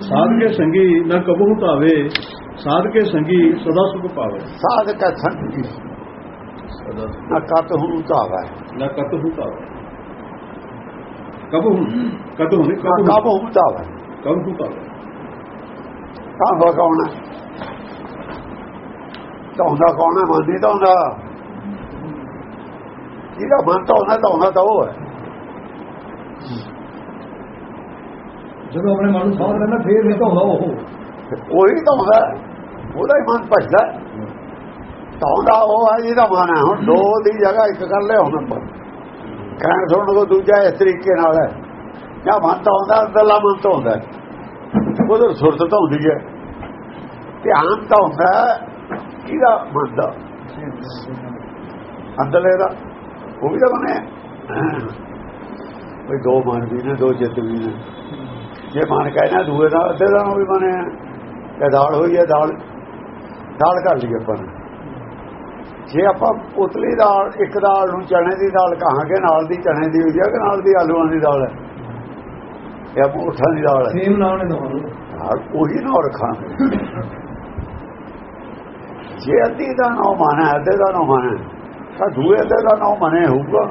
ਸਾਧ ਕੇ ਸੰਗੀ ਨਾ ਕਬਹੂ ਧਾਵੇ ਸਾਧ ਕੇ ਸੰਗੀ ਸਦਾ ਸੁਖ ਪਾਵੇ। ਸਾਧ ਕਾ ਸੰਗੀ ਸਦਾ ਨਾ ਕਤ ਹੂੰ ਧਾਵਾ। ਨਾ ਕਤਹੂ ਧਾਵੇ। ਕਬਹੂ ਕਤਹੂ ਨਹੀਂ ਨਾ ਕਬਹੂ। ਕਬ ਹੂੰ ਧਾਵਾ। ਕਬਹੂ ਧਾਵੇ। ਤਾਂ ਭਗਾਉਣਾ ਧੌਂਦਾ ਕੌਣ ਹੈ? ਮੰਦੀ ਧੌਂਦਾ ਜਿਹਦਾ ਮਨ ਧੌਂਦਾ ਧੌਂਦਾ ਤਾਂ ਉਹ ਹੈ। ਜਦੋਂ ਆਪਣੇ ਮਨ ਨੂੰ ਸਾਧ ਲੈਂਦਾ, ਫੇਰ ਨਹੀਂ ਧੌਂਦਾ ਉਹ। ਉਹੀ ਧੌਂਦਾ ਉਹਦਾ ਹੀ ਮਨ ਭਜਦਾ ਧੌਂਦਾ ਉਹ ਹੈ ਜਿਹਦਾ ਮਨ ਹੈ। ਹੁਣ ਦੋ ਦੀ ਜਗ੍ਹਾ ਇੱਕ ਕਰ ਲਿਆ ਹੁਣ ਕਹਿਣ ਸੁਣਨ ਕੋ ਦੂਜਾ ਇਸ ਤਰੀਕੇ ਨਾਲ ਹੈ। ਜਾਂ ਮਨ ਧੌਂਦਾ ਅੰਦਰਲਾ ਮਨ ਧੌਂਦਾ ਉਧਰ ਸੁਰਤ ਧੌਂਦੀ ਹੈ। ਧਿਆਨ ਧੌਂਦਾ ਕਿਹਦਾ ਮਨ ਦਾ? ਅੰਦਰਲੇ ਦਾ। ਉਹ ਵੀ ਤਾਂ ਬਣਿਆ ਵੀ ਦੋ ਮਨ ਵੀ ਨੇ, ਦੋ ਚਿੱਤ ਵੀ ਨੇ। ਜੇ ਮਨ ਕਹਿਣਾ ਦੂਏ ਦਾ ਅੱਧੇ ਦਾ ਵੀ ਬਣਿਆ ਇਹ ਦਾਲ ਹੋਈ ਹੈ ਦਾਲ ਦਾਲ ਕਰ ਲਈ ਆਪਾਂ ਜੇ ਆਪਾਂ ਉਤਲੀ ਦਾਲ ਇੱਕ ਦਾਲ ਨੂੰ ਚਣੇ ਦੀ ਦਾਲ ਕਹਾਂਗੇ ਨਾਲ ਦੀ ਚਣੇ ਦੀ ਹੋਈ ਹੈ ਕਿ ਨਾਲ ਦੀ ਆਲੂਆਂ ਦੀ ਦਾਲ ਹੈ? ਇਹ ਆਪਾਂ ਉਠਾਂ ਦੀ ਦਾਲ ਹੈ। ਸੇਮ ਨਾਮ ਨੇ ਤੁਹਾਨੂੰ ਹਾਂ, ਉਹੀ ਨਾ ਰੱਖਾਂਗੇ। ਜੇ ਅੱਧੀ ਦਾ ਨਾ ਮਨ ਅੱਧੇ ਦਾ ਨਾ ਮਨ ਤਾਂ ਦੂਏ ਅੱਧੇ ਦਾ ਨਾ ਮਨੇ ਹੋਊਗਾ।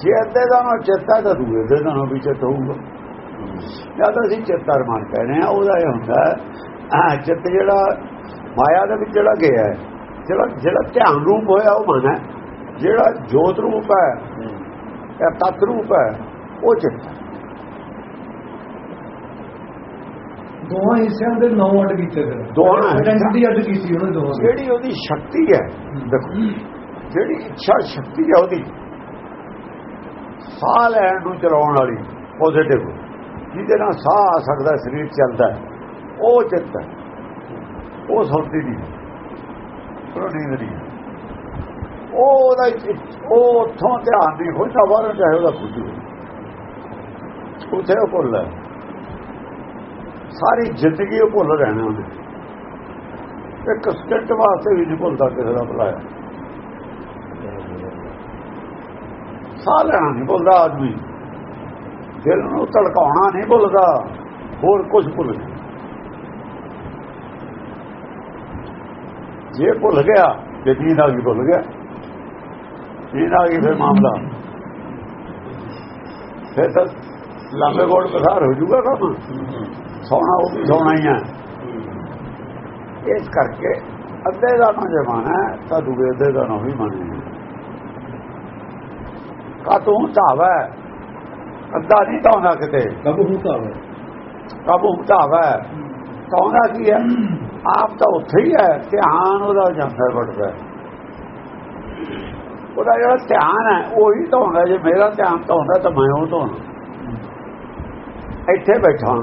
ਜੇ ਅੱਧੇ ਦਾ ਨਾ ਚੇਤਾ ਤਾਂ ਦੂਏ ਦਾ ਨਾ ਵੀ ਚੇਤਾ ਹੋਊਗਾ। ਜਦ ਅਸੀਂ ਚੇਤਾ ਰਮਾਨ ਕਹਿੰਦੇ ਆ ਉਹਦਾ ਇਹ ਹੁੰਦਾ ਆ ਚਿੱਤ ਜਿਹੜਾ ਮਾਇਆ ਦੇ ਵਿੱਚ ਜਿਹੜਾ ਗਿਆ ਹੈ ਜਿਹੜਾ ਜਿਹੜਾ ਧਿਆਨ ਰੂਪ ਹੋਇਆ ਉਹ ਮਨ ਹੈ। ਜਿਹੜਾ ਜੋਤ ਰੂਪ ਹੈ ਜਾਂ ਤਤ ਰੂਪ ਹੈ ਉਹ ਚਿੱਤ। ਦੋਹਾਂ ਹਿੱਸਿਆਂ ਦੇ ਨੌ ਅੱਡ ਕੀਤੇ ਫਿਰ ਦੋਹਾਂ ਆਇਡੈਂਟੀ ਅੱਡ ਕੀਤੀ ਉਹਨੇ ਦੋਹਾਂ ਦੀ। ਜਿਹੜੀ ਉਹਦੀ ਸ਼ਕਤੀ ਹੈ ਦੇਖੋ ਜਿਹੜੀ ਇੱਛਾ ਸ਼ਕਤੀ ਹੈ ਉਹਦੀ। ਸਾਹ ਲੈਣ ਨੂੰ ਚਲਾਉਣ ਵਾਲੀ ਪੋਜ਼ਿਟਿਵ ਜਿਹਦੇ ਨਾਲ ਸਾਹ ਆ ਸਕਦਾ, ਸਰੀਰ ਚੱਲਦਾ ਉਹ ਚਿੱਤ ਹੈ। ਉਹ ਸੁਣਦੀ ਨਹੀਂ ਉਹ ਨੀਂਦ ਨਹੀਂ ਉਹ ਉਹਦਾ ਉਹ ਉੱਥੋਂ ਧਿਆਨ ਨਹੀਂ ਹੁੰਦਾ ਬਾਹਰ ਚਾਹੇ ਉਹਦਾ ਖੁੱਜੂ ਉੱਥੇ ਉਹ ਭੁੱਲ ਹੈ। ਸਾਰੀ ਜ਼ਿੰਦਗੀ ਉਹ ਭੁੱਲ ਰਹਿਣਾ ਉਹਨੇ ਇੱਕ ਸਕਿੰਟ ਵਾਸਤੇ ਵੀ ਨਹੀਂ ਭੁੱਲਦਾ ਕਿਸੇ ਦਾ ਭੁਲਾਇਆ ਸਾਹ ਲੈਣਾ ਨਹੀਂ ਭੁੱਲਦਾ ਆਦਮੀ। ਦਿਲ ਨੂੰ ਧੜਕਾਉਣਾ ਨਹੀਂ ਭੁੱਲਦਾ, ਹੋਰ ਕੁਝ ਭੁੱਲ ਗਿਆ। ਜੇ ਭੁੱਲ ਗਿਆ, ਤੇ ਨੀਂਦ ਆ ਗਈ ਭੁੱਲ ਗਿਆ? ਨੀਂਦ ਆ ਗਈ ਫਿਰ ਮਾਮਲਾ? ਫਿਰ ਤਾਂ ਲੰਬੇ ਗੋੜ ਪਸਾਰ ਹੋ ਜਾਊਗਾ ਕੰਮ। ਸੌਣਾ ਉਹ ਵੀ ਸੌਣਾ ਹੀ ਹੈ। ਇਸ ਕਰਕੇ ਅੱਧੇ ਦਾ ਨਾ ਜੇ ਮਨ ਹੈ, ਤਾਂ ਦੂਜੇ ਅੱਧੇ ਦਾ ਨਾ ਵੀ ਮਨ ਹੈ ਕਾ ਤੂੰ ਧਾਵਾ ਅੱਧਾ ਨਹੀਂ ਧਾਉਂਦਾ ਕਿਤੇ। ਕਬਹੂ ਧਾਵੇ ਕਾਬੂ ਧਾਵਾ ਧਾਉਂਦਾ ਕੀ ਹੈ? ਆਪ ਤਾਂ ਉੱਥੇ ਹੀ ਹੈ ਧਿਆਨ ਉਹਦਾ ਜਾਂਦਾ ਵੱਡਦਾ ਉਹਦਾ ਜਿਹੜਾ ਧਿਆਨ ਹੈ ਉਹੀ ਧਾਉਂਦਾ ਜੇ ਮੇਰਾ ਧਿਆਨ ਧਾਉਂਦਾ ਤਾਂ ਮੈਂ ਉਹ ਧਾਉਣਾ ਇੱਥੇ ਬੈਠਾ।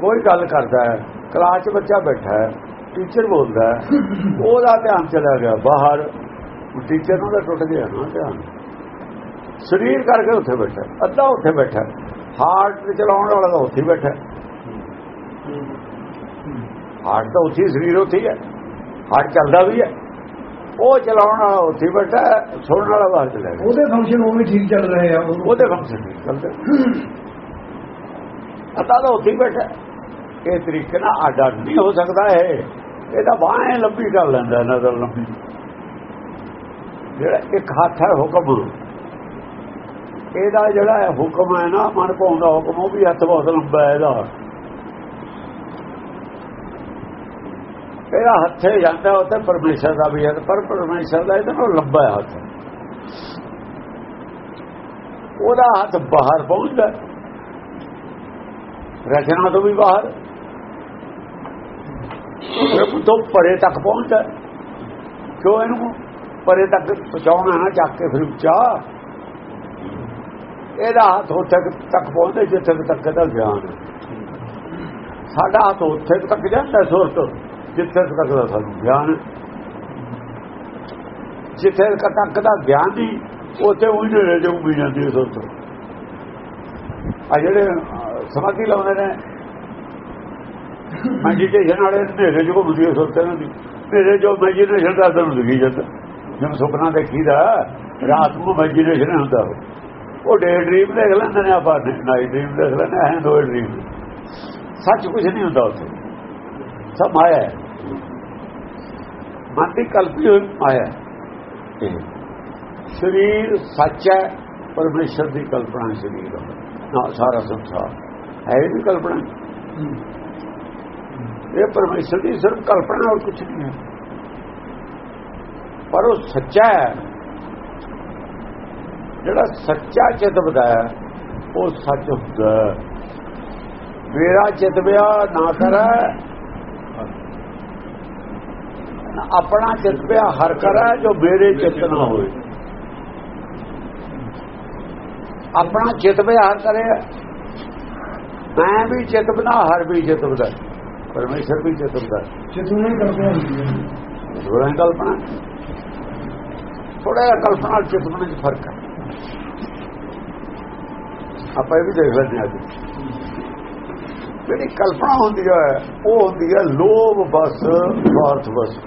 ਕੋਈ ਗੱਲ ਕਰਦਾ ਹੈ ਕਲਾਸ 'ਚ ਬੱਚਾ ਬੈਠਾ ਹੈ ਟੀਚਰ ਬੋਲਦਾ ਹੈ। ਉਹਦਾ ਧਿਆਨ ਚਲਾ ਗਿਆ। ਬਾਹਰ ਟੀਚਰ ਨੂੰ ਤਾਂ ਟੁੱਟ ਗਿਆ ਨਾ ਧਿਆਨ। ਸਰੀਰ ਕਰਕੇ ਉੱਥੇ ਬੈਠਾ ਅੱਧਾ ਉੱਥੇ ਬੈਠਾ ਹਾਰਟ ਤੇ ਚਲਾਉਣ ਵਾਲਾ ਤਾਂ ਉੱਥੇ ਹੀ ਬੈਠਾ। ਹਾਰਟ ਤਾਂ ਉੱਥੇ ਹੀ, ਸਰੀਰ ਉੱਥੇ ਹੀ ਹੈ ਹਾਰਟ ਚੱਲਦਾ ਵੀ ਹੈ। ਉਹ ਚਲਾਉਣ ਵਾਲਾ ਉੱਥੇ ਹੀ ਬੈਠਾ ਹੈ, ਸੁਣਨ ਵਾਲਾ ਬਾਹਰ ਚਲਾ ਉਹਦੇ ਫੰਕਸ਼ਨ ਉਵੇਂ ਠੀਕ ਚੱਲ ਰਹੇ ਆ ਉਹ- ਉਹਦੇ ਫੰਕਸ਼ਨ ਚੱਲਦੇ ਅੱਧਾ ਤਾਂ ਉੱਥੇ ਹੀ ਬੈਠਾ। ਹੈ। ਇਹ ਤਰੀਕੇ ਨਾਲ ਅੱਡ ਨਹੀਂ ਹੋ ਸਕਦਾ ਇਹ। ਇਹ ਤਾਂ ਬਾਹਾਂ ਲੰਬੀ ਕਰ ਲੈਂਦਾ ਨਜ਼ਰ ਲੰਬੀ ਜਿਹੜਾ ਇੱਕ ਹੱਥ ਹੈ ਹੁਕਮ ਇਹਦਾ ਜਿਹੜਾ ਹੁਕਮ ਹੈ ਨਾ, ਮਨ ਪਾਉਂਦਾ ਹੁਕਮ, ਉਹ ਵੀ ਹੱਥ ਬਹੁਤ ਲੰਬਾ ਹੈ ਇਹਦਾ ਇਹਦਾ ਹੱਥੇ ਜਾਂਦਾ, ਉੱਥੇ ਪਰਮੇਸ਼ਰ ਦਾ ਵੀ ਹੈ, ਪਰ ਪਰਮੇਸ਼ਰ ਦਾ ਇਹਦਾ ਲੰਬਾ ਹੈ ਹੱਥ। ਉਹਦਾ ਹੱਥ ਬਾਹਰ ਪਹੁੰਚਦਾ ਰਚਨਾ ਤੋਂ ਵੀ ਬਾਹਰ। ਪ੍ਰਭੂ ਤੋਂ ਪਰੇ ਤੱਕ ਪਹੁੰਚਦਾ ਹੈ। ਕਿਉਂ ਇਹਨੂੰ ਪਰੇ ਤੱਕ ਪਹੁੰਚਾਉਣਾ ਨਾ, ਚੱਕ ਕੇ ਫਿਰ ਉੱਚਾ। ਇਹਦਾ ਹੱਥ ਉੱਥੇ ਤੱਕ ਪਹੁੰਚਦਾ, ਜਿੱਥੇ ਤੱਕ ਇਹਦਾ ਗਿਆਨ ਸਾਡਾ ਹੱਥ ਉੱਥੇ ਤੱਕ ਜਾਂਦਾ ਸੁਰਤ, ਜਿੱਥੇ ਤੱਕ ਦਾ ਸਾਨੂੰ ਗਿਆਨ ਜਿੱਥੇ ਤੱਕ ਦਾ ਗਿਆਨ ਨਹੀਂ, ਉੱਥੇ ਉਹ ਜਿਹੜੇ ਜੋ ਵੀ ਜਾਂਦੀ ਸੁਰਤ। ਆ ਜਿਹੜੇ ਸਮਾਧੀ ਲਾਉਂਦੇ ਨੇ ਮੈਡੀਟੇਸ਼ਨ ਵਾਲੇ ਹਨੇਰੇ ਚ ਘੁੰਮਦੀ ਹੈ ਸੁਰਤ ਇਹਨਾਂ ਦੀ। ਨੇਰੇ ਜੋ ਮੈਡੀਟੇਸ਼ਨ ਦਾ ਤੁਹਾਨੂੰ ਦਿਖੀ ਜਾਂਦਾ। ਜਿਵੇਂ ਸੁਪਨਾ ਦੇਖੀਦਾ, ਰਾਤ ਨੂੰ ਮੈਡੀਟੇਸ਼ਨ ਹੁੰਦਾ ਉਹ। ਉਹ ਡੇ ਡ੍ਰੀਮ ਦੇਖ ਲੈਂਦੇ ਨੇ ਆਪਾਂ ਨਾਈਟ ਡ੍ਰੀਮ ਦੇਖ ਲੈਂਦੇ ਹੈ ਦੋ ਡ੍ਰੀਮ ਸੱਚ ਕੁਝ ਨਹੀਂ ਹੁੰਦਾ ਉੱਥੇ। ਸਭ ਮਾਇਆ ਹੈ। ਮਨ ਦੀ ਕਲਪੀ ਹੋਈ ਮਾਇਆ ਸਰੀਰ ਸੱਚ ਹੈ ਪਰਮੇਸ਼ਰ ਦੀ ਕਲਪਨਾ ਸਰੀਰ ਨਾ ਸਾਰਾ ਸੰਸਾਰ। ਹੈ ਇਹ ਵੀ ਕਲਪਨਾ। ਇਹ ਪਰਮੇਸ਼ਰ ਦੀ ਸਿਰਫ ਕਲਪਨਾ ਹੋਰ ਕੁਝ ਨਹੀਂ ਹੈ। ਪਰ ਉਹ ਸੱਚਾ ਹੈ। ਜਿਹੜਾ ਸੱਚਾ ਚਿਤ ਬਦਾਇਆ ਉਹ ਸੱਚ ਹੁੰਦਾ ਹੈ। ਮੇਰਾ ਚਿਤ ਬਿਆ ਨਾ ਕਰੈ ਆਪਣਾ ਚਿਤ ਬਿਆ ਹਰ ਕਰੈ ਜੋ ਮੇਰੇ ਚਿਤ ਨਾ ਹੋਏ। ਆਪਣਾ ਚਿਤ ਬਿਆ ਹਰ ਕਰੇ ਮੈਂ ਵੀ ਚਿਤ ਬਣਾ ਹਰ ਵੀ ਚਿਤ ਬਦਾ ਪਰਮੇਸ਼ਰ ਵੀ ਚਿਤ ਬਦਾ ਚਿਤੂ ਨਹੀਂ ਕਰਦੇ ਹੁੰਦੀ ਥੋੜਾ ਕਲਪਨਾ। ਥੋੜਾ ਜਿਹਾ ਕਲਪਨਾ ਚਿਤ ਬਣੇ ਚ ਫ਼ਰਕ ਹੈ। ਆਪਾਂ ਇਹ ਵੀ ਦੇਖ ਲੈਂਦੇ ਹਾਂ ਅੱਜ ਜਿਹੜੀ ਕਲਪਨਾ ਹੁੰਦੀ ਹੈ ਉਹ ਹੁੰਦੀ ਹੈ ਲੋਭ ਬਸ ਸਵਾਰਥ ਬਸ।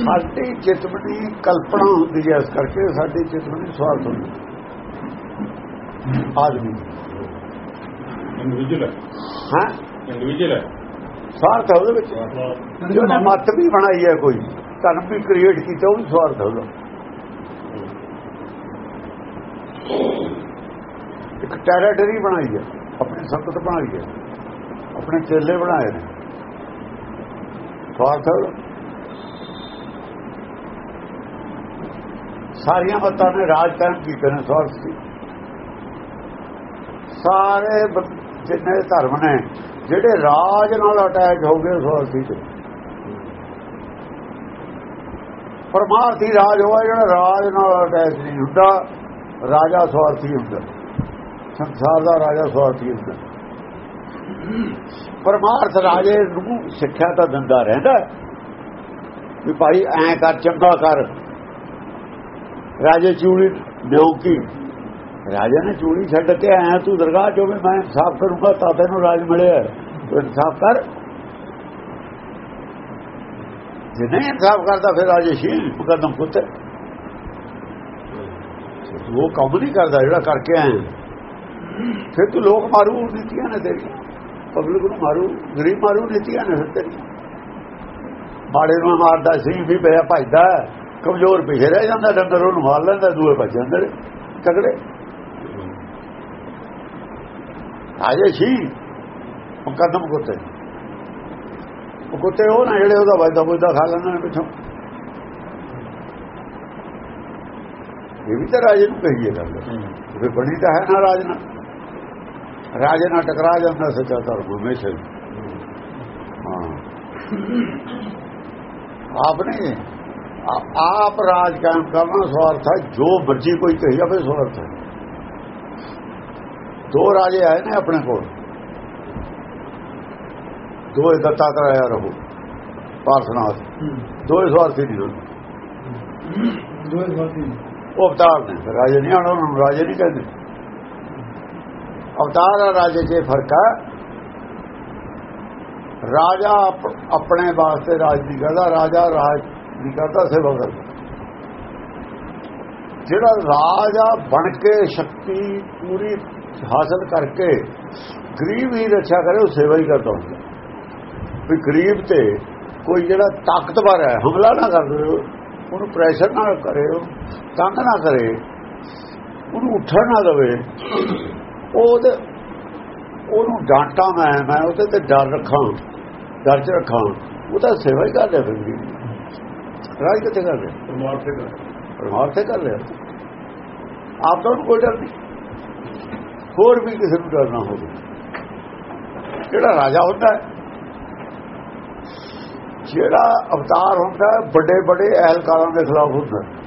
ਸਾਡੀ ਚਿਤਵਨੀ ਕਲਪਨਾ ਹੁੰਦੀ ਹੈ ਇਸ ਕਰਕੇ ਸਾਡੀ ਚਿਤਵਨੀ ਸਵਾਰਥ ਹੁੰਦੀ ਹੈ। ਆਦਮੀ। ਇੰਡੀਵਿਜੂਅਲ ਹੈ। ਹਾਂ? ਇੰਡੀਵਿਜੂਅਲ ਸਵਾਰਥ ਉਹਦੇ ਵਿੱਚ। ਜੋ ਮਤ ਵੀ ਬਣਾਈ ਹੈ ਕੋਈ ਧਰਮ ਵੀ ਕ੍ਰੀਏਟ ਕੀਤਾ ਉਹ ਵੀ ਸਵਾਰਥ ਹੈ ਉਹਦਾ ਇੱਕ ਟੈਰੇਟਰੀ ਬਣਾਈ ਹੈ, ਆਪਣੀ ਸੰਗਤ ਬਣਾਈ ਹੈ, ਆਪਣੇ ਚੇਲੇ ਬਣਾਏ ਨੇ। ਸਵਾਰਥ ਸਾਰੀਆਂ ਮਤਾਂ ਨੇ ਰਾਜ ਕਾਇਮ ਕੀਤੇ ਨੇ ਸਵਾਰਥ ਸੀ ਸਾਰੇ ਜਿੰਨੇ ਧਰਮ ਨੇ, ਜਿਹੜੇ ਰਾਜ ਨਾਲ ਅਟੈਚ ਹੋ ਗਏ ਸਵਾਰਥੀ ਤੇ ਪਰਮਾਰਥੀ ਰਾਜ ਹੋਇਆ, ਜਿਹੜਾ ਰਾਜ ਨਾਲ ਅਟੈਚ ਨਹੀਂ ਹੁੰਦਾ। ਰਾਜਾ ਸਵਾਰਥੀ ਹੁੰਦਾ ਸੰਸਾਰ ਦਾ ਰਾਜਾ ਸਵਾਰਥੀ ਹੁੰਦਾ ਪਰਮਾਰਥ ਰਾਜੇ ਨੂੰ ਸਿੱਖਿਆ ਤਾਂ ਦਿੰਦਾ ਰਹਿੰਦਾ ਵੀ ਭਾਈ ਐ ਕਰ, ਚੰਗਾ ਕਰ। ਰਾਜੇ ਚੂੜੀ ਦਿਓ ਕੀ? ਰਾਜਾ ਨੇ ਚੂੜੀ ਛੱਡ ਕੇ ਆਇਆ ਤੂੰ ਦਰਗਾਹ ਚੋਂ ਵੀ ਮੈਂ ਇਨਸਾਫ ਕਰੂੰਗਾ, ਤਾਂ ਤੈਨੂੰ ਰਾਜ ਮਿਲਿਆ ਤੂੰ ਇਨਸਾਫ ਕਰ। ਜੇ ਨਹੀਂ ਇਨਸਾਫ ਕਰਦਾ, ਫਿਰ ਰਾਜੇ ਸ਼ੀ ਕਦਮ ਪੁੱਤ। ਉਹ ਕੰਮ ਨਹੀਂ ਕਰਦਾ ਜਿਹੜਾ ਕਰਕੇ ਆਇਆ। ਫਿਰ ਤੂੰ ਲੋਕ ਮਾਰੂ ਨੀਤੀਆਂ ਨੇ ਤੇਰੀ। ਪਬਲਿਕ ਨੂੰ ਮਾਰੂ ਗਰੀਬ ਮਾਰੂ ਨੀਤੀਆਂ ਨੇ ਤੇਰੀ। ਮਾੜੇ ਨੂੰ ਮਾਰਦਾ ਸੀ ਵੀ ਪਿਆ ਭਜਦਾ। ਕਮਜ਼ੋਰ ਪਿਛੇ ਰਹਿ ਜਾਂਦਾ ਡੰਗਰ ਉਹਨੂੰ ਮਾਰ ਲੈਂਦਾ ਦੂਏ ਭੱਜ ਜਾਂਦੇ ਤਗੜੇ ਆਜੇ ਸੀ ਮੁਕੱਦਮ ਕੁੱਤੇ। ਉਹ ਕੁੱਤੇ ਉਹ ਨਾ ਜਿਹੜੇ ਉਹਦਾ ਵਾਇਦਾ ਬੁੱਧਾ ਖਾ ਲੈਂਦੇ ਨੇ ਪਿੱਛੋਂ। ਇਹ ਵੀ ਤਾਂ ਰਾਜੇ ਨੂੰ ਕਹੀਏ ਗੱਲ ਵੀ ਬਣੀ ਤਾਂ ਹੈ ਨਾ ਰਾਜ ਨਾਲ ਰਾਜੇ ਨਾਲ ਟਕਰਾ ਜਾਂਦਾ ਸੱਚਾ ਧਰਮ ਹਮੇਸ਼ਾ ਹੀ। ਹਾਂ ਆਪ ਨਹੀਂ ਆ- ਆਪ ਰਾਜ ਕਾਇਮ ਕਰਨਾ ਸਵਾਰਥ ਹੈ ਜੋ ਮਰਜ਼ੀ ਕੋਈ ਕਹੀ ਜਾਵੇ ਸਵਾਰਥ ਹੈ ਦੋ ਰਾਜੇ ਆਏ ਨੇ ਆਪਣੇ ਕੋਲ ਦੋ ਦਿੱਤਾ ਕਰਾਇਆ ਰਹੋ ਪਾਰਸਨਾਥ ਦੋ ਸਵਾਰਥੀ ਨਹੀਂ ਹੋਣ ਦੋਏ ਵਾਦੀ ਉਹ ਅਵਤਾਰ ਨੇ। ਰਾਜੇ ਨਹੀਂ ਆਣਾ ਉਹਨਾਂ ਰਾਜੇ ਨਹੀਂ ਕਹਿੰਦੇ। ਅਵਤਾਰ ਆ ਰਾਜੇ 'ਚ ਫ਼ਰਕ ਹੈ। ਰਾਜਾ ਆਪ- ਆਪਣੇ ਵਾਸਤੇ ਰਾਜ ਨਹੀਂ ਕਰਦਾ ਰਾਜਾ ਰਾਜ ਨਹੀਂ ਕਰਦਾ ਸੇਵਾ ਕਰਦਾ। ਜਿਹੜਾ ਰਾਜਾ ਬਣ ਕੇ ਸ਼ਕਤੀ ਪੂਰੀ ਹਾਸਲ ਕਰਕੇ ਗਰੀਬ ਹੀ ਰੱਖਿਆ ਕਰੇ ਉਹ ਸੇਵਾ ਹੀ ਕਰਦਾ ਹੁੰਦਾ। ਵੀ ਗਰੀਬ ਤੇ ਕੋਈ ਜਿਹੜਾ ਤਾਕਤਵਰ ਹੈ ਹਮਲਾ ਨਾ ਕਰ ਦੇ ਉਹਨੂੰ ਪ੍ਰੈਸ਼ਰ ਨਾ ਕਰੇ ਉਹਨੂੰ ਤੰਗ ਨਾ ਕਰੇ ਉਹਨੂੰ ਉੱਠਣ ਨਾ ਦੇਵੇ। ਉਹਦੇ ਉਹਨੂੰ ਡਾਂਟਾਂ ਮੈਂ ਮੈਂ ਉਹਦੇ ਤੇ ਡਰ ਰੱਖਾਂ ਡਰ ਚ ਰੱਖਾਂ। ਉਹ ਤਾਂ ਸੇਵਾ ਹੀ ਕਰ ਰਿਹਾ ਫਿਰ ਵੀ। ਰਾਜ ਕਿੱਥੇ ਕਰ ਰਿਹਾ ਪਰਮਾਰ ਤੇ ਕਰ ਪਰਮਾਰ ਤੇ ਕਰ ਰਿਹਾ ਆਪ ਤਾਂ ਕੋਈ ਡਰ ਨਹੀਂ। ਹੋਰ ਵੀ ਕਿਸੇ ਨੂੰ ਡਰ ਨਾ ਹੋਵੇ। ਜਿਹੜਾ ਰਾਜਾ ਹੁੰਦਾ ਹੈ ਜਿਹੜਾ ਅਵਤਾਰ ਹੁੰਦਾ ਵੱਡੇ ਵੱਡੇ ਅਹਲਕਾਰਾਂ ਦੇ ਖਿਲਾਫ ਹੁੰਦਾ ਹੈ।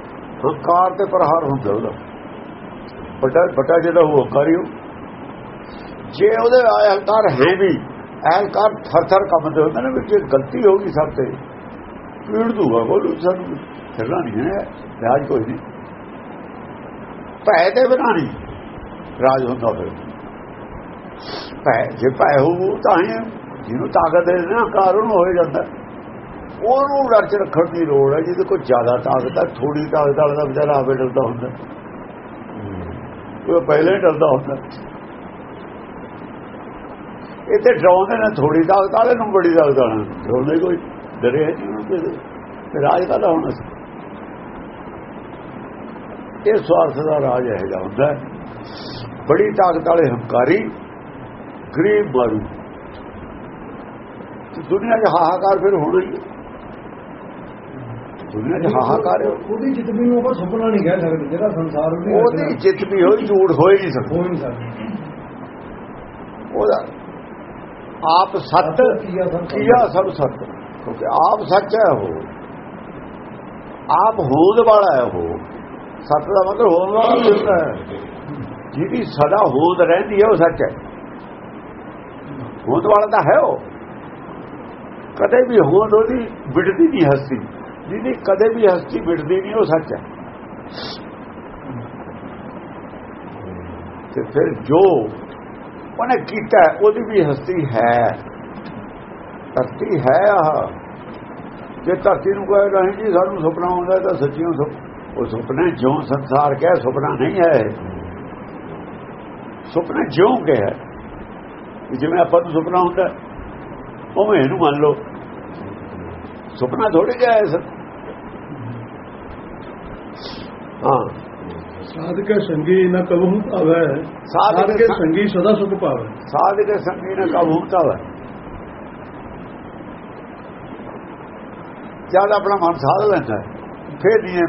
ਹੰਕਾਰ ਤੇ ਪ੍ਰਹਾਰ ਹੁੰਦਾ ਉਹਦਾ। ਵੱਡਾ ਵੱਡਾ ਜਿਹੜਾ ਉਹ ਹੰਕਾਰੀ ਹੋ ਜੇ ਉਹਦੇ ਅਹਲਕਾਰ ਹੈ ਵੀ, ਅਹਲਕਾਰ ਥਰ ਥਰ ਕੰਮਦੇ ਹੁੰਦੇ ਨੇ ਵੀ ਜੇ ਗਲਤੀ ਹੋ ਗਈ ਸਭ ਤੇ, ਪੀੜ ਦੂਗਾ ਬੋਲੂ ਸਾਨੂੰ ਚੱਲਣਾ ਨਹੀਂ ਹੈ, ਰਾਜ ਕੋਈ ਨਹੀਂ। ਭੈ ਦੇ ਬਿਨਾਂ ਨਹੀਂ ਰਾਜ ਹੁੰਦਾ ਫਿਰ। ਭੈ, ਜੇ ਭੈ ਹੋਊ ਤਾਂ ਹੀ ਜਿਹਨੂੰ ਤਾਕਤ ਦੇ ਦੇਣਾ ਕਾਰ ਉਹਨੂੰ ਹੋ ਜਾਂਦਾ। ਉਹਨੂੰ ਡਰ ਚ ਰੱਖਣ ਦੀ ਲੋੜ ਹੈ, ਜਿਹਦੇ ਕੋਲ ਜ਼ਿਆਦਾ ਤਾਕਤ ਹੈ ਥੋੜੀ ਤਾਕਤ ਵਾਲਾ ਦਾ ਵਿਚਾਰਾ ਆਵੇ ਡਰਦਾ ਹੁੰਦਾ। ਉਹ ਪਹਿਲੇ ਹੀ ਡਰਦਾ ਹੁੰਦਾ। ਇੱਥੇ ਡਰਾਉਂਦੇ ਨੇ ਥੋੜੀ ਤਾਕਤ ਵਾਲੇ ਨੂੰ ਬੜੀ ਤਾਕਤ ਵਾਲਾ ਨੂੰ। ਡਰਾਉਂਦੇ ਕੋਈ? ਡਰੇ ਹੈ ਜੀ ਉਹਨੂੰ ਰਾਜ ਕਾਹਦਾ ਹੋਣਾ ਸੀ? ਇਹ ਸਵਾਰਥ ਦਾ ਰਾਜ ਹੈਗਾ ਹੁੰਦਾ ਬੜੀ ਤਾਕਤ ਵਾਲੇ ਹੰਕਾਰੀ, ਗਰੀਬ ਮਾਰੂ। ਤੇ ਦੁਨੀਆ 'ਚ ਹਾਹਾਕਾਰ ਫਿਰ ਹੋਣਾ ਹੀ। ਦੁਨੀਆ 'ਚ ਹਾਹਾਕਾਰ ਹੈ। ਉਹਦੀ ਜਿਤਨੀ ਨੂੰ ਆਪਾਂ ਸੁਪਨਾ ਨਹੀਂ ਕਹਿ ਸਕਦੇ ਜਿਹੜਾ ਸੰਸਾਰ ਉਹਦੀ ਜਿੱਤ ਵੀ ਹੋਈ ਝੂਠ ਹੋਈ ਨਹੀਂ ਸਕਦਾ। ਹੋ ਨਹੀਂ ਸਕਦਾ। ਉਹਦਾ ਆਪ ਸੱਤ ਕੀਆ ਸਭ ਸੱਤ ਕਿਉਂਕਿ ਆਪ ਸੱਚ ਹੈ ਉਹ। ਆਪ ਹੋਂਦ ਵਾਲਾ ਹੈ ਉਹ। ਸੱਤ ਦਾ ਮਤਲਬ ਹੋਂਦ ਵਾਲਾ ਵੀ ਹੁੰਦਾ ਹੈ। ਜਿਹਦੀ ਸਦਾ ਹੋਂਦ ਰਹਿੰਦੀ ਹੈ ਉਹ ਸੱਚ ਹੈ। ਹੋਂਦ ਵਾਲਾ ਤਾਂ ਹੈ ਉਹ। ਕਦੇ ਵੀ ਹੋਂਦ ਉਹਦੀ ਵਿੜਦੀ ਨਹੀਂ ਹਸਤੀ ਜਿਹਦੀ ਕਦੇ ਵੀ ਹਸਤੀ ਵਿੜਦੀ ਨਹੀਂ, ਉਹ ਸੱਚ ਹੈ। ਤੇ ਫਿਰ ਜੋ ਉਹਨੇ ਕੀਤਾ, ਉਹਦੀ ਵੀ ਹਸਤੀ ਹੈ। ਧਰਤੀ ਹੈ ਆਹ। ਜੇ ਧਰਤੀ ਨੂੰ ਕਹੇ ਨਹੀਂ ਜੀ ਸਾਨੂੰ ਸੁਪਨਾ ਆਉਂਦਾ, ਤਾਂ ਸੱਚੀਓ ਸੁਪ, ਉਹ ਸੁਪਨੇ ਜਿਉਂ ਸੰਸਾਰ ਕਹਿ, ਸੁਪਨਾ ਨਹੀਂ ਹੈ ਸੁਪਨੇ ਜਿਉਂ ਕੇ ਵੀ ਜਿਵੇਂ ਆਪਾਂ ਨੂੰ ਸੁਪਨਾ ਹੁੰਦਾ, ਉਵੇਂ ਇਹਨੂੰ ਮੰਨ ਲਓ। ਸੁਪਨਾ ਥੋੜੀ ਜਿਹਾ ਹੈ ਸਰ ਹਾਂ। ਸਾਧਕੇ ਸੰਗੀ ਨ ਕਬਹੂ ਭਾਵੈ। ਸਾਧਕ ਸਾਧਕੇ ਸੰਗੀ ਸਦਾ ਸੁਖ ਪਾਵੈ ਸਾਧ ਕੇ ਸੰਗੀ ਨੇ ਕਾਬੂਤਾ ਹੈ ਜਦ ਆਪਣਾ ਮਨ ਸਾਧ ਲੈਂਦਾ ਫਿਰ ਨਹੀਂ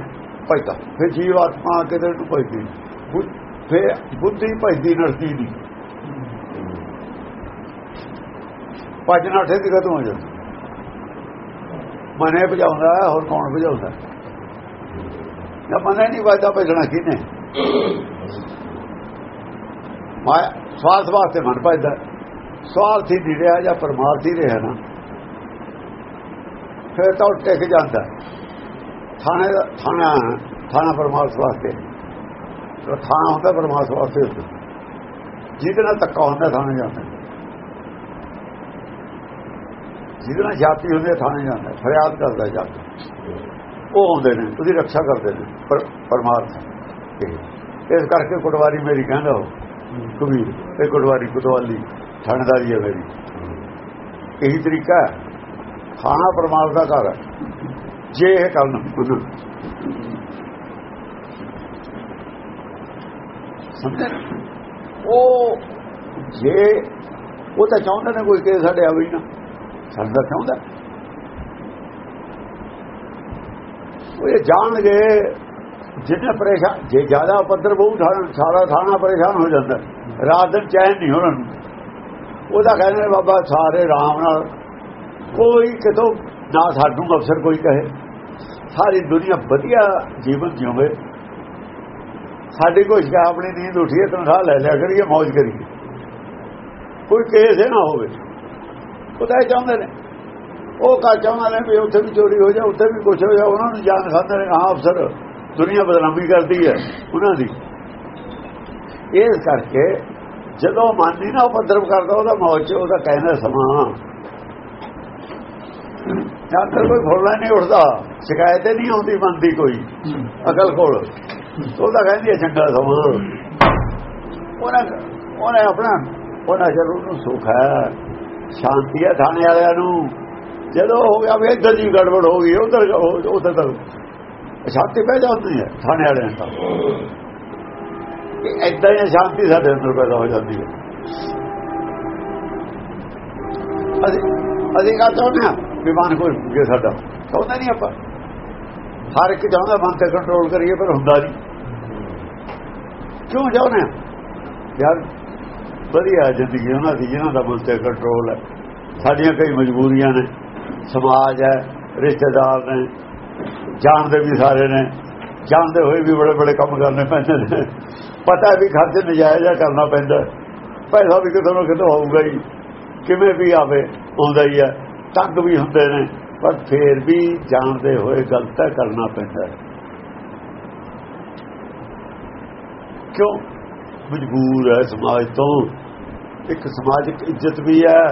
ਭਜਦਾ। ਫਿਰ ਜੀਵਾਤਮਾ ਕਿਤੇ ਨੂੰ ਭਜਦੀ ਬੁ- ਫਿਰ ਬੁੱਧੀ ਭਜਦੀ ਨਰਤੀ ਦੀ ਭਜਨ ਅਠੇ ਦੀ ਖਤਮ ਹੋ ਜਾਂਦੀ। ਮਨੇ ਭਜਾਉਂਦਾ ਹੋਰ ਕੌਣ ਭਜਾਉਂਦਾ? ਜਾਂ ਮਨੇ ਨਹੀਂ ਵਜਦਾ ਭਜਣਾ ਕਿਨੇ ਮਾ ਸਵਾਸ ਵਾਸਤੇ ਮਨ ਭਜਦਾ। ਹੀ ਨਹੀਂ ਰਿਹਾ ਜਾਂ ਪਰਮਾਰਥੀ ਰਿਹਾ ਨਾ। ਫਿਰ ਤਾਂ ਉਹ ਟਿਕ ਜਾਂਦਾ। ਥਾਣੇ ਥਾਣਾ ਥਾਣਾ ਪਰਮਾਰਥ ਵਾਸਤੇ। ਉਹ ਥਾਣਾ ਹੁੰਦਾ ਪਰਮਾਰਥ ਵਾਸਤੇ ਹੁੰਦਾ। ਜਿਹਦੇ ਨਾਲ ਧੱਕਾ ਹੁੰਦਾ ਥਾਣੇ ਜਾਂਦਾ। ਜਿਹਦੇ ਨਾਲ ਜਾਤੀ ਹੁੰਦੀ ਥਾਣੇ ਜਾਂਦਾ। ਫਰਿਆਦ ਕਰਦਾ ਜਾ ਉਹ ਆਉਂਦੇ ਨੇ ਉਹਦੀ ਰੱਖਿਆ ਕਰਦੇ ਨੇ, ਪਰ ਪਰਮਾਰਥ ਇਸ ਕਰਕੇ ਕੁਟਵਾਰੀ ਮੇਰੀ ਕਹਿੰਦਾ ਉਹ ਕਬੀਰ ਇਹ ਕੁਟਵਾਰੀ ਕੁਤਵਾਲੀ ਥਾਣੇਦਾਰੀ ਹੈ ਮੇਰੀ। ਇਹੀ ਤਰੀਕਾ ਖਾਣਾ ਪਰਮਾਤਮਾ ਦਾ ਘਰ ਜੇ ਇਹ ਕਰਨ ਉਹਨੂੰ ਉਹ ਜੇ, ਉਹ ਤਾਂ ਚਾਹੁੰਦੇ ਨੇ ਕੋਈ ਕੇ ਸਾਡੇ ਆਵੇ ਨਾ। ਸਾਡਾ ਚਾਹੁੰਦਾ। ਉਹ ਇਹ ਜਾਣਗੇ, ਜਿੰਨੇ ਪਰੇਸ਼ਾਨ, ਜੇ ਜ਼ਿਆਦਾ ਉਪਦਰ ਬਹੁਤ ਥਾਣਾ ਸਾਰਾ ਥਾਣਾ ਪਰੇਸ਼ਾਨ ਹੋ ਜਾਂਦਾ, ਰਾਤ ਦਿਨ ਚੈਨ ਨਹੀਂ ਉਹਨਾਂ ਨੂੰ ਉਹਦਾ ਕਹਿੰਦੇ ਬਾਬਾ ਸਾਰੇ ਰਾਮ ਨਾਲ, ਕੋਈ ਕਿਤੋਂ ਨਾ ਸਾਨੂੰ ਅਫਸਰ ਕੋਈ ਕਹੇ। ਸਾਰੀ ਦੁਨੀਆ ਵਧੀਆ ਜੀਵਨ ਜਿਉਵੇ। ਸਾਡੀ ਕੋਈ ਸ਼ਿਕਾਇਤ ਆਪਣੀ ਨੀਂਦ ਉੱਠੀਏ ਤਨਖਾਹ ਲੈ ਲਿਆ ਕਰੀਏ ਮौज ਕਰੀਏ। ਕੋਈ ਕੇਸ ਹੀ ਨਾ ਹੋਵੇ। ਉਹ ਤਾਂ ਇਹ ਚਾਹੁੰਦੇ ਨੇ। ਉਹ ਕਾ ਚਾਹੁੰਦਾ ਨੇ ਵੀ ਉੱਥੇ ਵੀ ਚੋਰੀ ਹੋ ਜਾ ਉੱਥੇ ਵੀ ਕੁਝ ਹੋ ਜਾ ਉਹਨਾਂ ਨੂੰ ਜਾਣ ਖਾਂਦੇ ਨੇ ਹਾਂ ਅਫਸਰ ਦੁਨੀਆ ਬਦਨਾਮੀ ਕਰਦੀ ਹੈ, ਉਹਨਾਂ ਦੀ। ਇਸ ਕਰਕੇ ਜਦੋਂ ਮਨ ਨਹੀਂ ਨਾ ਉਪਦਰਵ ਕਰਦਾ, ਉਹਦਾ ਮੌਜ 'ਚ ਉਹਦਾ ਕਹਿੰਦਾ ਸਮਾਂ ਜਾਂ ਤਾਂ ਕੋਈ ਫੋਲਾ ਨਹੀਂ ਉੱਠਦਾ, ਸ਼ਿਕਾਇਤ ਹੀ ਨਹੀਂ ਆਉਂਦੀ ਮਨ ਦੀ ਕੋਈ, ਅਕਲ ਕੋਲ ਉਹਦਾ ਕਹਿੰਦੀ ਹੈ, ਚੰਗਾ ਸਮਾਂ ਉਹਨਾਂ, ਉਹਨੇ ਆਪਣਾ ਉਹਨਾਂ ਜਰੂਰ ਨੂੰ ਸੁੱਖ ਹੈ, ਸ਼ਾਂਤੀ ਹੈ ਥਾਣੇ ਵਾਲਿਆਂ ਨੂੰ। ਜਦੋਂ ਹੋ ਗਿਆ ਵੀ ਇੱਧਰ ਦੀ ਗੜਬੜ ਹੋ ਗਈ, ਉਧਰ ਉਧਰ ਤੱਕ ਸ਼ਾਂਤੀ ਪੈ ਜਾਂਦੀ ਹੈ, ਥਾਣੇ ਵਾਲਿਆਂ ਦਾ ਇਦਾਂ ਹੀ ਸ਼ਾਂਤੀ ਸਾਡੇ ਅੰਦਰ ਪੈਦਾ ਹੋ ਜਾਂਦੀ ਹੈ। ਅਸੀਂ ਅਸੀਂ ਕਾ ਚਾਹੁੰਦੇ ਹਾਂ? ਵੀ ਮਨ ਕੋਈ ਜੇ ਸਾਡਾ। ਚਾਹੁੰਦਾ ਨਹੀਂ ਆਪਾਂ। ਹਰ ਇੱਕ ਚਾਹੁੰਦਾ ਮਨ ਤੇ ਕੰਟਰੋਲ ਕਰੀਏ, ਪਰ ਹੁੰਦਾ ਨਹੀਂ। ਕਿਉਂ ਚਾਹੁੰਦੇ ਹਾਂ? ਯਾਰ, ਵਧੀਆ ਜ਼ਿੰਦਗੀ ਉਹਨਾਂ ਦੀ ਜਿਹਨਾਂ ਦਾ ਮਨ ਤੇ ਕੰਟਰੋਲ ਹੈ। ਸਾਡੀਆਂ ਕਈ ਮਜਬੂਰੀਆਂ ਨੇ। ਸਮਾਜ ਹੈ, ਰਿਸ਼ਤੇਦਾਰ ਨੇ, ਜਾਣਦੇ ਵੀ ਸਾਰੇ ਨੇ, ਜਾਣਦੇ ਹੋਏ ਵੀ ਬੜੇ ਬੜੇ ਕੰਮ ਕਰਨੇ ਪੈਂਦੇ ਨੇ। ਪਤਾ ਵੀ ਖਰਚ ਨਜਾਇਜ਼ ਕਰਨਾ ਪੈਂਦਾ। ਪੈਸਾ ਵੀ ਕਿਤੇ ਨਾ ਕਿਤੇ ਹੋਊਗਾ ਹੀ। ਕਿਵੇਂ ਵੀ ਆਵੇ ਆਉਂਦਾ ਹੀ ਹੈ ਤੰਗ ਵੀ ਹੁੰਦੇ ਨੇ, ਪਰ ਫੇਰ ਵੀ ਜਾਣਦੇ ਹੋਏ ਗਲਤ ਕਰਨਾ ਪੈਂਦਾ ਕਿਉਂ? ਮਜਬੂਰ ਹੈ ਸਮਾਜ ਤੋਂ। ਇੱਕ ਸਮਾਜਿਕ ਇੱਜ਼ਤ ਵੀ ਹੈ।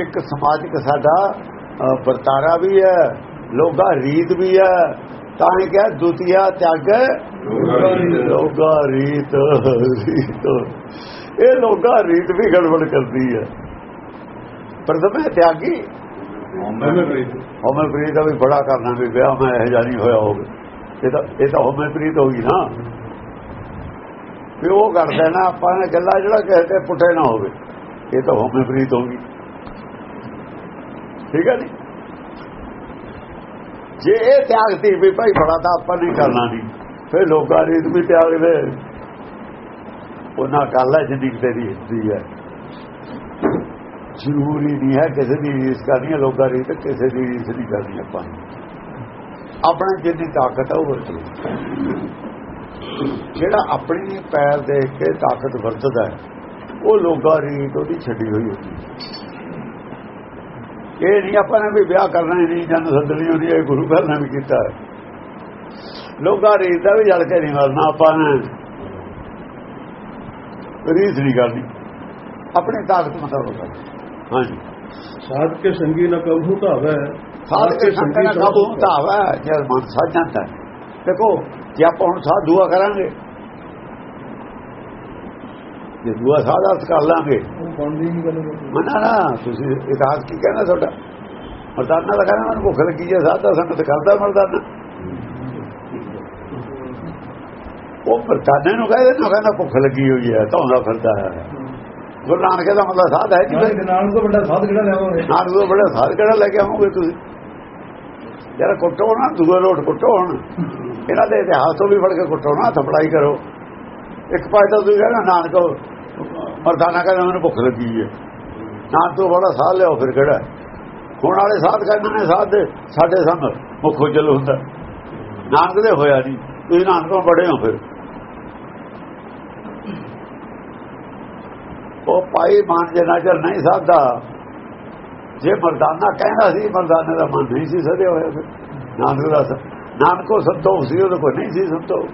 ਇੱਕ ਸਮਾਜਿਕ ਸਾਡਾ ਵਰਤਾਰਾ ਵੀ ਹੈ ਲੋਗਾ ਰੀਤ ਵੀ ਹੈ। ਤਾਂ ਹੀ ਕਿਹਾ ਦੁਤੀਆ ਤਿਆਗ ਲੋਗਾ ਰੀਤ ਰੀਤ। ਇਹ ਲੋਗਾ ਰੀਤ ਵੀ ਗੜਬੜ ਕਰਦੀ ਹੈ। ਪ੍ਰਥਮੇ ਤਿਆਗੀ। ਅਮਰਪ੍ਰੀਤ ਹੋਮਰਪ੍ਰੀਤ ਦਾ ਵੀ ਬੜਾ ਕਰਨਾ ਵੀ ਵਿਆਹ ਮੈਂ ਇਹ ਜਾਨੀ ਹੋਇਆ ਹੋਵੇ। ਇਹ ਤਾਂ ਇਹ ਤਾਂ ਹੋਮਰਪ੍ਰੀਤ ਹੋ ਗਈ ਨਾ। ਵੀ ਉਹ ਕਰਦਾ ਨਾ ਆਪਾਂ ਨੇ ਗੱਲਾਂ ਜਿਹੜਾ ਕਹਿੰਦੇ ਪੁੱਠੇ ਨਾ ਹੋਵੇ। ਇਹ ਤਾਂ ਹੋਮਰਪ੍ਰੀਤ ਹੋ ਗਈ। ਠੀਕ ਹੈ ਜੀ? ਜੇ ਇਹ ਤਿਆਗਤੀ ਵੀ ਭਾਈ ਬੜਾ ਤਾਂ ਆਪਾਂ ਨਹੀਂ ਕਰਨਾ ਨਹੀਂ ਫਿਰ ਲੋਕਾਂ ਰੀਤ ਵੀ ਤਿਆਗਦੇ ਉਹਨਾਂ ਗੱਲ ਹੈ ਤੇਰੀ ਹਿੱਸੀ ਹੈ। ਜ਼ਰੂਰੀ ਨਹੀਂ ਹੈ ਕਿਸੇ ਦੀ ਰੀਸ ਕਰਨੀ ਹੈ ਲੋਕਾਂ ਰੀਤ ਕਿਸੇ ਦੀ ਰੀਸ ਨਹੀਂ ਕਰਨੀ ਆਪਾਂ। ਆਪਣਾ ਜਿੰਨੀ ਤਾਕਤ ਹੈ ਉਹ ਵਰਤੋ। ਜਿਹੜਾ ਆਪਣੀ ਪੈਰ ਦੇਖ ਕੇ ਤਾਕਤ ਵਰਤਦਾ ਹੈ, ਉਹ ਲੋਕਾਂ ਰੀਤ ਉਹਦੀ ਛੱਡੀ ਹੋਈ ਹੁੰਦੀ ਹੈ। ਇਹ ਨਹੀਂ ਆਪਾਂ ਨੇ ਵੀ ਵਿਆਹ ਕਰਨਾ ਹੀ ਨਹੀਂ ਜਨ ਸੱਦਣੀ ਹੁੰਦੀ ਹੈ ਗੁਰੂ ਘਰ ਨੇ ਵੀ ਕੀਤਾ ਲੋਕਾਂ ਰੀਤ ਦਾ ਵੀ ਜਲ ਕੇ ਨਹੀਂ ਮਰਨਾ ਆਪਾਂ ਨੇ ਰੀਸ ਨਹੀਂ ਕਰਨੀ। ਆਪਣੀ ਤਾਕਤ ਮੁਤਾਬਕ ਹਾਂਜੀ। ਸਾਧ ਕੇ ਸੰਗੀ ਨ ਕਬੂ ਧਾਵੈ। ਸਾਧ ਕੇ ਸੰਗਤ ਦਾ ਕਾਬੂ ਧਾਵਾ ਜਦ ਮਨ ਸਾਧ ਜਾਂਦਾ। ਦੇਖੋ ਜੇ ਆਪਾਂ ਹੁਣ ਸਾਧ ਦੁਆ ਕਰਾਂਗੇ ਜੇ ਦੁਆ ਸਾਧ ਅਰਥ ਕਰ ਲਾਂਗੇ। ਮਨਾ ਨਾ ਤੁਸੀਂ ਇਤਿਹਾਸ ਕੀ ਕਹਿੰਦਾ ਤੁਹਾਡਾ? ਮਰਦਾਨਾ ਦਾ ਕਹਿੰਦਾ ਮੈਨੂੰ ਭੁੱਖ ਲੱਗੀ ਹੈ ਸਾਧ ਦਾ ਸੰਗਤ ਕਰਦਾ ਮਰਦਾਨਾ। ਉਹ ਮਰਦਾਨੇ ਨੂੰ ਕਹਿੰਦੇ ਨਾ ਕਹਿੰਦਾ ਭੁੱਖ ਲੱਗੀ ਹੋਈ ਹੈ ਧੌਂਦਾ ਫਿਰਦਾ ਹੈ। ਗੁਰੂ ਨਾਨਕ ਦਾ ਮਤਲਬ ਸਾਧ ਹੈ ਜੀ ਨਾਲੇ ਨਾਨਕ ਤੋਂ ਵੱਡਾ ਸਾਧ ਕਿਹੜਾ ਲਿਆਵਾਂਗੇ ਨਾਨਕ ਤੋਂ ਬੜਾ ਸਾਧ ਕਿਹੜਾ ਲੈ ਕੇ ਆਉਂਗੇ ਤੁਸੀਂ? ਯਾਰ ਕੁੱਟੋ ਨਾ ਦੂਏ ਲੋਟ ਕੁੱਟੋ ਹੁਣ। ਇਹਨਾਂ ਦੇ ਇਤਿਹਾਸ ਤੋਂ ਵੀ ਫੜ ਕੇ ਕੁੱਟੋ ਨਾ ਥਪੜਾਈ ਕਰੋ। ਇੱਕ ਪਾਸੇ ਤਾਂ ਤੁਸੀਂ ਕਹਿੰਦਾ, ਨਾਨਕ, ਮਰਦਾਨਾ ਕਹਿੰਦਾ, ਮੈਨੂੰ ਭੁੱਖ ਲੱਗੀ ਹੈ। ਨਾਨਕ ਤੋਂ ਬੜਾ ਸਾਧ ਲਿਓ ਫਿਰ ਕਿਹੜਾ ਹੁਣ ਵਾਲੇ ਸਾਧ ਕਹਿੰਦੇ ਨੇ, ਸਾਧ ਦੇ ਸਾਡੇ ਸੰਗ ਮੁੱਖ ਉਜਲ ਹੁੰਦਾ। ਨਾਨਕ ਦੇ ਹੋਇਆ ਜੀ ਤੁਸੀਂ ਨਾਨਕ ਤੋਂ ਬੜੇ ਹੋ ਫਿਰ। ਉਹ ਪਾਈ ਮਾਨ ਜੇ ਨਜ਼ਰ ਨਹੀਂ ਸਾਧਦਾ, ਜੇ ਮਰਦਾਨਾ ਕਹਿੰਦਾ ਸੀ, ਮਰਦਾਨੇ ਦਾ ਮਨ ਨਹੀਂ ਸੀ ਸਦੇ ਹੋਇਆ ਫਿਰ। ਨਾਨਕ ਦਾ ਨਾਨਕੋ ਸੰਤੋਖ ਸੀ, ਉਹਦੇ ਕੋਲ ਨਹੀਂ ਸੀ ਸੰਤੋਖ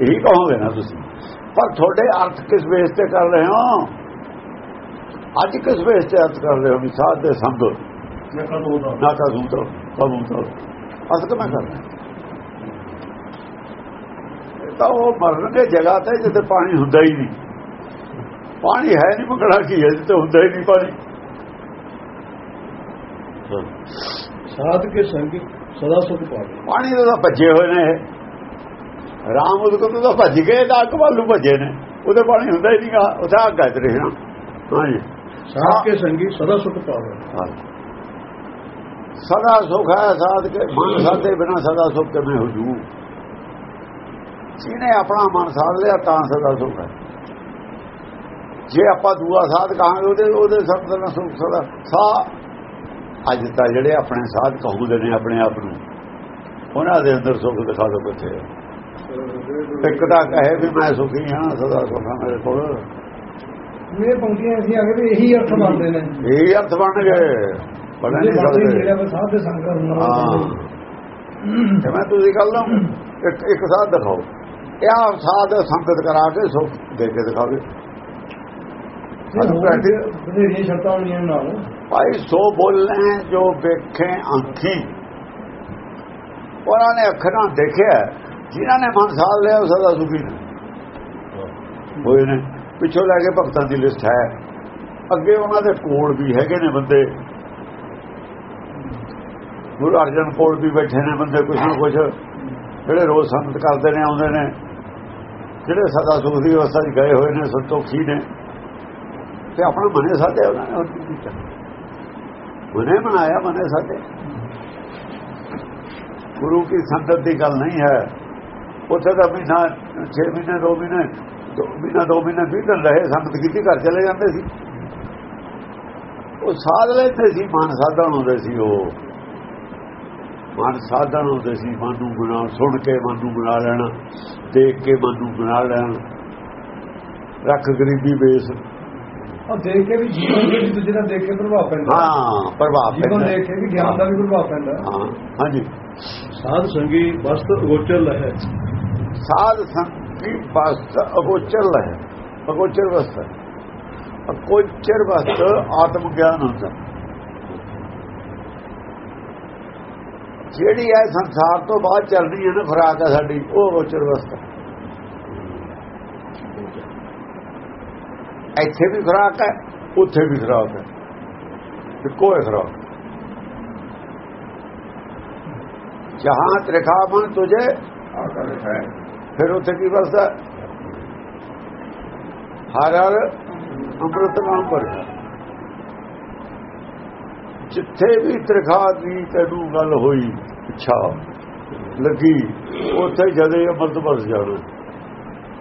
ਇਹੀ ਕਹੋਗੇ ਨਾ ਤੁਸੀਂ। ਪਰ ਤੁਹਾਡੇ ਅਰਥ ਕਿਸ ਵੇਸ ਤੇ ਕਰ ਰਹੇ ਹੋ? ਅੱਜ ਕਿਸ ਵੇਸ ਤੇ ਅਰਥ ਕਰ ਰਹੇ ਹੋ ਵੀ ਸਾਧ ਦੇ ਸੰਗ? ਨਾ ਕਾ ਸੂਤਰ ਤੋ ਅਸ ਮੈਂ ਕਰ ਰਿਹਾ? ਇਹ ਤਾਂ ਉਹ ਮਰਨਗੇ ਜਗ੍ਹਾ ਤੇ ਜਿੱਥੇ ਪਾਣੀ ਹੁੰਦਾ ਹੀ ਨਹੀਂ। ਪਾਣੀ ਹੈ ਨਹੀਂ ਮਕੜਾ ਕੀ ਹੈ ਜਿੱਥੇ ਹੁੰਦਾ ਹੀ ਨਹੀਂ ਪਾਣੀ। ਸਾਧ ਕੇ ਸੰਗੀ ਸਦਾ ਸੁਖ ਪਾਵੇ। ਪਾਣੀ ਦੇ ਤਾਂ ਭੱਜੇ ਹੋਏ ਨੇ। ਰਾਮ ਉਹਦੇ ਤਾਂ ਭੱਜ ਗਏ ਤਾਂ ਅੱਗ ਵੱਲ ਭੱਜੇ ਨੇ। ਉਹਦੇ ਪਾਣੀ ਹੁੰਦਾ ਹੀ ਨਹੀਂਗਾ ਉਹਦਾ ਅੱਗ ਹੈ ਤੇਰੇ ਨਾਲ ਹਾਂਜੀ ਸਾਧ ਕੇ ਸੰਗੀ ਸਦਾ ਸੁਖ ਪਾਵੇ। ਸਦਾ ਸੁਖ ਹੈ ਸਾਧ ਕੇ ਮਨ ਸਾਧੇ ਬਿਨਾ ਸਦਾ ਸੁਖ ਕਿਵੇਂ ਹੋ ਜੂ? ਜਿਹਨੇ ਆਪਣਾ ਮਨ ਸਾਧ ਲਿਆ ਤਾਂ ਸਦਾ ਸੁਖ ਹੈ। ਜੇ ਆਪਾਂ ਦੂਆ ਸਾਧ ਕਹਾਂਗੇ ਉਹਦੇ ਉਹਦੇ ਸਭ ਦਾ ਸੁਖ ਸਦਾ ਸਾ ਅੱਜ ਤਾਂ ਜਿਹੜੇ ਆਪਣੇ ਸਾਧ ਕਹੂਦੇ ਨੇ ਆਪਣੇ ਆਪ ਨੂੰ ਉਹਨਾਂ ਦੇ ਅੰਦਰ ਸੁਖ ਦਿਖਾ ਦੋ ਕਿੱਥੇ ਹੈ। ਇੱਕ ਤਾਂ ਕਹੇ ਵੀ ਮੈਂ ਸੁਖੀ ਹਾਂ ਸਦਾ ਸੁਖ ਮੇਰੇ ਕੋਲ। ਇਹ ਪੰਕਤੀਆਂ ਅਸੀਂ ਆਗੇ ਵੀ ਇਹੀ ਅਰਥ ਬਣਦੇ ਨੇ। ਇਹ ਅਰਥ ਬਣ ਗਏ। ਪੜ੍ਹ ਨਹੀਂ ਸਕਦੇ। ਜਿਹੜਾ ਸਾਧ ਦੇ ਸੰਗ ਕਰਨਾ ਹਾਂ। ਤੇ ਮੈਂ ਤੁਸੀਂ ਗੱਲ ਲਓ ਇੱਕ ਇੱਕ ਸਾਧ ਦਿਖਾਓ। ਇਹ ਆਪ ਸਾਧ ਸੰਗਤ ਕਰਾ ਕੇ ਸੁਖ ਦੇ ਕੇ ਦਿਖਾਵੇ। ਭਾਈ ਸੋ ਬੋਲੇ ਜੋ ਵੇਖੇ ਅੱਖੀ ਉਹਨਾਂ ਨੇ ਅੱਖਰਾਂ ਦੇਖਿਆ। ਜਿਨ੍ਹਾਂ ਨੇ ਮਨ ਸਾਧ ਲਿਆ, ਉਹ ਸਦਾ ਸੁਖੀ ਨੇ। ਹੋਏ ਨੇ। ਪਿੱਛੋਂ ਲੈ ਕੇ ਭਗਤਾਂ ਦੀ ਲਿਸਟ ਹੈ। ਅੱਗੇ ਉਹਨਾਂ ਦੇ ਕੋਲ ਵੀ ਹੈਗੇ ਨੇ ਬੰਦੇ। ਗੁਰੂ ਅਰਜਨ ਕੋਲ ਵੀ ਬੈਠੇ ਨੇ ਬੰਦੇ, ਕੁਛ ਨਾ ਕੁਛ। ਜਿਹੜੇ ਰੋਜ਼ ਸੰਗਤ ਕਰਦੇ ਨੇ, ਆਉਂਦੇ ਨੇ। ਜਿਹੜੇ ਸਦਾ ਸੁਖ ਦੀ ਅਵਸਥਾ 'ਚ ਗਏ ਹੋਏ ਨੇ ਸੰਤੋਖੀ ਨੇ। ਤੇ ਆਪਣਾ ਮਨੇ ਸਾਧੇ ਉਹਨਾਂ ਨੇ, ਹੋਰ ਕੀ ਕੀਤਾ? ਮਨੇ ਬਣਾਇਆ, ਮਨੇ ਸਾਧੇ। ਗੁਰੂ ਕੀ ਸੰਗਤ ਦੀ ਗੱਲ ਨਹੀਂ ਹੈ। ਉੱਥੇ ਤਾਂ ਮਹੀਨਾ 6 ਮਹੀਨੇ 2 ਮਹੀਨੇ ਦੋ ਮਹੀਨਾ 2 ਮਹੀਨੇ ਵੀ ਦਿਨ ਰਹੇ ਸੰਗਤ ਕੀਤੀ ਘਰ ਚਲੇ ਜਾਂਦੇ ਸੀ। ਉਹ ਸਾਧ ਲੈਂਦੇ ਸੀ ਮਨ ਸਾਧਨ ਹੁੰਦੇ ਸੀ ਉਹ। ਮਨ ਸਾਧਨ ਹੁੰਦੇ ਸੀ ਮਨ ਨੂੰ ਬਣਾ ਸੁਣ ਕੇ ਮਨ ਨੂੰ ਬਣਾ ਲੈਣਾ ਦੇਖ ਕੇ ਮਨ ਨੂੰ ਬਣਾ ਲੈਣਾ। ਰੱਖ ਗਰੀਬੀ ਬੇਸ ਉਹ ਦੇਖ ਕੇ ਵੀ ਜੀਵਨ ਦੇ ਦੂਜੇ ਦਾ ਦੇਖ ਕੇ ਪ੍ਰਭਾਵ ਪੈਂਦਾ। ਹਾਂ ਪ੍ਰਭਾਵ ਜੀਵਨ ਪੈਂਦਾ। ਦੇਖ ਕੇ ਵੀ ਗਿਆਨ ਦਾ ਵੀ ਪ੍ਰਭਾਵ ਪੈਂਦਾ। ਹਾਂ ਹਾਂਜੀ। ਸਾਧ ਸੰਗੀ ਵਸਤ ਗੋਚਰ ਲਹੈ। ਸਾਧ ਸੰਗੀ ਵਸਤ ਅਗੋਚਰ ਹੈ ਅਗੋਚਰ ਵਸਤ ਅਗੋਚਰ ਵਸਤ ਆਤਮ ਗਿਆਨ ਹੁੰਦਾ। ਜਿਹੜੀ ਹੈ ਸੰਸਾਰ ਤੋਂ ਬਾਅਦ ਚੱਲਦੀ ਹੈ ਨਾ ਖੁਰਾਕ ਹੈ ਸਾਡੀ, ਉਹ ਅਗੋਚਰ ਅਵਸਥਾ ਇੱਥੇ ਵੀ ਖੁਰਾਕ ਹੈ, ਉੱਥੇ ਵੀ ਖੁਰਾਕ ਹੈ। ਇੱਕੋ ਹੈ ਖੁਰਾਕ। ਜਹਾਂ ਤ੍ਰਿਖਾ ਮਨ ਤੁਝੇ ਆਕਰ ਫਿਰ ਉੱਥੇ ਕੀ ਵਸਦਾ? ਹਰ ਹਰ ਅੰਮ੍ਰਿਤ ਨਾਮ ਪਰ। ਜਿੱਥੇ ਵੀ ਤ੍ਰਿਖਾ ਦੀ ਤੈਨੂੰ ਗੱਲ ਹੋਈ, ਇੱਛਾ ਲੱਗੀ, ਉੱਥੇ ਜਦੇ ਅੰਮ੍ਰਿਤ ਬਸ ਜਾਣਾ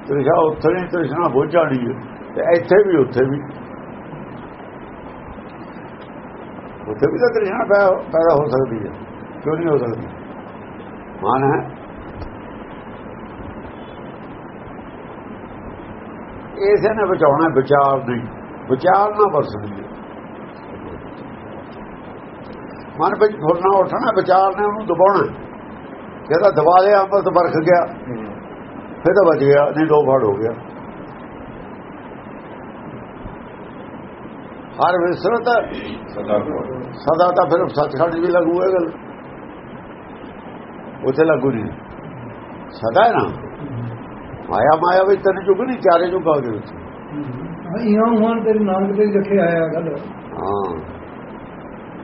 ਤ੍ਰਿਖਾ ਉੱਥੇ ਨਹੀਂ, ਤ੍ਰਿਸ਼ਨਾ ਹੋ ਜਾਣੀ ਹੈ। ਤੇ ਇੱਥੇ ਵੀ, ਉੱਥੇ ਵੀ। ਉੱਥੇ ਵੀ ਤਾਂ ਤ੍ਰਿਸ਼ਨਾ ਪੈਦਾ ਹੋ ਸਕਦੀ ਹੈ। ਕਿਉਂ ਨਹੀਂ ਹੋ ਸਕਦੀ? ਮਾਨ ਹੈ। ਇਸੇ ਨੇ ਬਚਾਉਣਾ ਵਿਚਾਰ ਨਹੀਂ। ਵਿਚਾਰ ਨਾ ਵਰਸਣੀ। ਹੈ ਮਨ ਵਿੱਚ ਫੁਰਨਾ ਉੱਠਣਾ ਵਿਚਾਰ ਨੇ ਉਹਨੂੰ ਦਬਾਉਣਾ। ਜਿਹਦਾ ਦਬਾ ਲਿਆ ਅੰਮ੍ਰਿਤ ਵਰਖ ਗਿਆ। ਫਿਰ ਤਾਂ ਬਚ ਗਿਆ ਨਹੀਂ ਦੋ ਫੜ ਹੋ ਗਿਆ। ਹਰ ਵਿਸਰਤ ਸਦਾ ਤਾਂ ਫਿਰ ਸੱਚਖੰਡ ਵੀ ਲੱਗੂ ਇਹ ਗੱਲ। ਉੱਥੇ ਲੱਗੂ ਨਹੀਂ। ਸਦਾ ਹੈ ਨਾ। ਮਾਇਆ ਮਾਇਆ ਵਿੱਚ ਤਨ ਜੁਗ ਨਹੀਂ ਚਾਰੇ ਜੁਗ ਗਏ ਉੱਥੇ ਇਹਾਂ ਹੁਣ ਤੇਰੇ ਨਾਨਕ ਤੇ ਰੱਖੇ ਆਇਆ ਗੱਲ ਹਾਂ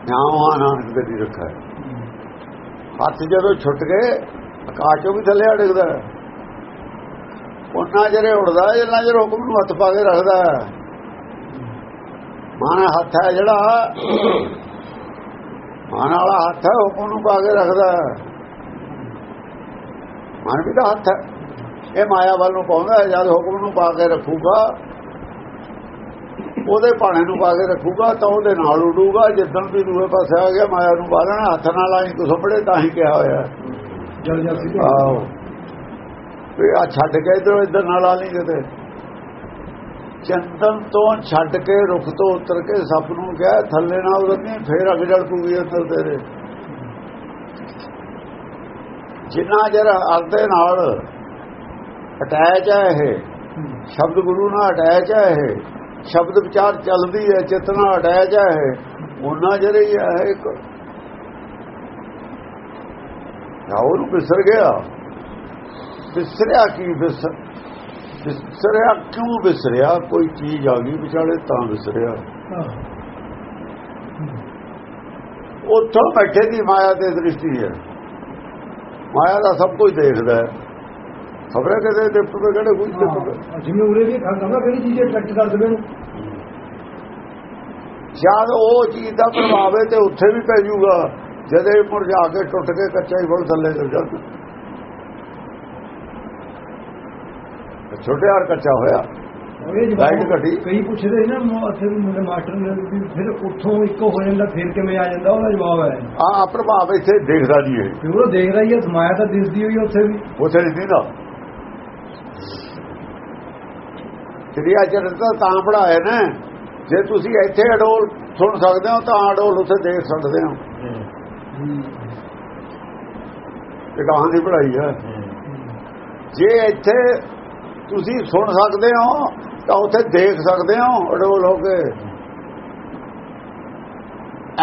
ਨਾਮ ਨਾਨਕ ਦੇ ਦੀ ਰੱਖਾ। ਹੱਥ ਜਦੋਂ ਛੁੱਟ ਗਏ ਆਕਾਸ਼ ਵੀ ਥੱਲੇ ਹੈ। ਉਹਨਾਂ ਜਿਹੜੇ ਉੜਦਾ ਜਿੰਨਾ ਚਿਰ ਹੁਕਮ ਨੂੰ ਹੱਥ ਪਾ ਕੇ ਰੱਖਦਾ। ਮਾਨਾ ਹੱਥ ਹੈ ਜਿਹੜਾ ਮਾਨ ਵਾਲਾ ਹੱਥ ਹੈ ਹੁਕਮ ਨੂੰ ਪਾ ਕੇ ਰੱਖਦਾ। ਮਨ ਵੀ ਤਾਂ ਹੱਥ ਹੈ ਇਹ ਮਾਇਆ ਵੱਲ ਨੂੰ ਪਾਉਂਦਾ ਹੈ, ਜਦ ਹੁਕਮ ਨੂੰ ਪਾ ਕੇ ਰੱਖੂਗਾ ਉਹਦੇ ਭਾਣੇ ਨੂੰ ਪਾ ਕੇ ਰੱਖੂਗਾ ਤਾਂ ਉਹਦੇ ਨਾਲ ਉਡੂਗਾ ਜਿੱਦਣ ਵੀ ਦੂਏ ਪਾਸੇ ਆ ਗਿਆ ਮਾਇਆ ਨੂੰ ਬਾਲਣਾ ਹੱਥ ਨਾਲ ਆਈ ਕੋ ਸੰਭੜੇ ਤਾਂ ਹੀ ਕਿਹਾ ਹੋਇਆ ਜਲ ਆਓ ਵੀ ਆ ਛੱਡ ਕੇ ਇਧਰ ਇਧਰ ਨਾਲ ਆ ਨਹੀਂ ਕਿਤੇ। ਚੰਦਨ ਤੋਂ ਛੱਡ ਕੇ ਰੁੱਖ ਤੋਂ ਉਤਰ ਕੇ ਸੱਪ ਨੂੰ ਕਿਹਾ ਥੱਲੇ ਨਾ ਉਤਰਨੀ ਫੇਰ ਅੱਗ ਜਲ ਪੂਗੀ ਅੰਦਰ ਤੇਰੇ। ਜਿੰਨਾ ਜਰ ਅਰਦੇ ਨਾਲ ਅਟੈਚ ਹੈ ਇਹ। ਸ਼ਬਦ ਗੁਰੂ ਨਾਲ ਅਟੈਚ ਹੈ ਇਹ। ਸ਼ਬਦ ਵਿਚਾਰ ਚੱਲਦੀ ਹੈ ਚੇਤਨਾ ਅਟੈਚ ਹੈ ਇਹ। ਉਹਨਾਂ ਜਿਹੜੇ ਹੀ ਹੈ ਇੱਕ। ਨਾ ਉਹਨੂੰ ਵਿਸਰ ਗਿਆ। ਵਿਸਰਿਆ ਕੀ ਵਿਸਰ ਵਿਸਰਿਆ ਕਿਉਂ ਵਿਸਰਿਆ ਕੋਈ ਚੀਜ਼ ਆ ਗਈ ਵਿਚਾਲੇ ਤਾਂ ਵਿਸਰਿਆ ਹਾਂ ਉੱਥੋਂ ਬੈਠੇ ਦੀ ਮਾਇਆ ਤੇ ਦ੍ਰਿਸ਼ਟੀ ਹੈ। ਮਾਇਆ ਦਾ ਸਭ ਕੁਝ ਦੇਖਦਾ ਹੈ। ਖਬਰੇ ਕਿਤੇ ਦੇ ਪੁੱਤੇ ਕਿਹੜੇ ਕੁਝ ਤੇ? ਹਾਂ, ਜਿਵੇਂ ਉਰੇ ਵੀ ਖਾਂਦਾ ਨਾ ਕਿਹੜੀ ਚੀਜ਼ ਅਟਰੈਕਟ ਕਰ ਦੇਵੇ ਨੂੰ? ਜਦ ਉਹ ਚੀਜ਼ ਦਾ ਪ੍ਰਭਾਵ ਹੈ ਤੇ ਉੱਥੇ ਵੀ ਪੈ ਜਾਊਗਾ ਜਦੇ ਮੁਰਝਾ ਕੇ ਟੁੱਟ ਕੇ ਕੱਚਾ ਹੀ ਫਲ ਥੱਲੇ ਚਲ ਜਾਂਦਾ ਛੋਟੇ ਹਾਰ ਕੱਚਾ ਹੋਇਆ। ਇਹ ਲਾਈਟ ਘਟੀ। ਕਈ ਪੁੱਛਦੇ ਨਾ ਉੱਥੇ ਵੀ ਮੇਰੇ ਮਾਸਟਰ ਨੇ ਵੀ ਫਿਰ ਉੱਥੋਂ ਇੱਕੋ ਹੋ ਜਾਂਦਾ ਫਿਰ ਕਿਵੇਂ ਆ ਜਾਂਦਾ ਉਹਦਾ ਜਵਾਬ ਹੈ। ਆ ਪ੍ਰਭਾਵ ਇੱਥੇ ਦੇਖਦਾ ਨਹੀਂ ਹੈ ਕਿ ਉਹ ਦੇਖ ਰਹੀ ਹੈ ਸਮਾਇਆ ਤਾਂ ਦਿਸਦੀ ਹੋਈ ਹੈ ਉੱਥੇ ਵੀ। ਉੱਥੇ ਨਹੀਂ ਦਿੰਦਾ ਕਿਰਿਆ ਚਰਿਤ ਤਾਂ ਤਾਂ ਪੜਾਏ ਨੇ, ਜੇ ਤੁਸੀਂ ਇੱਥੇ ਅਡੋਲ ਸੁਣ ਸਕਦੇ ਹੋ, ਤਾਂ ਅਡੋਲ ਉੱਥੇ ਦੇਖ ਸਕਦੇ ਹੋ। ਇਹ ਕਹਾਂ ਦੀ ਪੜਾਈ ਹੈ। ਜੇ ਇੱਥੇ ਤੁਸੀਂ ਸੁਣ ਸਕਦੇ ਹੋ, ਤਾਂ ਉੱਥੇ ਦੇਖ ਸਕਦੇ ਹੋ ਅਡੋਲ ਹੋ ਕੇ।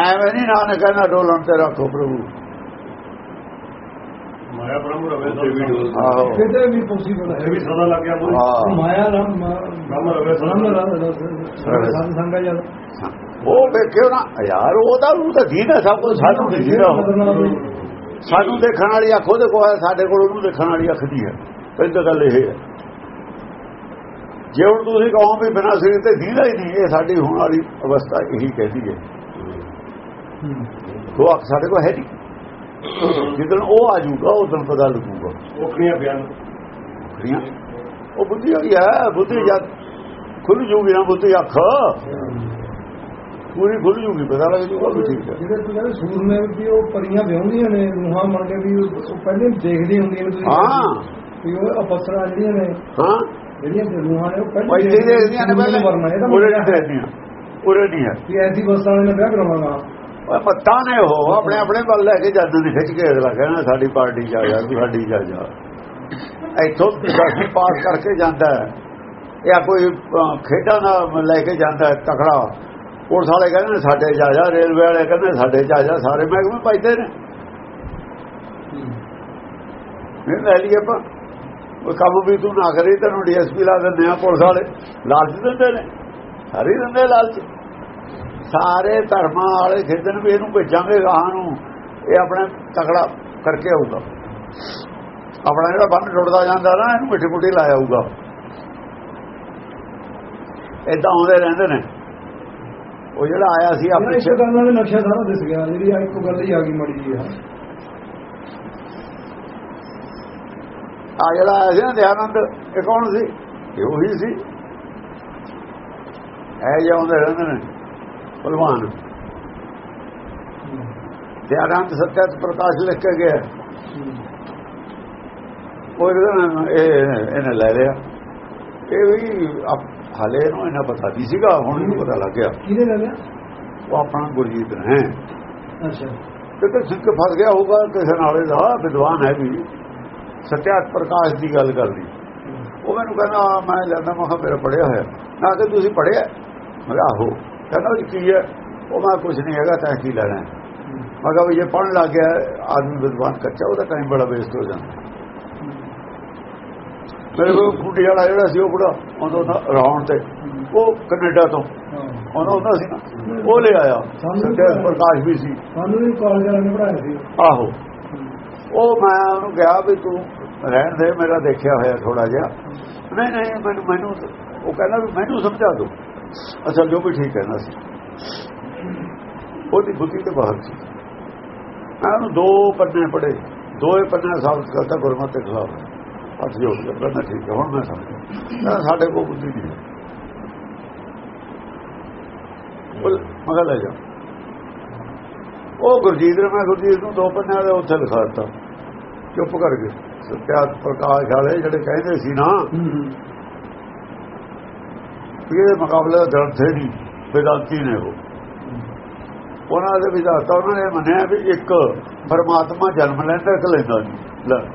ਐਵੇਂ ਨਹੀਂ ਨਾਨਕ ਕਹਿੰਦਾ ਡੋਲਣ ਤੇ ਰੱਖੋ ਪ੍ਰਭੂ। ਮਾਇਆ ਬ੍ਰਹਮ ਰਵੇ ਸਦਾ ਆਹੋ ਕਿਤੇ ਵੀ ਪੋਸੀਬਲ ਇਹ ਵੀ ਹੈ। ਸਦਾ ਲੱਗ ਗਿਆ ਮੂੰਹ ਹਾਂ। ਮਾਇਆ ਰਾਮ ਬ੍ਰਹਮ ਰਵੇ ਰਾਮ ਸੰਗਾ ਜਦ ਉਹ ਵੇਖਿਓ ਨਾ ਯਾਰ ਉਹਦਾ ਨੂੰ ਤਾਂ ਹੈ ਸਭ ਕੁਝ ਸਾਨੂੰ ਨਹੀਂ। ਦੀਦਾ ਸਾਨੂੰ ਦੇਖਣ ਵਾਲੀ ਅੱਖ ਉਹਦੇ ਕੋਲ ਹੈ ਸਾਡੇ ਕੋਲ ਉਹਨੂੰ ਦੇਖਣ ਵਾਲੀ ਅੱਖ ਦੀ ਹੈ। ਪਹਿਲੀ ਗੱਲ ਇਹ ਹੈ। ਜੇ ਹੁਣ ਤੁਸੀਂ ਕਹੋ ਵੀ ਬਿਨਾਂ ਸਰੀਰ ਤੇ ਦੀਦਾ ਹੀ ਨਹੀਂ ਇਹ ਸਾਡੀ ਹੋਣ ਵਾਲੀ ਅਵਸਥਾ ਇਹੀ ਕਹਿੰਦੀ ਹੈ। ਉਹ ਅੱਖ ਸਾਡੇ ਕੋਲ ਹੈ ਨਹੀਂ। ਜਿੱਦਣ ਉਹ ਆ ਜਾਊਗਾ ਉਦੋਂ ਪਤਾ ਲੱਗੂਗਾ। ਔਖਣੀਆਂ ਬਿਆਨ। ਖੜੀਆਂ ਉਹ ਬੁੱਧੀ ਹੋਈ ਹੈ ਬੁੱਧੀ ਜਦ ਖੁੱਲ ਜੂਗੀ ਨਾ ਬੁੱਧੀ ਅੱਖ। ਪੂਰੀ ਖੁੱਲ ਜੂਗੀ ਪਤਾ ਲੱਗ ਜੂਗਾ ਵੀ ਠੀਕ ਹੈ। ਜਿਹੜੇ ਕਹਿੰਦੇ ਸੂਰਮੇ ਵੀ ਉਹ ਪਰੀਆਂ ਵਿਆਹੁੰਦੀਆਂ ਨੇ ਰੂਹਾਂ ਬਣ ਕੇ ਵੀ ਉਹ ਪਹਿਲੇ ਦੇਖਦੀ ਹੁੰਦੀਆਂ ਨੇ ਤੁਸੀਂ। ਹਾਂ। ਵੀ ਉਹ ਅਪਸਰਾ ਜਿਹੜੀਆਂ ਨੇ ਹਾਂ। ਜਿਹੜੀਆਂ ਤੇ ਰੂਹਾਂ ਨੇ ਉਹ ਉਹ ਪਹਿਲੇ ਇੱਥੇ ਹੀ ਦੇਖਦੀਆਂ ਨੇ ਪਹਿਲੇ। ਵਰਨਾ ਇਹਦਾ ਉਰੇ ਮਤਲਬ ਨਹੀਂ ਹੈ। ਦੇਖਦੀਆਂ। ਉਰੇ ਨਹੀਂ ਹੈ। ਕਿ ਐਸੀ ਬਸਾਂ ਨੇ ਵਿਆਹ ਉਹ ਪੱਤਾ ਨੇ ਉਹ ਆਪਣੇ ਆਪਣੇ ਵੱਲ ਲੈ ਕੇ ਜਾਂਦੇ ਨੇ ਖਿੱਚ ਕੇ ਅਗਲਾ ਕਹਿੰਦਾ ਸਾਡੀ ਪਾਰਟੀ ਜਾ ਜਾ ਤੂੰ ਸਾਡੀ ਜਾ ਜਾ। ਇੱਥੋਂ ਦਸਵੀਂ ਪਾਸ ਕਰਕੇ ਜਾਂਦਾ ਹੈ। ਜਾਂ ਕੋਈ ਖੇਡਾਂ ਦਾ ਲੈ ਕੇ ਜਾਂਦਾ ਤਕੜਾ। ਪੁਲਿਸ ਵਾਲੇ ਕਹਿੰਦੇ ਨੇ ਸਾਡੇ ਜਾ ਜਾ ਰੇਲਵੇ ਵਾਲੇ ਕਹਿੰਦੇ ਸਾਡੇ ਜਾ ਜਾ ਸਾਰੇ ਮਹਿਕਮੇ ਪਾਈਦੇ ਨੇ। ਫਿਰ ਲੈ ਲਈ ਆਪਾਂ। ਉਹ ਕੰਮ ਵੀ ਤੂੰ ਨਾ ਕਰੀ ਤੈਨੂੰ ਡੀਐਸਪੀ ਲਾ ਦਿੰਦੇ ਆ ਪੁਲਿਸ ਵਾਲੇ। ਲਾਲਚ ਦਿੰਦੇ ਨੇ। ਸਾਰੇ ਹੀ ਦਿੰਦੇ ਲਾਲਚ। ਸਾਰੇ ਧਰਮਾਂ ਵਾਲੇ ਖੇਡਣ ਵੀ ਇਹਨੂੰ ਭੇਜਾਂਗੇ ਗਾਹਾਂ ਨੂੰ। ਇਹ ਆਪਣਾ ਤਕੜਾ ਕਰਕੇ ਆਊਗਾ। ਆਪਣਾ ਜਿਹੜਾ ਬੰਨ ਟੁੱਟਦਾ ਜਾਂਦਾ ਨਾ ਇਹਨੂੰ ਮਿੱਠੀ ਮੁੱਠੀ ਲਾਇਆ ਆਊਗਾ। ਇਦਾਂ ਆਉਂਦੇ ਰਹਿੰਦੇ ਨੇ। ਉਹ ਜਿਹੜਾ ਆਇਆ ਸੀ ਆਪਣੇ ਇੱਕ ਗੱਲ ਨਾਲ ਨਕਸ਼ਾ ਸਾਰਾ ਦਿਸ ਗਿਆ। ਜਿਹੜੀ ਆ ਇੱਕੋ ਗੱਲ ਹੀ ਆ ਗਈ ਮੜੀ ਜੀ ਆ। ਆ ਜਿਹੜਾ ਆਇਆ ਸੀ ਨਾ ਦਿਆਨੰਦ ਇਹ ਕੌਣ ਸੀ? ਇਹ ਉਹੀ ਸੀ। ਐ ਜਾਂਦੇ ਰਹਿੰਦੇ ਨੇ। ਭਲਵਾਨ। ਦਿਆਨੰਦ ਸਤਿਅਤ ਪ੍ਰਕਾਸ਼ ਲਿਖ ਕੇ ਗਿਆ। ਉਹ ਇਹਦਾ ਇਹ ਇਹਨੇ ਲੈ ਲਿਆ। ਇਹ ਵੀ ਹਾਲੇ ਨੂੰ ਇਹਨਾਂ ਪਤਾ ਨਹੀਂ ਸੀਗਾ ਹੁਣ ਇਹਨੂੰ ਪਤਾ ਲੱਗ ਗਿਆ। ਕਿਹਨੇ ਲੈ ਲਿਆ ਉਹ ਆਪਣਾ ਗੁਰਜੀਤ ਹੈ ਅੱਛਾ। ਕਿਤੇ ਸਿੱਖ ਫਸ ਗਿਆ ਹੋਊਗਾ ਕਿਸੇ ਨਾਲੇ ਦਾ ਵਿਦਵਾਨ ਹੈ ਵੀ। ਸਤਿਆਤ ਪ੍ਰਕਾਸ਼ ਦੀ ਗੱਲ ਕਰਦੀ। ਉਹ ਮੈਨੂੰ ਕਹਿੰਦਾ ਮੈਂ ਲੈਂਦਾ ਮੈਂ ਕਿਹਾ ਮੇਰਾ ਪੜਿਆ ਹੋਇਆ। ਨਾ ਕਿ ਤੁਸੀਂ ਪੜਿਆ ਮੈਂ ਆਹੋ। ਕਹਿੰਦਾ ਉਹ 'ਚ ਕੀ ਹੈ? ਉਹ ਮੈਂ ਕੁਝ ਨਹੀਂ ਹੈਗਾ ਤਾਂ ਕੀ ਲੈਣਾ? ਮੈਂ ਕਿਹਾ ਵੀ ਜੇ ਪੜਨ ਲੱਗ ਗਿਆ ਆਦਮੀ ਵਿਦਵਾਨ ਕੱਚਾ ਉਹਦਾ ਟਾਈਮ ਬੜਾ ਵੇਸਟ ਹੋ ਜਾਂਦਾ। ਮੇਰੇ ਕੋਲ ਕੁੜੀ ਵਾਲਾ ਜਿਹੜਾ ਸੀ ਉਹ ਬੁੜਾ ਉਹਦਾ ਨਾ ਰਾਉਣ ਤੇ ਉਹ ਕੈਨੇਡਾ ਤੋਂ। ਉਹਨਾਂ ਹੁੰਦਾ ਸੀ ਉਹ ਲੈ ਆਇਆ। ਸਤਿਆਤ ਪ੍ਰਕਾਸ਼ ਵੀ ਸੀ। ਸਾਨੂੰ ਵੀ ਕਾਲਜ ਵਾਲਿਆਂ ਨੇ ਪੜਾਇਆ ਸੀ। ਆਹੋ। ਉਹ ਮੈਂ ਉਹਨੂੰ ਕਿਹਾ ਵੀ ਤੂੰ ਰਹਿਣ ਦੇ ਮੇਰਾ ਦੇਖਿਆ ਹੋਇਆ ਥੋੜਾ ਜਿਹਾ। ਨਹੀਂ ਨਹੀਂ ਮੈਨੂੰ ਮੈਨੂੰ ਉਹ ਕਹਿੰਦਾ ਵੀ ਮੈਨੂੰ ਸਮਝਾ ਦੋ। ਅੱਛਾ, ਜੋ ਵੀ ਠੀਕ ਕਹਿੰਦਾ ਸੀ। ਉਹਦੀ ਬੁੱਧੀ ਤੇ ਬਾਹਰ ਸੀ। ਮੈਂ ਉਹਨੂੰ ਦੋ ਪੰਨੇ ਪੜੇ ਦੋਏ ਪੰਨੇ ਸਾਬਤ ਕਰਤਾ ਗੁਰਮਤਿ ਦੇ ਖਿਲਾਫ। ਹੱਥ ਜੋੜ ਕੇ ਕਹਿੰਦਾ ਠੀਕ ਹੁਣ ਮੈਂ ਸਮਝਿਆ ਸਾਡੇ ਕੋਲ ਬੁੱਧੀ ਨਹੀਂ ਹੈ। ਬੋਲ ਮਗਾ ਲੈ ਜਾ। ਉਹ ਗੁਰਜੀਤ ਨੇ, ਮੈਂ ਗੁਰਜੀਤ ਨੂੰ ਦੋ ਪੰਨਿਆਂ ਦੇ ਉੱਥੇ ਲਿਖਾ ਦਿੱਤਾ। ਚੁੱਪ ਕਰ ਗਏ ਸਤਿਆਤ ਪ੍ਰਕਾਸ਼ ਵਾਲੇ ਜਿਹੜੇ ਕਹਿੰਦੇ ਸੀ ਨਾ ਵੀ ਇਹਦੇ ਮੁਕਾਬਲੇ ਦਾ ਗ੍ਰੰਥ ਹੈ ਨਹੀਂ ਵਿਦਾਂਤੀ ਨੇ ਉਹ। ਉਹਨਾਂ ਦੇ ਵਿਦਾਤਾ ਉਹਨਾਂ ਨੇ ਮੰਨਿਆ ਵੀ ਇੱਕ ਪਰਮਾਤਮਾ ਜਨਮ ਲੈਂਦਾ, ਇੱਕ ਲੈਂਦਾ ਨਹੀਂ। ਲੈ।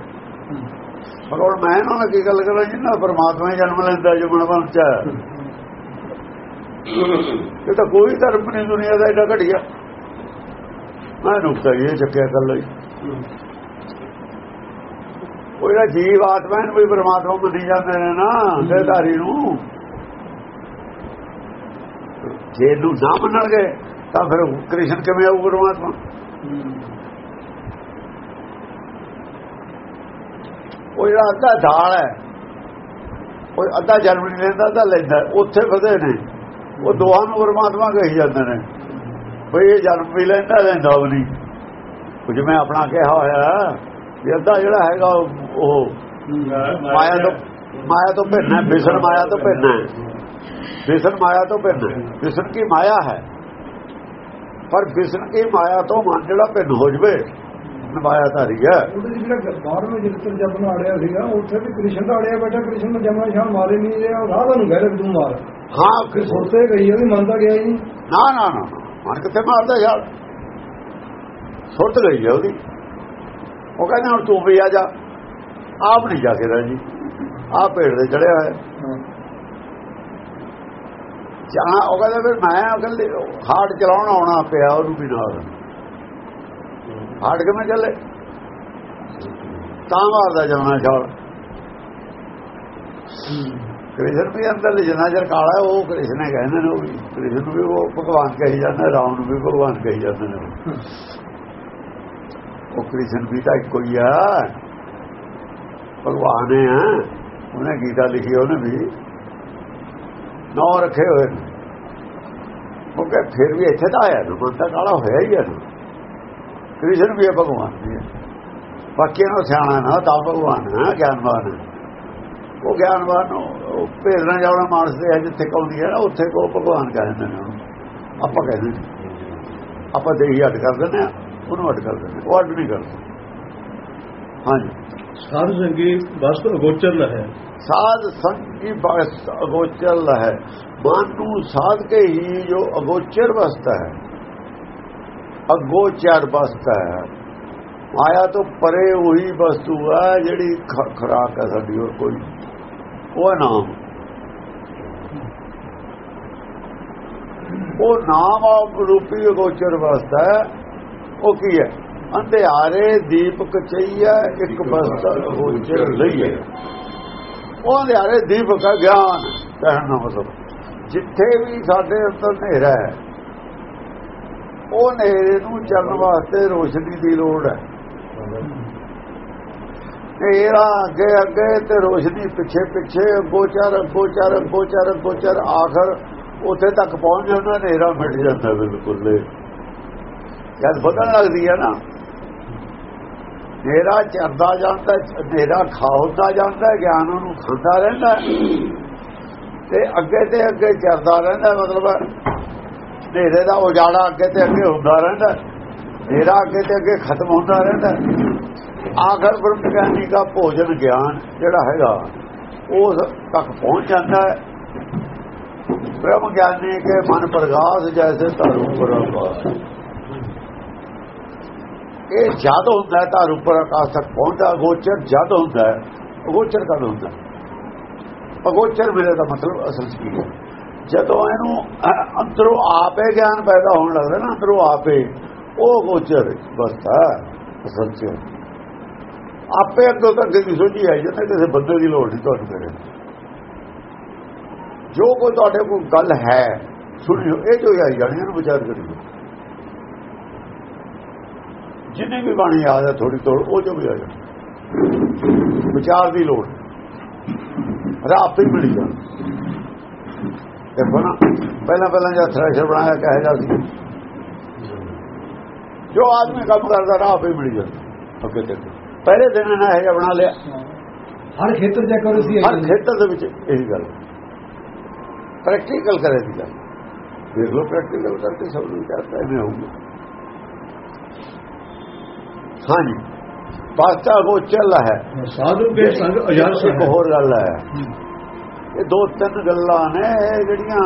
ਪਰ ਹੁਣ ਮੈਂ ਇਹਨਾਂ ਨਾਲ ਕੀ ਗੱਲ ਕਰਾਂ, ਜਿੰਨਾ ਪਰਮਾਤਮਾ ਜਨਮ ਲੈਂਦਾ ਜੋ ਮਨ ਵਿੱਚ ਹੈ। ਇਹ ਤਾਂ ਕੋਈ ਧਰਮ ਨਹੀਂ ਦੁਨੀਆ ਦਾ ਏਡਾ ਘਟਿਆ। ਮੈਂ ਨੁਕਤਾ ਇਹ ਚੱਕਿਆ ਕਰ ਲਈ। ਉਹ ਜਿਹੜਾ ਜੀਵ ਆਤਮਾ ਨੂੰ ਵੀ ਪਰਮਾਤਮਾ ਮੰਨੀ ਜਾਂਦੇ ਨੇ ਨਾ ਦੇਹਧਾਰੀ ਨੂੰ। ਜੇ ਇਹਨੂੰ ਨਾ ਮੰਨਣਗੇ ਤਾਂ ਫਿਰ ਕ੍ਰਿਸ਼ਨ ਕਿਵੇਂ ਆਊ ਪਰਮਾਤਮਾ? ਉਹ ਜਿਹੜਾ ਅੱਧਾ ਢਾਲ ਹੈ ਉਹ ਅੱਧਾ ਜਨਮ ਨਹੀਂ ਲੈਂਦਾ ਅੱਧਾ ਲੈਂਦਾ ਉੱਥੇ ਫਦੇ ਨੇ। ਉਹ ਦੋਹਾਂ ਨੂੰ ਪਰਮਾਤਮਾ ਕਹੀ ਜਾਂਦੇ ਨੇ। ਬਈ ਇਹ ਜਨਮ ਵੀ ਲੈਂਦਾ ਲੈਂਦਾ ਵੀ ਨਹੀਂ। ਕੁਝ ਮੈਂ ਆਪਣਾ ਕਿਹਾ ਹੋਇਆ ਵੀ ਅੱਧਾ ਜਿਹੜਾ ਹੈਗਾ ਉਹ- ਉਹ ਮਾਇਆ ਤੋਂ ਮਾਇਆ ਤੋਂ ਭਿੰਨ ਵਿਸ਼ਨ ਮਾਇਆ ਤੋਂ ਭਿੰਨ ਹੈ ਮਾਇਆ ਤੋਂ ਭਿੰਨ ਹੈ। ਵਿਸ਼ਨ ਕੀ ਮਾਇਆ ਹੈ? ਪਰ ਵਿਸ਼ਨ ਕੀ ਮਾਇਆ ਤੋਂ ਮਨ ਜਿਹੜਾ ਭਿੰਨ ਹੋ ਜਵੇ ਮਾਇਆ ਧਾਰੀ ਹੈ। ਉਹਦੇ ਜਿਹੜਾ ਬਾਹਰਵੇਂ ਜਿੱਤਰ ਜਦ ਨੂੰ ਆੜਿਆ ਸੀਗਾ ਉੱਥੇ ਵੀ ਕ੍ਰਿਸ਼ਨ ਦਾ ਆੜਿਆ ਬੈਠਾ ਕ੍ਰਿਸ਼ਨ ਨੂੰ ਜਮਾ ਸ਼ਾਮ ਮਾਰੇ ਨਹੀਂ ਰਿਹਾ ਰਾਧਾ ਨੂੰ ਕਹਿ ਤੂੰ ਮਾਰ। ਹਾਂ ਫਿਰ ਸੁਣਤੇ ਗਈ ਉਹ ਵੀ ਮੰਨਦਾ ਗਿਆ ਹੀ ਨਹੀਂ। ਨਾ ਨਾ ਨਾ। ਮਨ ਕਿੱਥੇ ਮਾਰਦਾ ਯਾਰ? ਸੁੱਟ ਗਈ ਹੈ ਉਹਦੀ। ਉਹ ਕਹਿੰਦਾ ਹੁਣ ਤੂੰ ਵੀ ਆ ਜਾ। ਆਪ ਨਹੀਂ ਜਾ ਕੇ ਰਾਜੀ ਆਪ ਭੇੜ ਦੇ ਚੜਿਆ ਹੋਇਆ। ਜਾਂ ਉਹ ਕਹਿੰਦਾ ਫਿਰ ਮੈਂ ਅਗਲੇ ਹਾਰਡ ਚਲਾਉਣ ਆਉਣਾ ਪਿਆ ਉਹਨੂੰ ਵੀ ਨਾਲ। ਹਾਰਡ ਕਿਵੇਂ ਚੱਲੇ? ਤਾਂ ਮਾਰਦਾ ਜਾਣਾ ਛਾਲ। ਕ੍ਰਿਸ਼ਨ ਵੀ ਅੰਦਰ ਜਿੰਨਾ ਚਿਰ ਕਾਲਾ ਉਹ ਕ੍ਰਿਸ਼ਨ ਹੀ ਕਹਿੰਦੇ ਨੇ ਉਹ ਵੀ। ਕ੍ਰਿਸ਼ਨ ਨੂੰ ਵੀ ਉਹ ਭਗਵਾਨ ਕਹੀ ਜਾਂਦਾ, ਰਾਮ ਨੂੰ ਵੀ ਭਗਵਾਨ ਕਹੀ ਜਾਂਦੇ ਨੇ। ਉਹ ਕ੍ਰਿਸ਼ਨ ਵੀ ਤਾਂ ਇੱਕੋ ਹੀ ਆ। ਭਗਵਾਨ ਹੈ। ਉਹਨੇ ਗੀਤਾ ਲਿਖੀ ਉਹਨੇ ਵੀ। ਨੌ ਰੱਖੇ ਹੋਏ ਨੇ। ਉਹ ਕਹੇ ਫਿਰ ਵੀ ਇੱਥੇ ਤਾਂ ਆਇਆ ਨਾ ਤਾਂ ਕਾਲਾ ਹੋਇਆ ਹੀ ਹੈ ਕ੍ਰਿਸ਼ਨ ਵੀ ਹੈ ਭਗਵਾਨ ਵੀ ਹੈ ਬਾਕੀ ਨੂੰ ਸਿਆਣਾ ਨਾ, ਤਾਂ ਭਗਵਾਨ ਹੈ ਗਿਆਨਵਾਨ ਉਹ ਗਿਆਨਵਾਨ ਨੂੰ ਉਹ ਭੇਜਣਾ ਜਾਣਾ ਮਾਨਸ ਦੇ ਜਿੱਥੇ ਕੌਂਦੀ ਹੈ ਨਾ, ਉੱਥੇ ਕੋ ਭਗਵਾਨ ਕਹਿੰਦੇ ਨੇ ਉਹਨੂੰ। ਆਪਾਂ ਕਹਿੰਦੇ ਨੇ। ਆਪਾਂ ਦੇਹੀ ਹੱਟ ਕਰ ਦਿੰਦੇ ਆ, ਉਹਨੂੰ ਹੱਟ ਕਰ ਦਿੰਦੇ ਉਹ ਹੱਟ ਨਹੀਂ ਕਰਦੇ ਹਾਂਜੀ। ਸਾਧ ਸੰਗੀ ਵਸਤ ਅਗੋਚਰ ਹੈ। ਸਾਧ ਸੰਗੀ ਬਸ ਅਗੋਚਰ ਹੈ। ਮਨ ਨੂੰ ਸਾਧ ਕੇ ਹੀ ਜੋ ਅਗੋਚਰ ਵਸਤਾ ਹੈ। ਅਗੋਚਰ ਵਸਤਾ ਹੈ। ਮਾਇਆ ਤੋਂ ਪਰੇ ਉਹੀ ਵਸਤੂ ਹੈ ਜਿਹੜੀ ਖ- ਖੁਰਾਕ ਹੈ ਸਾਡੀ ਹੋਰ ਕੋਈ। ਉਹ ਹੈ ਨਾਮ। ਉਹ ਨਾਮ ਆਪ ਰੂਪੀ ਅਗੋਚਰ ਵਸਤਾ ਹੈ। ਉਹ ਕੀ ਹੈ? ਅੰਧਿਆਰੇ ਦੀਪਕ ਚਈਆ ਇੱਕ ਬਸਤਾ ਗੋਚਰ ਲਈਏ ਉਹ ਅੰਧਿਆਰੇ ਦੀਪਕ ਹੈ ਗਿਆਨ, ਕਹਿਣ ਦਾ ਮਤਲਬ। ਜਿੱਥੇ ਵੀ ਸਾਡੇ ਅੰਦਰ ਹਨੇਰਾ ਹੈ, ਉਹ ਹਨੇਰੇ ਨੂੰ ਚੱਲਣ ਵਾਸਤੇ ਰੋਸ਼ਨੀ ਦੀ ਲੋੜ ਹੈ। ਹਨੇਰਾ ਅੱਗੇ ਅੱਗੇ ਤੇ ਰੋਸ਼ਨੀ ਪਿੱਛੇ ਪਿੱਛੇ ਗੋਚਰ ਗੋਚਰ ਗੋਚਰ ਗੋਚਰ ਆਖਰ ਉੱਥੇ ਤੱਕ ਪਹੁੰਚ ਜਾਂਦਾ, ਹਨੇਰਾ ਮਿਟ ਜਾਂਦਾ ਬਿਲਕੁਲ। ਜਦ ਬਦਲ ਲੱਗਦੀ ਹੈ ਨਾ ਹਨੇਰਾ ਚਰਦਾ ਜਾਂਦਾ ਹਨੇਰਾ ਖਾਉਂਦਾ ਜਾਂਦਾ, ਗਿਆਨ ਉਹਨੂੰ ਖਾਂਦਾ ਰਹਿੰਦਾ। ਤੇ ਅੱਗੇ ਤੇ ਅੱਗੇ ਚਰਦਾ ਰਹਿੰਦਾ, ਮਤਲਬ ਹਨੇਰੇ ਦਾ ਉਜਾੜਾ ਅੱਗੇ ਤੇ ਅੱਗੇ ਹੁੰਦਾ ਰਹਿੰਦਾ। ਹਨੇਰਾ ਅੱਗੇ ਤੇ ਅੱਗੇ ਖਤਮ ਹੁੰਦਾ ਰਹਿੰਦਾ। ਆਖਰ ਬ੍ਰਹਮ ਗਿਆਨੀ ਦਾ ਭੋਜਨ ਗਿਆਨ ਜਿਹੜਾ ਹੈਗਾ, ਉਸ ਤੱਕ ਪਹੁੰਚ ਜਾਂਦਾ ਹੈ। ਬ੍ਰਹਮ ਗਿਆਨੀ ਕੇ ਮਨ ਪ੍ਰਗਾਸ ਜੈਸੇ ਧਰੂ ਪ੍ਰਗਾਸ ਇਹ ਜਦ ਹੁੰਦਾ ਹੈ ਉੱਪਰ ਆਕਾਸ਼ ਤੱਕ ਪਹੁੰਚਦਾ, ਅਗੋਚਰ ਜਦ ਹੁੰਦਾ ਅਗੋਚਰ ਗੋਚਰ ਕਦ ਹੁੰਦਾ ਅਗੋਚਰ ਮੇਰੇ ਦਾ ਮਤਲਬ ਅਸਲ ਚ ਕੀ ਹੈ? ਜਦੋਂ ਇਹਨੂੰ ਅੰਦਰੋਂ ਆਪੇ ਗਿਆਨ ਪੈਦਾ ਹੋਣ ਲੱਗਦਾ ਨਾ, ਅੰਦਰੋਂ ਆਪੇ, ਉਹ ਅਗੋਚਰ ਬਸਤਾ ਅਸਲ ਚ। ਆਪੇ ਅੱਗੋਂ ਤੱਕ ਦੀ ਸੋਝੀ ਆਈ ਜਾਂਦਾ ਕਿਸੇ ਬੰਦੇ ਦੀ ਲੋੜ ਨਹੀਂ ਤੁਹਾਨੂੰ ਕਰੇ ਜੋ ਕੋਈ ਤੁਹਾਡੇ ਕੋਲ ਗੱਲ ਹੈ ਸੁਣਿਓ ਇਹ ਜੋ ਆਈ ਜਾਣੀ ਇਹਨੂੰ ਵਿਚਾਰ ਕਰਿਓ ਜਿੰਨੇ ਵੀ ਬਾਣੀ ਯਾਦ ਹੈ ਥੋੜੀ ਤੋੜ ਉਹ ਜੋ ਵੀ ਆ ਜਾ। ਵਿਚਾਰ ਦੀ ਲੋੜ। ਰਾਹ ਆਪੇ ਮਿਲ ਜਾ। ਦੇਖੋ ਨਾ ਪਹਿਲਾਂ ਪਹਿਲਾਂ ਜਦ ਥ੍ਰੈਸ਼ਰ ਬਣਾਇਆ ਕਹੇ ਜਾ ਸੀ? ਜੋ ਆਦਮੀ ਕੰਮ ਕਰਦਾ ਰਾਹ ਆਪੇ ਮਿਲ ਜਾਂਦਾ ਅੱਗੇ ਤੱਕ ਪਹਿਲੇ ਦਿਨ ਇਹਨਾਂ ਇਹ ਬਣਾ ਲਿਆ। ਹਰ ਖੇਤਰ ਜਾ ਕਰੋ ਸੀ ਹਰ ਖੇਤਰ ਦੇ ਵਿੱਚ ਇਹੀ ਗੱਲ। ਪ੍ਰੈਕਟੀਕਲ ਕਰੇ ਦੀ ਗੱਲ। ਦੇਖ ਲਓ ਪ੍ਰੈਕਟੀਕਲ ਕਰਕੇ ਸਭ ਨੂੰ ਚਾਹਤਾ ਹੈ ਮੈਂ ਹੋਊਗਾ ਹਾਂਜੀ। ਪਾਸਤਾ ਕੋ ਚੱਲ ਹੈ। ਸਾਧੂ ਕੇ ਸੰਗ ਅਜਰਸ ਇੱਕ ਹੋਰ ਗੱਲ ਹੈ। ਇਹ ਦੋ ਤਿੰਨ ਗੱਲਾਂ ਨੇ ਜਿਹੜੀਆਂ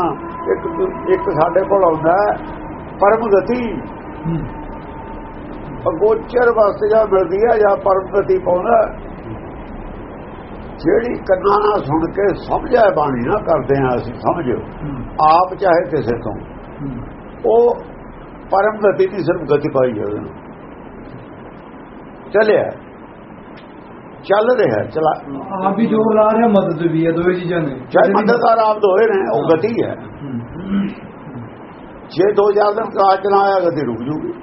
ਇੱਕ ਇੱਕ ਸਾਡੇ ਕੋਲ ਆਉਂਦਾ ਪਰਮ ਗਤੀ। ਅਗੋਚਰ ਵਾਸਤੇ ਜਾਂ ਮਿਲਦੀ ਹੈ ਜਾਂ ਪਰਮ ਗਤੀ ਪਾਉਂਦਾ। ਜਿਹੜੀ ਕੰਨਾਂ ਨਾਲ ਸੁਣ ਕੇ ਸਮਝਿਆ ਬਾਣੀ ਨਾ ਕਰਦੇ ਆ ਅਸੀਂ ਸਮਝ ਆਪ ਚਾਹੇ ਕਿਸੇ ਤੋਂ। ਉਹ ਪਰਮ ਗਤੀ ਦੀ ਸਿਰਫ ਗਤੀ ਪਾਈ ਹੈ ਉਹਦੇ ਨੂੰ ਚੱਲਿਆ। ਚੱਲ ਰਿਹਾ ਚਲਾ। ਆਪ ਵੀ ਜੋਰ ਲਾ ਰਿਹਾ ਮਦਦ ਵੀ ਹੈ ਦੋਵੇਂ ਚੀਜ਼ਾਂ ਨੇ ਚਾਹੇ ਮਦਦਗਾਰ ਆਪ ਦੋਏ ਨੇ ਉਹ ਗਤੀ ਹੈ। ਜੇ ਦੋ ਚਾਰ ਦਿਨ ਕਲਾਸ ਚ ਨਾ ਆਇਆ ਗਤੀ ਰੁਕ ਜੂਗੀ।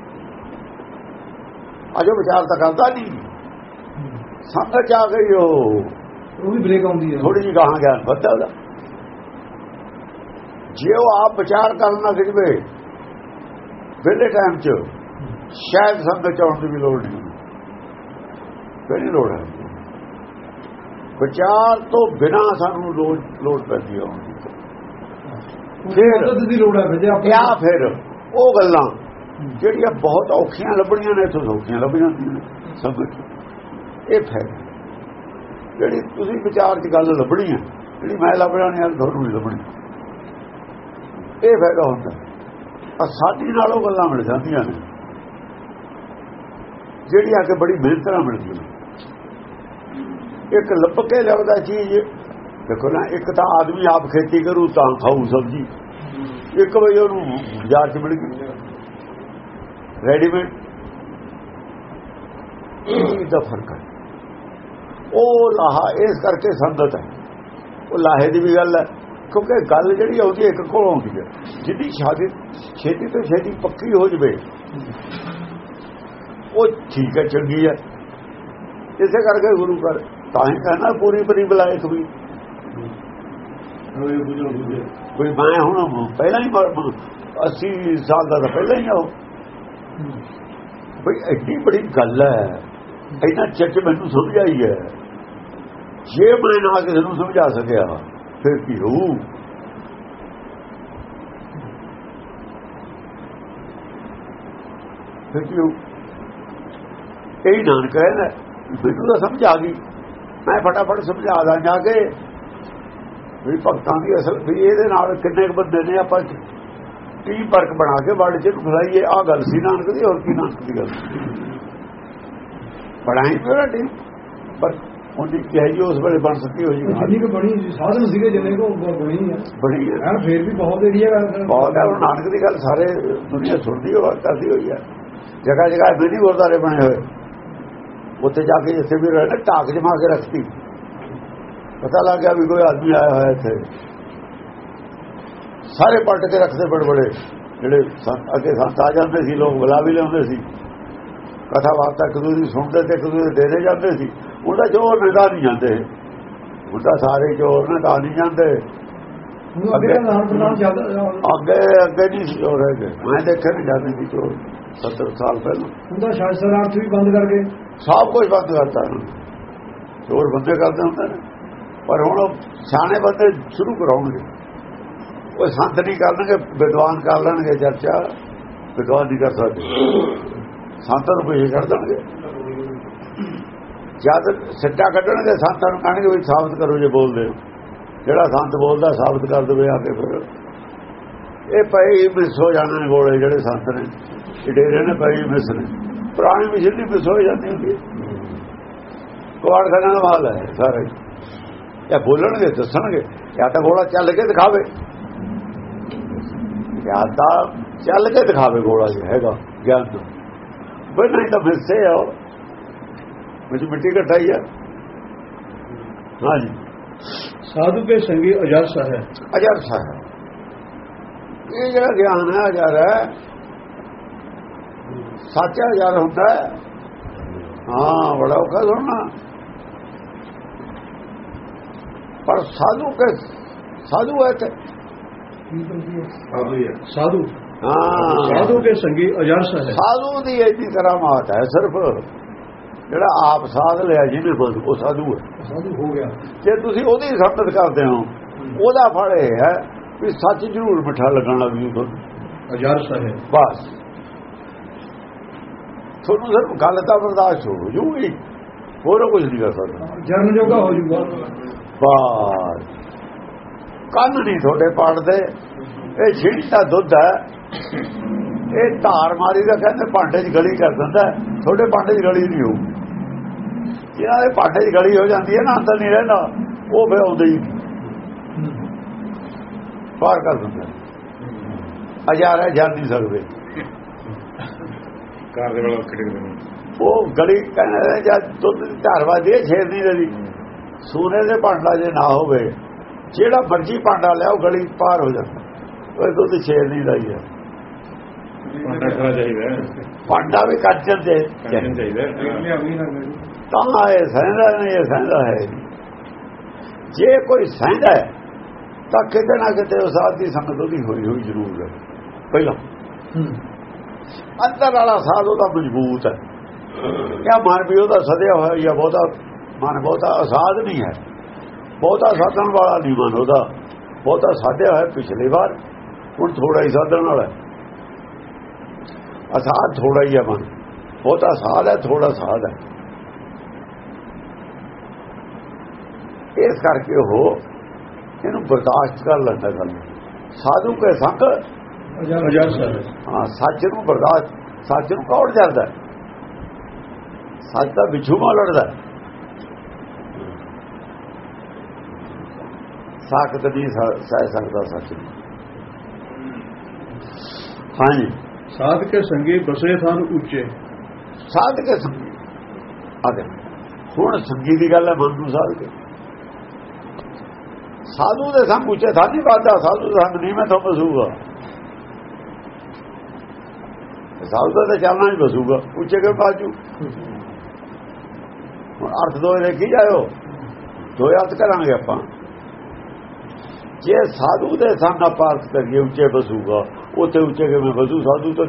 ਅਜੋ ਵਿਚਾਰ ਤਾਂ ਕਰਦਾ ਨਹੀਂ। ਸੰਗਤ ਚ ਆ ਗਈ ਉਹ ਉਹ ਵੀ ਬ੍ਰੇਕ ਆਉਂਦੀ ਹੈ ਥੋੜੀ ਜਿਹੀ ਗਾਹਾਂ ਗਿਆਨ ਵੱਧਦਾ ਉਹਦਾ। ਜੇ ਉਹ ਆਪ ਵਿਚਾਰ ਕਰਨ ਨਾ ਸਿੱਖਵੇ ਵੇਲੇ ਟਾਈਮ 'ਚ ਸ਼ਾਇਦ ਸੰਗਤ ਚ ਆਉਣ ਦੀ ਵੀ ਲੋੜ ਨਹੀਂ। ਨਹੀਂ ਲੋੜ ਹੈ। ਵਿਚਾਰ ਤੋਂ ਬਿਨਾ ਸਾਨੂੰ ਲੋੜ ਲੋੜ ਪੈਂਦੀ ਹੈ ਫਿਰ- ਦੀ ਲੋੜ ਹੈ ਜੇ ਆਪਣੇ ਜਾਂ ਫਿਰ ਉਹ ਗੱਲਾਂ ਜਿਹੜੀਆਂ ਬਹੁਤ ਔਖੀਆਂ ਲੱਭਣੀਆਂ ਨੇ ਇੱਥੋਂ ਸੌਖੀਆਂ ਲੱਭ ਜਾਂਦੀਆਂ ਨੇ। ਸੰਗਤ 'ਚ। ਇਹ ਫਾਇਦਾ ਜਿਹੜੀ ਤੁਸੀਂ ਵਿਚਾਰ 'ਚ ਗੱਲ ਲੱਭਣੀ ਹੈ ਜਿਹੜੀ ਮੈਂ ਲੱਭ ਜਾਣੀ ਹੈ ਤੁਹਾਨੂੰ ਨਹੀਂ ਲੱਭਣੀ। ਇਹ ਫਾਇਦਾ ਹੁੰਦਾ। ਆ ਸਾਡੀ ਨਾਲ ਉਹ ਗੱਲਾਂ ਮਿਲ ਜਾਂਦੀਆਂ ਨੇ। ਜਿਹੜੀਆਂ ਕਿ ਬੜੀ ਮਿਹਨਤ ਨਾਲ ਮਿਲਦੀਆਂ ਨੇ। ਇੱਕ ਲੱਭ ਕੇ ਲੱਭਦਾ ਚੀਜ਼। ਦੇਖੋ ਨਾ, ਇੱਕ ਤਾਂ ਆਦਮੀ ਆਪ ਖੇਤੀ ਕਰੂ, ਤਾਂ ਖਾਊ ਸਬਜ਼ੀ। ਇੱਕ ਵਜੇ ਉਹਨੂੰ ਬਾਜ਼ਾਰ 'ਚ ਮਿਲ ਗਈ। ਰੈਡੀਮੇਡ ਇਹ ਚੀਜ਼ ਦਾ ਫ਼ਰਕ ਹੈ। ਉਹ ਲਾਹਾ, ਇਸ ਕਰਕੇ ਸੰਗਤ ਹੈ। ਉਹ ਲਾਹੇ ਦੀ ਵੀ ਗੱਲ ਹੈ, ਕਿਉਂਕਿ ਗੱਲ ਜਿਹੜੀ ਆਉਂਦੀ ਹੈ ਇੱਕ ਕੋਲ ਆਉਂਦੀ ਹੈ। ਜਿੱਦੀ ਸ਼ਾਦੀ ਛੇਤੀ ਤੋਂ ਛੇਤੀ ਪੱਕੀ ਹੋ ਜਵੇ, ਉਹ ਠੀਕ ਹੈ, ਚੰਗੀ ਹੈ। ਇਸੇ ਕਰਕੇ ਗੁਰੂ ਘਰ ਤਾਂ ਹੀ ਕਹਿੰਦਾ ਪੂਰੀ ਪਰੀ ਬੁਲਾਏ ਕਬੀ ਕੋਈ ਮੈਂ ਹੁਣ ਪਹਿਲਾਂ ਹੀ 80 ਸਾਲ ਦਾ ਪਹਿਲਾਂ ਹੀ ਆ ਉਹ। ਬਈ ਐਡੀ ਬੜੀ ਗੱਲ ਹੈ ਇਹਨਾਂ ਚੱਚ ਮੈਨੂੰ ਸਮਝ ਆਈ ਹੈ ਜੇ ਮੈਂ ਨਾ ਕਿਸੇ ਨੂੰ ਸਮਝਾ ਸਕਿਆ ਫਿਰ ਕੀ ਹੋਊ? ਫਿਰ ਕੀ ਹੋਊ? ਇਹ ਨਾਨਕ ਕਹਿੰਦਾ ਮੈਨੂੰ ਤਾਂ ਸਮਝ ਆ ਗਈ। ਮੈਂ ਫਟਾਫਟ ਸਮਝਾ ਦਾਂ ਜਾ ਕੇ ਵੀ ਭਗਤਾਂ ਦੀ ਅਸਲ ਵੀ ਇਹਦੇ ਨਾਲ ਕਿੰਨੇ ਕੁ ਬੰਦੇ ਨੇ ਆਪਾਂ ਟੀਮ ਵਰਕ ਬਣਾ ਕੇ ਵਰਡ ਚ ਫਲਾਈਏ ਆ ਗੱਲ ਸੀ ਨਾਨਕ ਦੀ ਹੋਰ ਕੀ ਨਾਨਕ ਦੀ ਗੱਲ ਬਣਾਈ ਮੇਰਾ ਟੀਮ ਪਰ ਉਹਦੀ ਕਿਹਾ ਜੀ ਉਸ ਵੇਲੇ ਬਣ ਸਕੀ ਹੋਈ ਜਿੰਨੀ ਕੁ ਬਣੀ ਸਾਧਨ ਸੀਗੇ ਜਿੰਨੇ ਕੋ ਬਣੀ ਹੈ ਬੜੀ ਹੈ ਫੇਰ ਵੀ ਬਹੁਤ ਏਰੀਆ ਬਹੁਤ ਹੈ ਨਾਨਕ ਦੀ ਗੱਲ ਸਾਰੇ ਦੁਨੀਆ ਸੁਣਦੀ ਹੋ ਕਰਦੀ ਹੋਈ ਹੈ ਜਗ੍ਹਾ ਜਗ੍ਹਾ ਮਿੰਨੀ ਗੁਰਦਾਰੇ ਬਣੇ ਹੋਏ। ਉੱਥੇ ਜਾ ਕੇ ਜਿੱਥੇ ਵੀ ਰਹੇ ਨੇ ਢਾਕ ਜਮਾ ਕੇ ਰੱਖਤੀ। ਪਤਾ ਲੱਗ ਗਿਆ ਵੀ ਕੋਈ ਆਦਮੀ ਆਇਆ ਹੋਇਆ ਇੱਥੇ। ਸਾਰੇ ਪਲਟ ਕੇ ਰੱਖਦੇ ਬੜੇ ਬੜੇ। ਜਿਹੜੇ ਅੱਗੇ ਸੰਤ ਆ ਜਾਂਦੇ ਸੀ ਲੋਕ ਬੁਲਾ ਵੀ ਲਿਆਉਂਦੇ ਸੀ। ਕਥਾ ਵਾਰਤਾ ਇੱਕ ਦੂਜੀ ਸੁਣਦੇ ਤੇ ਇੱਕ ਦੂਜੇ ਦੇਰੇ ਜਾਂਦੇ ਸੀ। ਉਹਦਾ ਜੋਰ ਨਿਦਾ ਨਹੀਂ ਜਾਂਦੇ। ਉਹਦਾ ਸਾਰੇ ਜੋਰ ਨਿਦਾ ਨਹੀਂ ਜਾਂਦੇ। ਅੱਗੇ ਅੱਗੇ ਨਹੀਂ ਜੋਰ ਹੈਗੇ। ਮੈਂ ਦੇਖਿਆ ਨਹੀਂ ਜਾਂਦੇ ਸੀ ਜੋਰ 70 ਸਾਲ ਪਹਿਲਾਂ। ਹੁੰਦਾ ਸ਼ਾਸਤਰਾਰਥ ਵੀ ਬੰਦ ਕਰਕੇ ਸਭ ਕੁਝ ਬੰਦ ਕਰਤਾ। ਚੋਰ ਬੰਦੇ ਕਰਦੇ ਹੁੰਦੇ ਨੇ। ਪਰ ਹੁਣ ਉਹ ਸਿਆਣੇ ਬੰਦੇ ਸ਼ੁਰੂ ਕਰਾਉਣਗੇ। ਉਹ ਸੰਤ ਨਹੀਂ ਕਰਨਗੇ ਵਿਦਵਾਨ ਕਰ ਲੈਣਗੇ ਚਰਚਾ। ਵਿਦਵਾਨ ਨਹੀਂ ਕਰ ਸਕਦੇ। ਸੰਤਾਂ ਨੂੰ ਪਿੱਛੇ ਛੱਡ ਦੇਣਗੇ। ਜਦ ਸਿੱਟਾ ਕੱਢਣਗੇ ਸੰਤਾਂ ਨੂੰ ਕਹਿਣਗੇ ਵੀ ਸਾਬਤ ਕਰੋ ਜੇ ਬੋਲਦੇ। ਜਿਹੜਾ ਸੰਤ ਬੋਲਦਾ ਸਾਬਤ ਕਰ ਦੇਵੇ ਆ ਕੇ ਫਿਰ। ਇਹ ਪਈ ਮਿਸ ਹੋ ਜਾਣੇ ਨੇ ਗੋਲੇ ਜਿਹੜੇ ਸੰਤ ਨੇ। ਡੇਰੇ ਨੇ ਪਈ ਮਿਸਰ ਪੁਰਾਣੀ ਮਿਸਰ ਦੀ ਮਿਸ ਹੋ ਜਾਂਦੀ ਹੁੰਦੀ ਕੁਆੜ ਖਾਣਾ ਦਾ ਹੈ ਸਾਰੇ ਇਹ ਬੋਲਣਗੇ ਦੱਸਣਗੇ ਜਾਂ ਤਾਂ ਗੋਲਾ ਚੱਲ ਕੇ ਦਿਖਾਵੇ। ਜਾਂ ਤਾਂ ਚੱਲ ਕੇ ਦਿਖਾਵੇ ਘੋੜਾ ਜੇ ਹੈਗਾ ਗਿਆਨ ਤੋਂ। ਬਈ ਤਾਂ ਫਿਰ ਸੇ ਆਓ। ਵਿੱਚ ਮਿੱਟੀ ਘਟਾਈ ਆ। ਹਾਂਜੀ। ਸਾਧੂ ਕੇ ਸੰਗੀ ਅਜਰਸਾ ਹੈ ਅਜਰਸਾ ਹੈ ਇਹ ਜਿਹੜਾ ਗਿਆਨ ਹੈ ਅਜਰ ਹੈ ਸਾਚਾ ਜਦ ਹੁੰਦਾ ਹਾਂ। ਬੜਾ ਔਖਾ ਸੁਣਨਾ ਪਰ ਸਾਧੂ ਕੇ ਸਾਧੂ ਹੈ ਤੇ ਸਾਧੂ ਹਾਂ ਸਾਧੂ। ਕੇ ਸੰਗੀ ਅਜਰਸ ਹੈ। ਸਾਧੂ ਦੀ ਐਸੀ ਤਰ੍ਹਾਂ ਮਾਤ ਹੈ ਸਿਰਫ। ਜਿਹੜਾ ਆਪ ਸਾਧ ਲਿਆ ਜੀ ਮਨ ਉਹ ਸਾਧੂ ਹੈ। ਸਾਧੂ ਹੋ ਗਿਆ। ਜੇ ਤੁਸੀਂ ਉਹਦੀ ਸੰਗਤ ਕਰਦੇ ਹੋ ਉਹਦਾ ਫਲ ਇਹ ਹੈ ਵੀ ਸੱਚ ਜ਼ਰੂਰ ਮਿੱਠਾ ਲੱਗਣਾ ਵੀ ਤੁਹਾਨੂੰ। ਅਜਰਸ ਬਸ। ਤੁਹਾਨੂੰ ਸਿਰਫ ਗੱਲ ਤਾਂ ਬਰਦਾਸ਼ਤ ਹੋ ਜੂਗੀ ਹੋਰ ਕੁਝ ਨਹੀਂ ਕਰ ਸਕਦਾ। ਜਨਮ ਜੋਗਾ ਹੋ ਜੂਗਾ ਬਸ। ਕੰਨ ਨਹੀਂ ਤੁਹਾਡੇ ਪੜਦੇ। ਇਹ ਛਿੜੀ ਦਾ ਦੁੱਧ ਹੈ। ਇਹ ਧਾਰ ਮਾਰੀ ਦਾ ਕਹਿੰਦੇ ਭਾਂਡੇ 'ਚ ਗਲੀ ਕਰ ਦਿੰਦਾ ਹੈ। ਤੁਹਾਡੇ ਭਾਂਡੇ 'ਚ ਗਲੀ ਨਹੀਂ ਹੋਊ ਜਿਹਨਾਂ ਦੇ ਭਾਂਡੇ 'ਚ ਗਲੀ ਹੋ ਜਾਂਦੀ ਹੈ ਨਾ ਅੰਦਰ ਨਹੀਂ ਰਹਿੰਦਾ ਉਹ ਫਿਰ ਆਉਂਦੇ ਹੀ। ਪਾਰ ਕਰ ਦਿੰਦਾ ਹਜ਼ਾਰਾਂ ਜਾਣ ਨਹੀਂ ਸਕਦੇ। ਕਾਰ ਦੇ ਵਾਲਾ ਕਿਹੜੇ ਨੇ ਉਹ ਗਲੀ ਕਹਿੰਦੇ ਜਦ ਦੁੱਧ ਦੀ ਧਾਰ ਵਾਦੀ ਹੈ ਛੇੜ ਨਹੀਂ ਰਹੀ ਸੂਨੇ ਦੇ ਭਾਂਡਾ ਜੇ ਨਾ ਹੋਵੇ ਜਿਹੜਾ ਮਰਜ਼ੀ ਭਾਂਡਾ ਲਿਆਓ ਗਲੀ ਪਾਰ ਹੋ ਜਾਂਦਾ। ਉਹ ਦੁੱਧ ਛੇੜ ਨਹੀਂ ਰਹੀ ਹੈ। ਪਾਂਡਾ ਖਰਾ ਚਾਹੀਦਾ? ਹੈ। ਭਾਂਡਾ ਵੀ ਕੱਚਨ ਦੇ। ਤਾਂ ਇਹ ਸਹਿੰਦਾ ਨਹੀਂ ਇਹ ਸਹਿੰਦਾ ਹੈ ਜੇ ਕੋਈ ਸਹਿੰਦਾ ਹੈ ਤਾਂ ਕਿਤੇ ਨਾ ਕਿਤੇ ਉਸ ਆਦਮੀ ਦੀ ਸੰਗਤ ਉਹਦੀ ਹੋਈ ਹੋਈ ਜ਼ਰੂਰ ਹੈ। ਪਹਿਲਾਂ। ਅੰਦਰ ਵਾਲਾ ਸਾਧੂ ਦਾ ਮਜ਼ਬੂਤ ਹੈ। ਇਹ ਮਨ ਵੀ ਉਹਦਾ ਸਦਿਆ ਹੋਇਆ ਜਾਂ ਬਹੁਤਾ ਮਨ ਬਹੁਤਾ ਆਜ਼ਾਦ ਨਹੀਂ ਹੈ। ਬਹੁਤਾ ਸਾਧਨ ਵਾਲਾ ਨਹੀਂ ਮਨ ਉਹਦਾ। ਬਹੁਤਾ ਸਾਧਿਆ ਹੋਇਆ ਪਿਛਲੇ ਵਾਰ, ਹੁਣ ਥੋੜਾ ਹੀ ਸਾਧਣ ਵਾਲਾ ਆਜ਼ਾਦ ਥੋੜਾ ਹੀ ਹੈ ਮਨ। ਬਹੁਤਾ ਸਾਧ ਹੈ ਥੋੜਾ ਸਾਧ ਹੈ। ਇਸ ਕਰਕੇ ਉਹ ਇਹਨੂੰ ਬਰਦਾਸ਼ਤ ਕਰ ਲੈਂਦਾ ਗੱਲ ਸਾਧੂ ਕੇ ਸੰਗ ਹਾਂ ਸੱਚ ਨੂੰ ਬਰਦਾਸ਼ਤ ਸੱਚ ਨੂੰ ਕੌੜ ਜਾਂਦਾ ਸੱਚ ਦਾ ਵਿਛੂਆ ਲੜਦਾ ਸਾਖਤ ਦੀ ਸਹਿ ਸਕਦਾ ਸੱਚ ਹਾਂਜੀ ਸਾਧ ਕੇ ਸੰਗੀ ਬਸੇ ਥਾਨ ਉੱਚੇ। ਸਾਧ ਕੇ ਸੰਗੀ। ਆਗੇ ਹੁਣ ਸੰਗੀ ਦੀ ਗੱਲ ਹੈ ਮਨ ਨੂੰ ਸਾਧ ਕੇ ਸਾਧੂ ਦੇ ਸੰਗ ਉੱਚੇ ਸਾਧੀ ਬਾਦਾ ਸਾਧੂ ਦਾ ਸੰਗ ਨਹੀਂ ਮੈਂ ਤਾਂ ਪਸੂਗਾ। ਸਾਧੂ ਦਾ ਤਾਂ ਚੱਲਣਾ ਹੀ ਬਸੂਗਾ ਉੱਚੇ ਕੇ ਬਾਜੂ ਹੁਣ ਅਰਥ ਦੋਏ ਦੇਖੀ ਜਾਇਓ? ਦੋ ਅਰਥ ਕਰਾਂਗੇ ਆਪਾਂ। ਜੇ ਸਾਧੂ ਦੇ ਆਪਾਂ ਅਰਥ ਕਰੀਏ ਉੱਚੇ ਬਸੂਗਾ ਉੱਥੇ ਉੱਚੇ ਕਿਵੇਂ ਬਸੂ? ਸਾਧੂ ਤਾਂ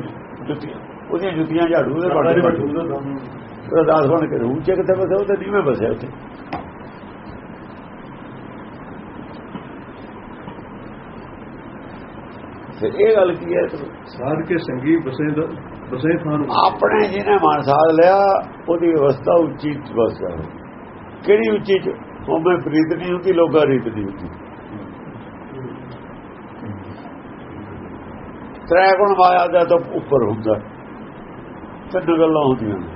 ਜੁੱਤੀਆਂ ਉਹਦੀਆਂ ਜੁੱਤੀਆਂ ਝਾੜੂ ਦੇ ਬਾਟੇ ਬਾਟੂ। ਅਰਦਾਸ ਬਣ ਕੇ ਉੱਚੇ ਕਿਤੇ ਬਸੇ? ਉਹ ਤੇ ਨੀਵੇਂ ਬਸਿਆ ਉੱਥੇ। ਫਿਰ ਇਹ ਗੱਲ ਕੀ ਹੈ? ਸਾਧ ਕੇ ਸੰਗੀ ਬਸੇ ਬਸੇ ਥਾਨ ਆਪਣੇ ਜਿਹਨੇ ਮਨ ਸਾਧ ਲਿਆ ਉਹਦੀ ਅਵਸਥਾ ਉੱਚੀ ਬਸ ਹੈ। ਕਿਹੜੀ ਉੱਚੀ ਚ? ਹੋਵੇ ਪ੍ਰੀਤ ਨਹੀਂ ਹੁੰਦੀ ਲੋਕਾਂ ਰੀਤ ਦੀ ਹੁੰਦੀ। ਤ੍ਰੈ ਗੁਣ ਵਾਇਆ ਦਾ ਤਾਂ ਉੱਪਰ ਹੁੰਦਾ। ਤਿੰਨ ਗੱਲਾਂ ਹੁੰਦੀਆਂ ਨੇ।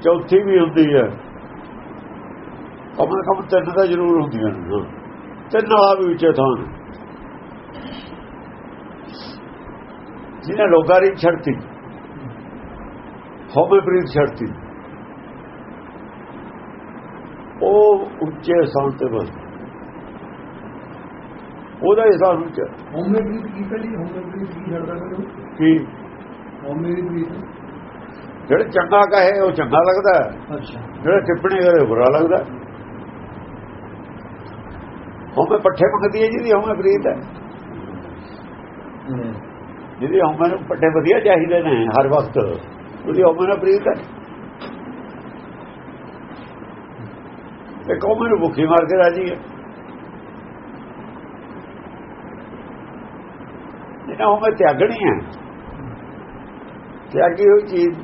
ਚੌਥੀ ਵੀ ਹੁੰਦੀ ਹੈ। ਕਮਨ ਕਮ ਤਿੰਨ ਦਾ ਜ਼ਰੂਰ ਹੁੰਦੀਆਂ ਨੇ ਤਿੰਨ ਆ ਵੀ ਉੱਚੇ ਥਾਂ ਜਿਹਨੇ ਲੋਕਾਂ ਦੀ ਛੜਤੀ ਹਉਮੈ ਪ੍ਰੀਤ ਛੜਤੀ ਉਹ ਉੱਚੇ ਸੰਤ ਤੇ ਬਸ। ਉਹਦਾ ਹਿਸਾਬ ਉੱਚਾ। ਹਉਮੈ ਪ੍ਰੀਤ ਕੀ ਕਰੀ ਹਉਮੈ ਪ੍ਰੀਤ ਕੀ ਮੈਨੂੰ ਕੀ? ਹਉਮੈ ਦੀ ਪ੍ਰੀਤ। ਜਿਹੜਾ ਚੰਗਾ ਕਹੇ ਉਹ ਚੰਗਾ ਲੱਗਦਾ। ਅੱਛਾ। ਜਿਹੜਾ ਟਿੱਪਣੀ ਕਰੇ ਬੁਰਾ ਲੱਗਦਾ। ਹਉਮੈ ਪੱਠੇ ਮੰਗਦੀ ਹੈ ਜਿਹਦੀ ਹਉਮੈ ਪ੍ਰੀਤ ਹੈ। ਜਿਹਦੀ ਹਉਮੈ ਨੂੰ ਪੱਠੇ ਵਧੀਆ ਚਾਹੀਦੇ ਨੇ ਹਰ ਵਕਤ, ਉਹਦੀ ਹਉਮੈ ਨਾਲ ਪ੍ਰੀਤ। ਹੈ ਤੇ ਕੌਮੇ ਨੂੰ ਭੁੱਖੀ ਮਾਰ ਕੇ ਰਾਜੀ ਹੈ। ਇਹਨਾਂ ਹਉਮੈ ਤਿਆਗਣੀ ਹੈ। ਤਿਆਗੀ ਹੋਈ ਚੀਜ਼।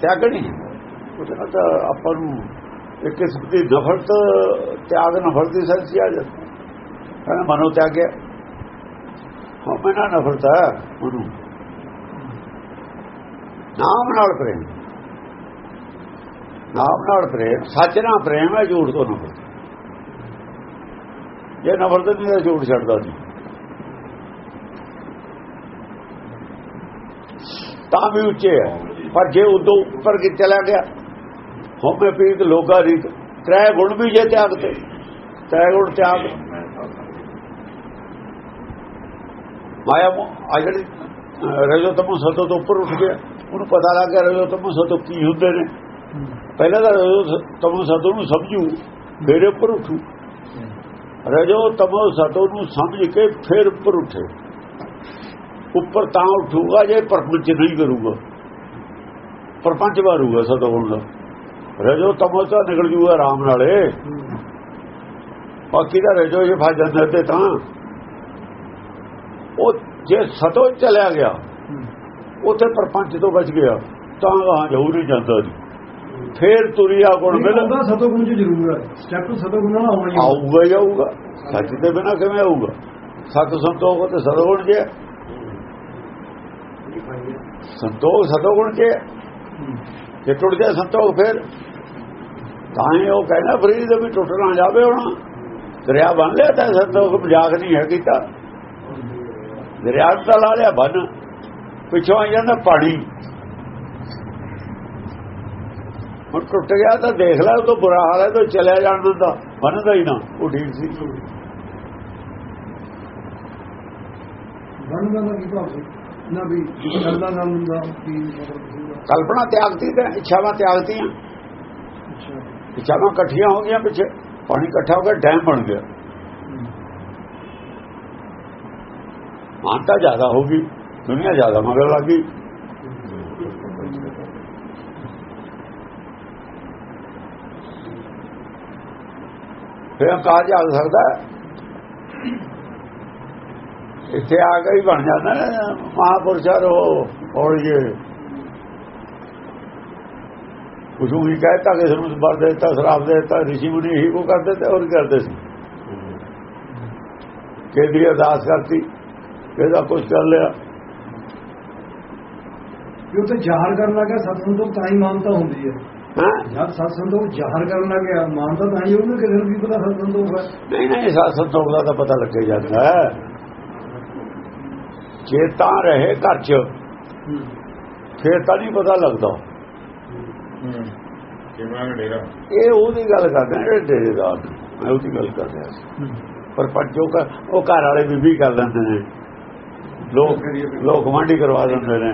ਤਿਆਗਣੀ। ਹੈ ਉਹਦੇ ਨਾਲ ਤਾਂ ਆਪਾਂ ਨੂੰ ਇੱਕ ਕਿਸਮ ਦੀ ਨਫ਼ਰਤ, ਤਿਆਗ ਨਫ਼ਰਤ ਦੀ ਸੰਸੀ ਆ ਜਾਂਦੀ ਹੈ ਮਨੋ ਤਿਆਗਿਆ। ਹਉਮੈ ਨਾਲ ਨਫ਼ਰਤ ਹੈ ਉਹਨੂੰ ਨਾਮ ਨਾਲ ਪ੍ਰੇਮ। ਨਾਮ ਨਾਲ ਪ੍ਰੇਮ, ਸੱਚ ਨਾਲ ਪ੍ਰੇਮ ਹੈ, ਝੂਠ ਤੋਂ ਨਫ਼ਰਤ। ਜੇ ਨਫ਼ਰਤ ਨਹੀਂ ਤਾਂ ਝੂਠ ਛੱਡਦਾ ਸੀ ਤਾਂ ਵੀ ਉੱਚੇ ਹੈ। ਪਰ ਜੇ ਉਦੋਂ ਉੱਪਰ ਕਿ ਚਲਾ ਗਿਆ ਹੋਮੇ ਪ੍ਰੀਤ ਲੋਗਾ ਰੀਤ ਤ੍ਰੈ ਗੁਣ ਵੀ ਜੇ ਤਿਆਗ ਤੇ, ਤ੍ਰੈ ਗੁਣ ਤਿਆਗ। ਮਾਇਆ ਆ ਜਿਹੜੀ ਰਜੋ ਤਮੋ ਸਤੋ ਤੋਂ ਉੱਪਰ ਉੱਠ ਗਿਆ ਉਹਨੂੰ ਪਤਾ ਲੱਗ ਗਿਆ ਰਜੋ ਤਮੋ ਸਤੋ ਕੀ ਹੁੰਦੇ ਨੇ। ਪਹਿਲਾਂ ਤਾਂ ਰਜੋ ਤਮੋ ਸਤੋ ਨੂੰ ਸਮਝੂ ਮੇਰੇ ਉੱਪਰ ਉੱਠੂ। ਰਜੋ ਤਮੋ ਸਤੋ ਨੂੰ ਸਮਝ ਕੇ ਫਿਰ ਉੱਪਰ ਉੱਠੇ। ਉੱਪਰ ਤਾਂ ਉੱਠੂਗਾ ਜੇ ਪਰਪੰਚ ਨਹੀਂ ਕਰੂਗਾ। ਪਰਪੰਚ ਮਾਰੂਗਾ ਸਤਗੁਣ ਦਾ। ਰਜੋ ਤਮੋ ਤਾਂ ਨਿਕਲ ਜੂਗਾ ਆਰਾਮ ਨਾਲੇ। ਬਾਕੀ ਦਾ ਰਜੋ ਜੇ ਫਸ ਜਾਂਦਾ ਤੇ ਤਾਂ ਉਹ ਜੇ ਸਤੋ ਚਲਿਆ ਗਿਆ ਉਥੇ ਪਰਪੰਚ ਤੋਂ ਬਚ ਗਿਆ ਤਾਂ ਹਾਂ ਜਾਊ ਨਹੀਂ ਜਾਂਦਾ ਜੀ। ਫੇਰ ਤੁਰਿਆ ਗੁਣ ਮਿਲ ਉਹਦਾ ਸਤੋ ਗੁਣ ਜ਼ਰੂਰ ਹੈ ਸਟੈਪ ਸਤੋ ਗੁਣ ਨਾਲ ਆਉਣਾ ਹੀ ਹੈ। ਆਊਗਾ ਹੀ ਆਊਗਾ ਸੱਚ ਦੇ ਬਿਨਾ ਕਿਵੇਂ ਆਊਗਾ? ਸਤ ਸੰਤੋਖ ਤੇ ਸਤਗੁਣ ਜੇ ਸੰਤੋਖ ਸਤਗੁਣ ਜੇ ਜੇ ਟੁੱਟ ਜਾ ਸੰਤੋਖ ਫਿਰ ਤਾਂ ਹੀ ਉਹ ਕਹਿੰਦਾ ਫਰੀਦ ਵੀ ਟੁੱਟ ਨਾ ਜਾਵੇ ਹੁਣ। ਦਰਿਆ ਬਣ ਲਿਆ ਤਾਂ ਸੰਤੋਖ ਮਜ਼ਾਕ ਨਹੀਂ ਹੈ ਕੀਤਾ। ਦਰਿਆ ਤਾਂ ਲਾ ਲਿਆ ਬਨ। ਪਿੱਛੋਂ ਆ ਜਾਂਦਾ ਪਾਣੀ। ਹੁਣ ਟੁੱਟ ਗਿਆ ਤਾਂ ਦੇਖ ਲੈ ਉਹ ਤੋਂ ਬੁਰਾ ਹਾਲ ਹੈ ਤਾਂ ਚਲਿਆ ਜਾਣ ਦਿੰਦਾ। ਬਣਦਾ ਹੀ ਨਾ ਉਹ ਠੀਕ ਸੀ। ਬਣਦਾ ਦਾ ਕੀ ਭਾਵ ਸੀ? ਨਾ ਵੀ ਕਰਦਾ ਨਾਮ ਹੁੰਦਾ ਕੀ ਕਲਪਨਾ ਤਿਆਗਤੀ ਤੇ ਇੱਛਾਵਾਂ ਤਿਆਗਤੀਆਂ। ਇੱਛਾਵਾਂ ਇਕੱਠੀਆਂ ਹੋ ਗਈਆਂ ਪਿੱਛੇ। ਪਾਣੀ ਇਕੱਠਾ ਹੋ ਗਿਆ ਡੈਮ ਬਣ ਗਿਆ। ਮਾਨਤਾ ਜ਼ਿਆਦਾ ਹੋ ਗਈ ਦੁਨੀਆ ਜ਼ਿਆਦਾ ਮਗਰ ਲੱਗ ਗਈ ਫਿਰ ਹੰਕਾਰ ਜਾ ਸਕਦਾ ਹੈ। ਇੱਥੇ ਆ ਕੇ ਹੀ ਬਣ ਜਾਂਦਾ ਨਾ ਮਹਾਪੁਰਸ਼ਾਂ ਰੋ ਔੜੀਏ ਕੁਝ ਵੀ ਕਹਿਤਾ ਕਿ ਨੂੰ ਵਰ ਦੇਤਾ ਸ਼ਰਾਬ ਦੇਤਾ ਰਿਸ਼ੀ ਮੁਨੀ ਹੀ ਕੋ ਕਰਦੇ ਤੇ ਹੋਰ ਕੀ ਕਰਦੇ ਸੀ ਕਿਹਦਾ ਕੁਝ ਕਰ ਲਿਆ। ਕਿ ਉਹ ਤੇ ਜ਼ਾਹਰ ਕਰਨ ਲੱਗਾ ਸਤਸੰਗ ਤੋਂ ਤਾਂ ਹੀ ਮਾਨਤਾ ਹੁੰਦੀ ਹੈ। ਹਾਂ? ਜਦ ਸਤਸੰਗ ਤੋਂ ਜ਼ਾਹਰ ਕਰਨ ਲੱਗਿਆ ਮਾਨਤਾ ਤਾਂ ਹੀ ਉਹਨੂੰ ਕਿਸੇ ਨੂੰ ਵੀ ਪਤਾ ਸਤਸੰਗ ਤੋਂ ਹੈ ਨਹੀਂ ਨਹੀਂ ਸਾਧ ਸੰਤੋਖ ਦਾ ਤਾਂ ਪਤਾ ਲੱਗ ਜਾਂਦਾ ਹੈ। ਜੇ ਤਾਂ ਰਹੇ ਘਰ ਚ ਫੇਰ ਤਾਂ ਨਹੀਂ ਪਤਾ ਲੱਗਦਾ। ਕਿਵੇਂ ਡੇਰਾ। ਇਹ ਉਹਦੀ ਗੱਲ ਕਰਦੇ ਨੇ ਜਿਹੜੇ ਡੇਰੇਦਾਰ ਨੇ। ਮੈਂ ਉਹਦੀ ਗੱਲ ਕਰ ਰਿਹਾ ਪਰ ਪੰਜੋ ਕਰ ਉਹ ਘਰ ਵਾਲੇ ਵੀ ਵੀ ਕਰ ਲੈਂਦੇ ਨੇ। ਲੋਕ ਲੋਕ ਵਾਂਢੀ ਕਰਵਾ ਦਿੰਦੇ ਨੇ।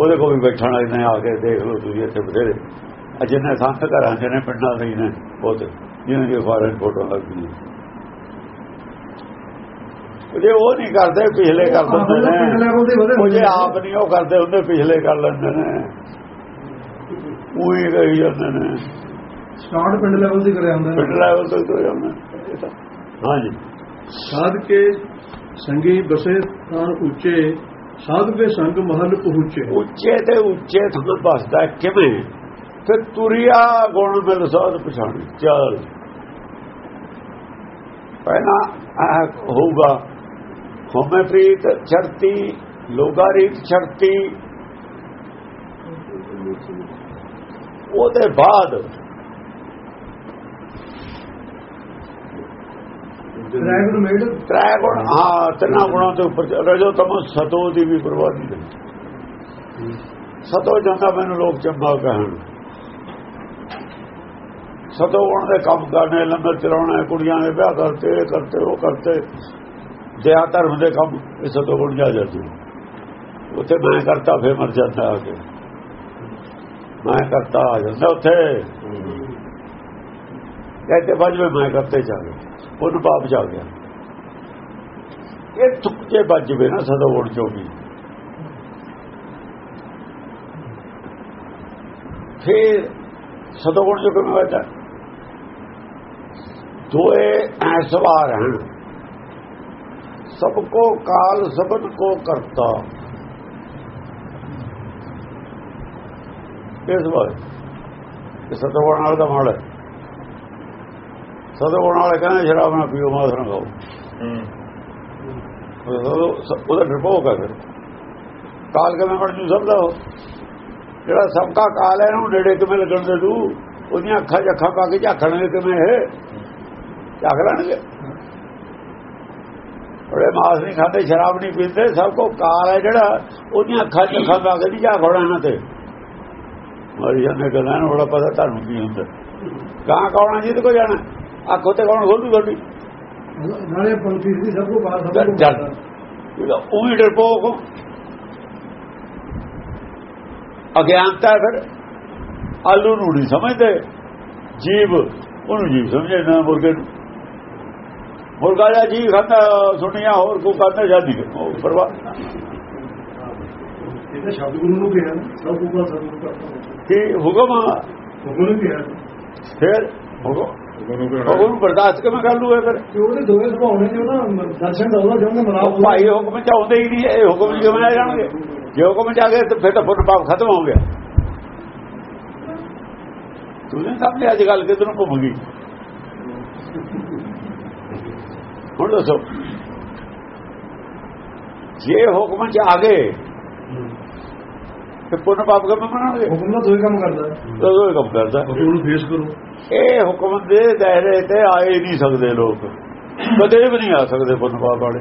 ਉਹਦੇ ਕੋਲ ਵੀ ਬੈਠਣ ਵਾਲੇ ਨੇ ਆ ਕੇ ਦੇਖ ਲਓ ਤੁਸੀਂ ਇੱਥੇ ਬਥੇਰੇ। ਜਿੰਨੇ ਸੰਤ ਘਰਾਂ ਚ ਨੇ ਪਿੰਡਾਂ ਦੇ ਨੇ ਬਹੁਤ। ਜਿਹਨਾਂ ਦੀ ਫਾਰਨ ਫੋਟੋ ਲੱਗਦੀ ਹੈ ਜੇ ਉਹ ਨਹੀਂ ਕਰਦੇ ਪਿਛਲੇ ਕਰ ਦਿੰਦੇ ਨੇ। ਦੇ ਉਹ ਜੇ। ਆਪ ਨਹੀਂ ਉਹ ਕਰਦੇ ਹੁੰਦੇ ਪਿਛਲੇ ਕਰ ਲੈਂਦੇ ਨੇ। ਉਹੀ ਕਹੀ ਜਾਂਦੇ ਨੇ। ਸਟਾਰਟ ਪਿੰਡ ਲੈਵਲ ਤੇ ਕਰਿਆ ਹੁੰਦਾ। ਪਿੰਡ ਲੈਵਲ ਤੋਂ ਹੀ ਹੋ ਜਾਂਦਾ ਹਾਂਜੀ। ਸਾਧ ਕੇ ਸੰਗੀ ਬਸੇ ਤਾਂ ਉੱਚੇ, ਸਾਧ ਸੰਗ ਮਹਲ ਪਹੁੰਚੇ। ਉੱਚੇ ਤੇ ਉੱਚੇ ਥਾਂ ਬਸਦਾ ਕਿਵੇਂ? ਫਿਰ ਤੁਰਿਆ ਗੁਣ ਮਿਲ ਸਾਧ ਪਛਾਣ। ਚੱਲ। ਪਹਿਲਾਂ ਹੋਊਗਾ ਹੋਮੇ ਪ੍ਰੀਤ ਛੜਤੀ, ਲੋਗਾ ਰੀਤ ਛੜਤੀ। ਉਹਦੇ ਬਾਅਦ ਡਰੈਗਨ ਮੇਡ ਹਾਂ ਤਿੰਨਾਂ ਗੁਣਾਂ ਤੋਂ ਉੱਪਰ ਰਜੋ ਤਮੋ ਸਤੋ ਦੀ ਵੀ ਬਰਬਾਦੀ ਨਹੀਂ ਸਤੋ ਜਾਂਦਾ ਮੈਨੂੰ ਲੋਕ ਚੰਗਾ ਕਹਿਣ। ਸਤੋ ਗੁਣ ਦੇ ਕੰਮ ਕਰਨੇ ਲੰਗਰ ਚਲਾਉਣਾ ਕੁੜੀਆਂ ਦੇ ਵਿਆਹ ਕਰਤੇ ਕਰਤੇ ਉਹ ਕਰਤੇ। ਦਇਆ ਧਰਮ ਦੇ ਕੰਮ ਇਹ ਸਤੋ ਗੁਣ ਜਾ ਜਾਂਦੇ ਉੱਥੇ ਮੈਂ ਕਰਤਾ ਫੇਰ ਮਰ ਜਾਂਦਾ ਆ ਕੇ। ਮੈਂ ਕਰਤਾ ਆ ਜਾਂਦਾ ਉੱਥੇ। ਕਹਿੰਦੇ ਬਾਜਵੇ ਮੈਂ ਕਰਤੇ ਚੱਲ ਉਹਨੂੰ ਪਾਪ ਜਾ ਗਿਆ। ਇਹ ਤੁੱਕੇ ਵੱਜਵੇ ਨਾ ਸਦਾ ਵੋਟ ਚੋਂ ਵੀ। ਫਿਰ ਸਤਗੁਣ ਜੋ ਕਿਵੇਂ ਵੱਜਦਾ? ਦੋਏ ਐਸਵਾਰ ਹਨ। ਸਭ ਕੋ ਕਾਲ ਸਬਨ ਕੋ ਕਰਤਾ। ਇਸ ਵਾਰ। ਇਹ ਸਤਗੁਣ ਨਾਲ ਦਾ ਮਾਲ ਹੈ। ਸਤਗੁਣ ਵਾਲੇ ਕਹਿੰਦੇ ਸ਼ਰਾਬ ਨਾ ਪੀਓ ਮਾਸ ਨਾ ਖਾਓ। ਉਹਦਾ ਡਰਪੋਕ ਹੈ ਫਿਰ। ਕਾਲ ਕਿਵੇਂ ਬਣ ਜੂ ਸਭ ਦਾ ਉਹ। ਜਿਹੜਾ ਸਭ ਦਾ ਕਾਲ ਹੈ ਇਹਨੂੰ ਨੇੜੇ ਕਿਵੇਂ ਲੱਗਣ ਦੇ ਦੂ? ਉਹਦੀਆਂ ਅੱਖਾਂ 'ਚ ਅੱਖਾਂ ਪਾ ਕੇ ਝਾਕਣਗੇ ਕਿਵੇਂ ਇਹ? ਝਾਕ ਲੈਣਗੇ। ਉਹਦੇ ਮਾਸ ਨਹੀਂ ਖਾਂਦੇ ਸ਼ਰਾਬ ਨਹੀਂ ਪੀਂਦੇ ਸਭ ਕੋ ਕਾਲ ਹੈ ਜਿਹੜਾ ਉਹਦੀਆਂ ਅੱਖਾਂ 'ਚ ਅੱਖਾਂ ਪਾ ਕੇ ਝਾਕ ਹੋਣਾ ਤੇ। ਮਰ ਜਾਂਦੇ ਗੱਲਾਂ ਨੂੰ ਬੜਾ ਪਤਾ ਤੁਹਾਨੂੰ ਕੀ ਹੁੰਦਾ। ਕਾਂ ਕੌਣਾ ਜੀ ਤੇ ਕੋ ਜਾਣਾ? ਅੱਖ ਉੱਤੇ ਕੌਣ ਖੋਲੂ ਗੱਡੀ ਨਾਲੇ ਪੰਥੀ ਸੀ ਸਭ ਕੋ ਬਾਹਰ ਸਭ ਚੱਲ ਕੋ ਇਹਦਾ ਉਹੀ ਡਰਪੋਕ ਅਗਿਆਨਤਾ ਫਿਰ। ਆਲੂ ਨੂੰ ਨਹੀਂ ਸਮਝਦੇ। ਜੀਵ ਉਹਨੂੰ ਜੀਵ ਸਮਝੇ ਨਾ ਮੁਰਗੇ ਨੂੰ। ਮੁਰਗਾ ਦਾ ਜੀ ਖਾਂਦਾ ਸੁਣਿਆ ਹੋਰ ਕੋ ਕਰਦਾ ਜਾਂਦੀ ਉਹ ਪਰਵਾਹ ਇਹ ਤਾਂ ਸ਼ਬਦ ਗੁਰੂ ਨੂੰ ਕਿਹਾ ਸਭ ਦਾ ਸਭ ਕਰਤਾ ਕੀ ਹੁਕਮ ਹੁਕਮ ਨੂੰ ਕਿਹਾ। ਫਿਰ ਹੁਕਮ ਉਹਨੂੰ ਹੁਕਮ ਨੂੰ ਬਰਦਾਸ਼ਤ ਕਿਵੇਂ ਕਰ ਲੂਗਾ ਫਿਰ? ਉਹਦੇ ਦੋਵੇਂ ਸੁਭਾਅ ਨੇ ਜੋ ਨਾ ਦਰਸ਼ਨ ਦਾ ਉਹਦਾ ਜੋ ਨਾ ਉਹ ਭਾਈ ਹੁਕਮ ਚ ਆਉਂਦੇ ਹੀ ਨਹੀਂ ਇਹ ਹੁਕਮ ਕਿਵੇਂ ਆ ਜਾਣਗੇ। ਜੇ ਹੁਕਮ ਆ ਗਏ ਤਾਂ ਫਿਰ ਤਾਂ ਪੁੰਨ ਪਾਪ ਖਤਮ ਹੋ ਗਿਆ। ਤੁਸੀਂ ਸਾਹਮਣੇ ਅੱਜ ਗੱਲ ਕਿਧਰ ਨੂੰ ਘੁੰਮ ਗਈ? ਹੁਣ ਦੱਸੋ। ਜੇ ਹੁਕਮ ਚ ਆ ਗਏ ਤੇ ਪੁੰਨ ਪਾਪ ਬਣਾਉਣਗੇ ਹੁਕਮ ਨਾਲ ਦੋਵੇਂ ਕੰਮ ਕਰਦਾ। ਉਹ ਕੰਮ ਕਰਦਾ। ਹੁਕਮ ਨੂੰ ਫੇਸ ਕਰੋ। ਇਹ ਹੁਕਮ ਦੇ ਦਾਇਰੇ ਤੇ ਆਏ ਨਹੀਂ ਸਕਦੇ ਲੋਕ। ਕਦੇ ਵੀ ਨਹੀਂ ਆ ਸਕਦੇ ਪਾਪ ਵਾਲੇ।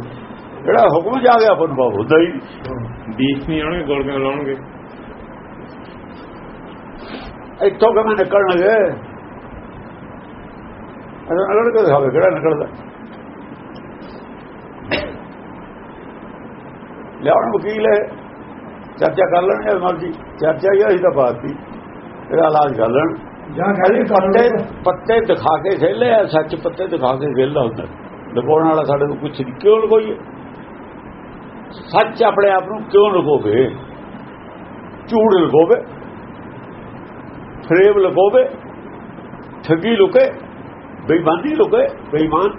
ਜਿਹੜਾ ਹੁਕਮ ਆ ਗਿਆ ਪਾਪ ਹੁੰਦਾ ਹੀ। ਦੀਪ ਨਹੀਂ ਆਉਣਗੇ ਗੋਲਕਾਂ ਲਾਉਣਗੇ। ਇੱਥੋਂ ਕਿਵੇਂ ਨਿਕਲਣਗੇ? ਅਸਾਂ ਨਿਕਲ ਕੇ ਦਿਖਾਵੇ ਕਿਹੜਾ ਨਿਕਲਦਾ। ਲਿਆਉਣ ਵਕੀਲ ਹੈ। ਚਰਚਾ ਕਰ ਲੈਣ ਜਾਂ ਮਰਜ਼ੀ। ਚਰਚਾ ਹੀ ਤਾਂ ਬਾਤ ਦੀ ਇਹਦਾ ਇਲਾਜ ਕਰ ਲੈਣ। ਜਾਂ ਖਾਲੀ ਕਹਿੰਦੇ ਪੱਤੇ ਪੱਤੇ ਦਿਖਾ ਕੇ ਖੇਲੇ ਆ ਸੱਚ ਪੱਤੇ ਦਿਖਾ ਕੇ ਖੇਲਦਾ ਹੁੰਦਾ। ਲਗਾਉਣ ਵਾਲਾ ਸਾਡੇ ਨੂੰ ਨਹੀਂ ਕਿਉਂ ਲਗੋਈਏ ਸੱਚ ਆਪਣੇ ਆਪ ਨੂੰ ਕਿਉਂ ਲਗੋਵੇ ਝੂਠ ਲਗੋਵੇ ਫਰੇਬ ਲਗੋਵੇ ਠੱਗੀ ਲੁਕੇ? ਬੇਈਮਾਨੀ ਲੁਕੇ? ਬੇਈਮਾਨ?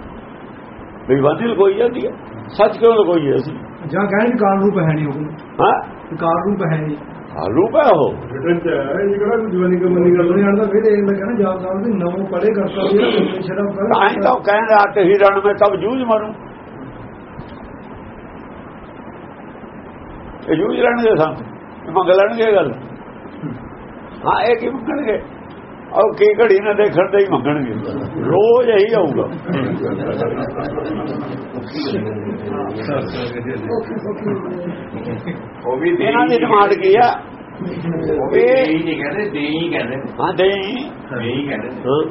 ਬੇਈਮਾਨੀ ਲਗੋਈ ਜਾਂਦੀ ਹੈ ਸੱਚ ਕਿਉਂ ਲਗੋਈਏ ਅਸੀਂ? ਜਾਂ ਕਹਿੰਦੇ ਕਾਲ ਰੂਪ ਹੈ ਨਹੀਂ ਹੁਕਮ ਹਾਂ? ਕਾਲ ਰੂਪ ਹੈ ਨਹੀਂ। ਹਾਲੂ ਪਾ ਹੋ ਹੈ ਤਾਂ ਹੀ ਤਾਂ ਕਹਿੰਦੇ ਆ ਤੇ ਹਿਰਨ ਮੈਂ ਤਬ ਜੂਝ ਮਾਰੂ। ਇਹ ਜੂਝ ਲੈਣਗੇ ਸਾਂ ਮੰਗ ਲੈਣਗੇ ਗੱਲ। ਹਾਂ ਇਹ ਕੀ ਮੰਗਣਗੇ? ਔਰ ਕੀ ਘੜੀ ਨਾ ਦੇਖਣ ਤੇ ਹੀ ਮੰਗਣਗੇ। ਰੋਜ਼ ਇਹੀ ਆਊਗਾ। ਉਹ ਵੀ ਇਹਨਾਂ ਦੀ ਡਿਮਾਂਡ ਕੀ ਆ? ਉਹ ਵੀ ਨਹੀਂ ਕਹਿੰਦੇ ਦੇ ਹੀ ਕਹਿੰਦੇ। ਹਾਂ ਦੇ ਦੇ ਹੀ ਕਹਿੰਦੇ। ਹਾਂ।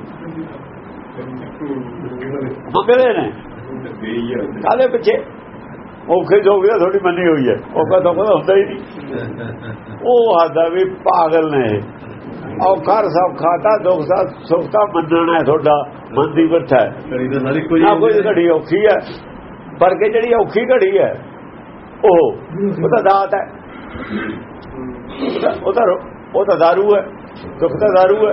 ਮੰਗਦੇ ਨੇ। ਕਾਲੇ ਪਿੱਛੇ? ਔਖੇ ਜੋ ਗਿਆ ਥੋੜੀ ਮੰਨੀ ਹੋਈ ਹੈ। ਔਖਾ ਤਾਂ ਕੋਈ ਹੁੰਦਾ ਹੀ ਨਹੀਂ। ਉਹ ਆਦਾ ਵੀ ਪਾਗਲ ਨੇ ਔਖਾ ਸੌਖਾ ਤਾਂ ਦੁੱਖ ਦਾ ਸੁੱਖ ਤਾਂ ਮੰਨਣਾ ਹੈ ਤੁਹਾਡਾ ਮਨ ਦੀ ਹੈ। ਨਾ ਕੋਈ ਘੜੀ ਔਖੀ ਹੈ। ਪਰ ਕਿ ਜਿਹੜੀ ਔਖੀ ਘੜੀ ਹੈ ਉਹ ਉਹਦਾ ਦਾਤ ਹੈ। ਉਹਦਾ- ਉਹਦਾ ਦਾਰੂ ਹੈ ਦੁੱਖ ਤਾਂ ਦਾਰੂ ਹੈ।